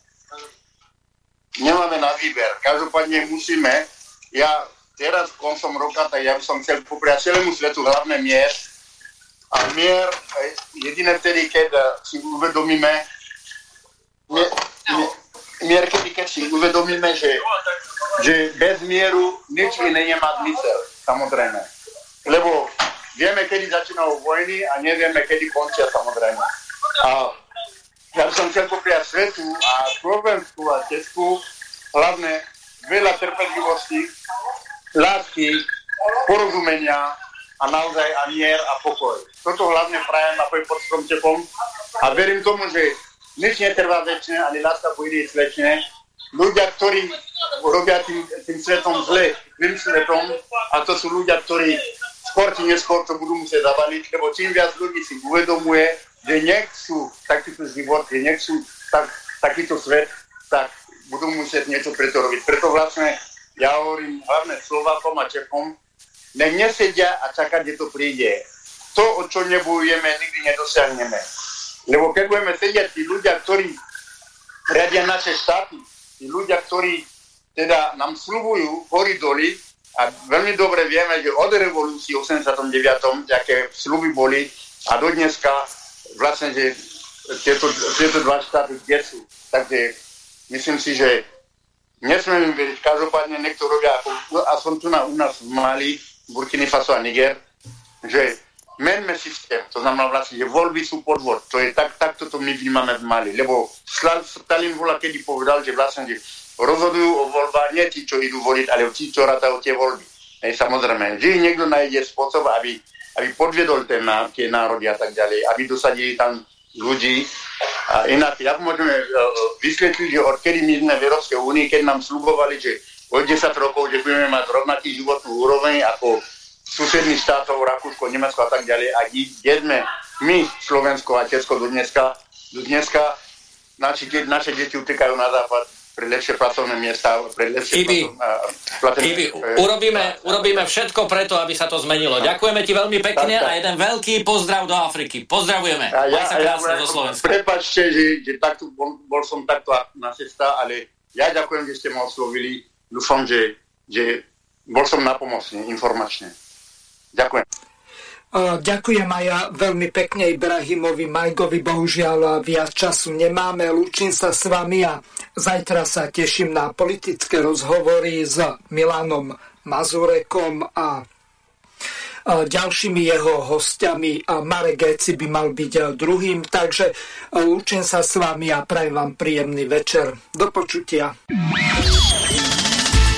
Speaker 5: nemáme na výber. Každopádne musíme, ja teraz koncom roka, tak ja by som chcel popriať celému svetu hlavne mier. A mier jediné vtedy, keď eh, si uvedomíme, mier, mier kedy, keď si uvedomíme, že, že bez mieru nič iné nemá zmysel, samozrejme. Lebo vieme, kedy začínajú vojny a nevieme, kedy končia, samozrejme. A ja som chcel popriať svetu a Slovensku a Česku hlavne veľa trpezlivosti, lásky, porozumenia a naozaj a mier a pokoj. Toto hlavne prajem na pod stromčekom a verím tomu, že nič netrvá väčšine, ani láska pôjde slečne. Ľudia, ktorí robia tým, tým svetom zle, tým svetom, a to sú ľudia, ktorí skôr či neskôr to budú musieť zavaliť, lebo čím viac ľudí si uvedomuje, že nechcú takýto život, že nechcú tak, takýto svet, tak budú musieť niečo preto robiť. Preto vlastne ja hovorím hlavne Slovákom a Čechom, nech nesedia a čakať, kde to príde. To, o čo nebojujeme, nikdy nedosiahneme. Lebo keď budeme sedieť tí ľudia, ktorí riadia naše štáty, tí ľudia, ktorí teda nám slúbujú hory doly, a veľmi dobre vieme, že od revolúcii 89. aké sluby boli a do dneska vlastne, že tieto, tieto dva štáty, kde sú. Takže myslím si, že nesmieme im veriť. Každopádne niekto robia, ako, aspoň tu na, u nás v Mali, Burkina Faso a Niger, že menme systém, to znamená vlastne, že voľby sú podvod. To je tak, takto to my vnímame v Mali, lebo Stalin bola kedy povedal, že vlastne, že rozhodujú o voľbách nie tí, čo idú voliť, ale tí, čo rátajú tie voľby. Hej, samozrejme, že niekto nájde spôsob, aby, aby podviedol ten, tie národy a tak ďalej, aby dosadili tam ľudí. A inak, jak môžeme uh, vysvetliť, že odkedy my sme v Európskej únii, keď nám slubovali, že od 10 rokov, že budeme mať rovnaký životnú úroveň ako susedných štátov, Rakúsko, Nemecko a tak ďalej. A kde sme my, Slovensko a Česko do dneska, do dneska naši, naše deti utekajú na západ pre lepšie pracovné miesta, pre lepšie
Speaker 6: Ibi,
Speaker 5: pracovné,
Speaker 6: Ibi, urobíme, urobíme všetko preto, aby sa to zmenilo. Ďakujeme ti veľmi pekne a jeden veľký pozdrav do Afriky. Pozdravujeme. A ja, Maj sa krásne ja, zo Slovenska.
Speaker 5: Prepačte, že, že takto, bol, bol som takto na cesta, ale ja ďakujem, že ste ma oslovili. Dúfam, že, že bol som napomocný informačne. Ďakujem.
Speaker 1: Ďakujem aj ja veľmi pekne Ibrahimovi Majgovi. Bohužiaľ viac času nemáme. Lúčim sa s vami a zajtra sa teším na politické rozhovory s Milanom Mazurekom a ďalšími jeho hostiami a Marek Geci by mal byť druhým. Takže lúčim sa s vami a prajem vám príjemný večer. Do počutia.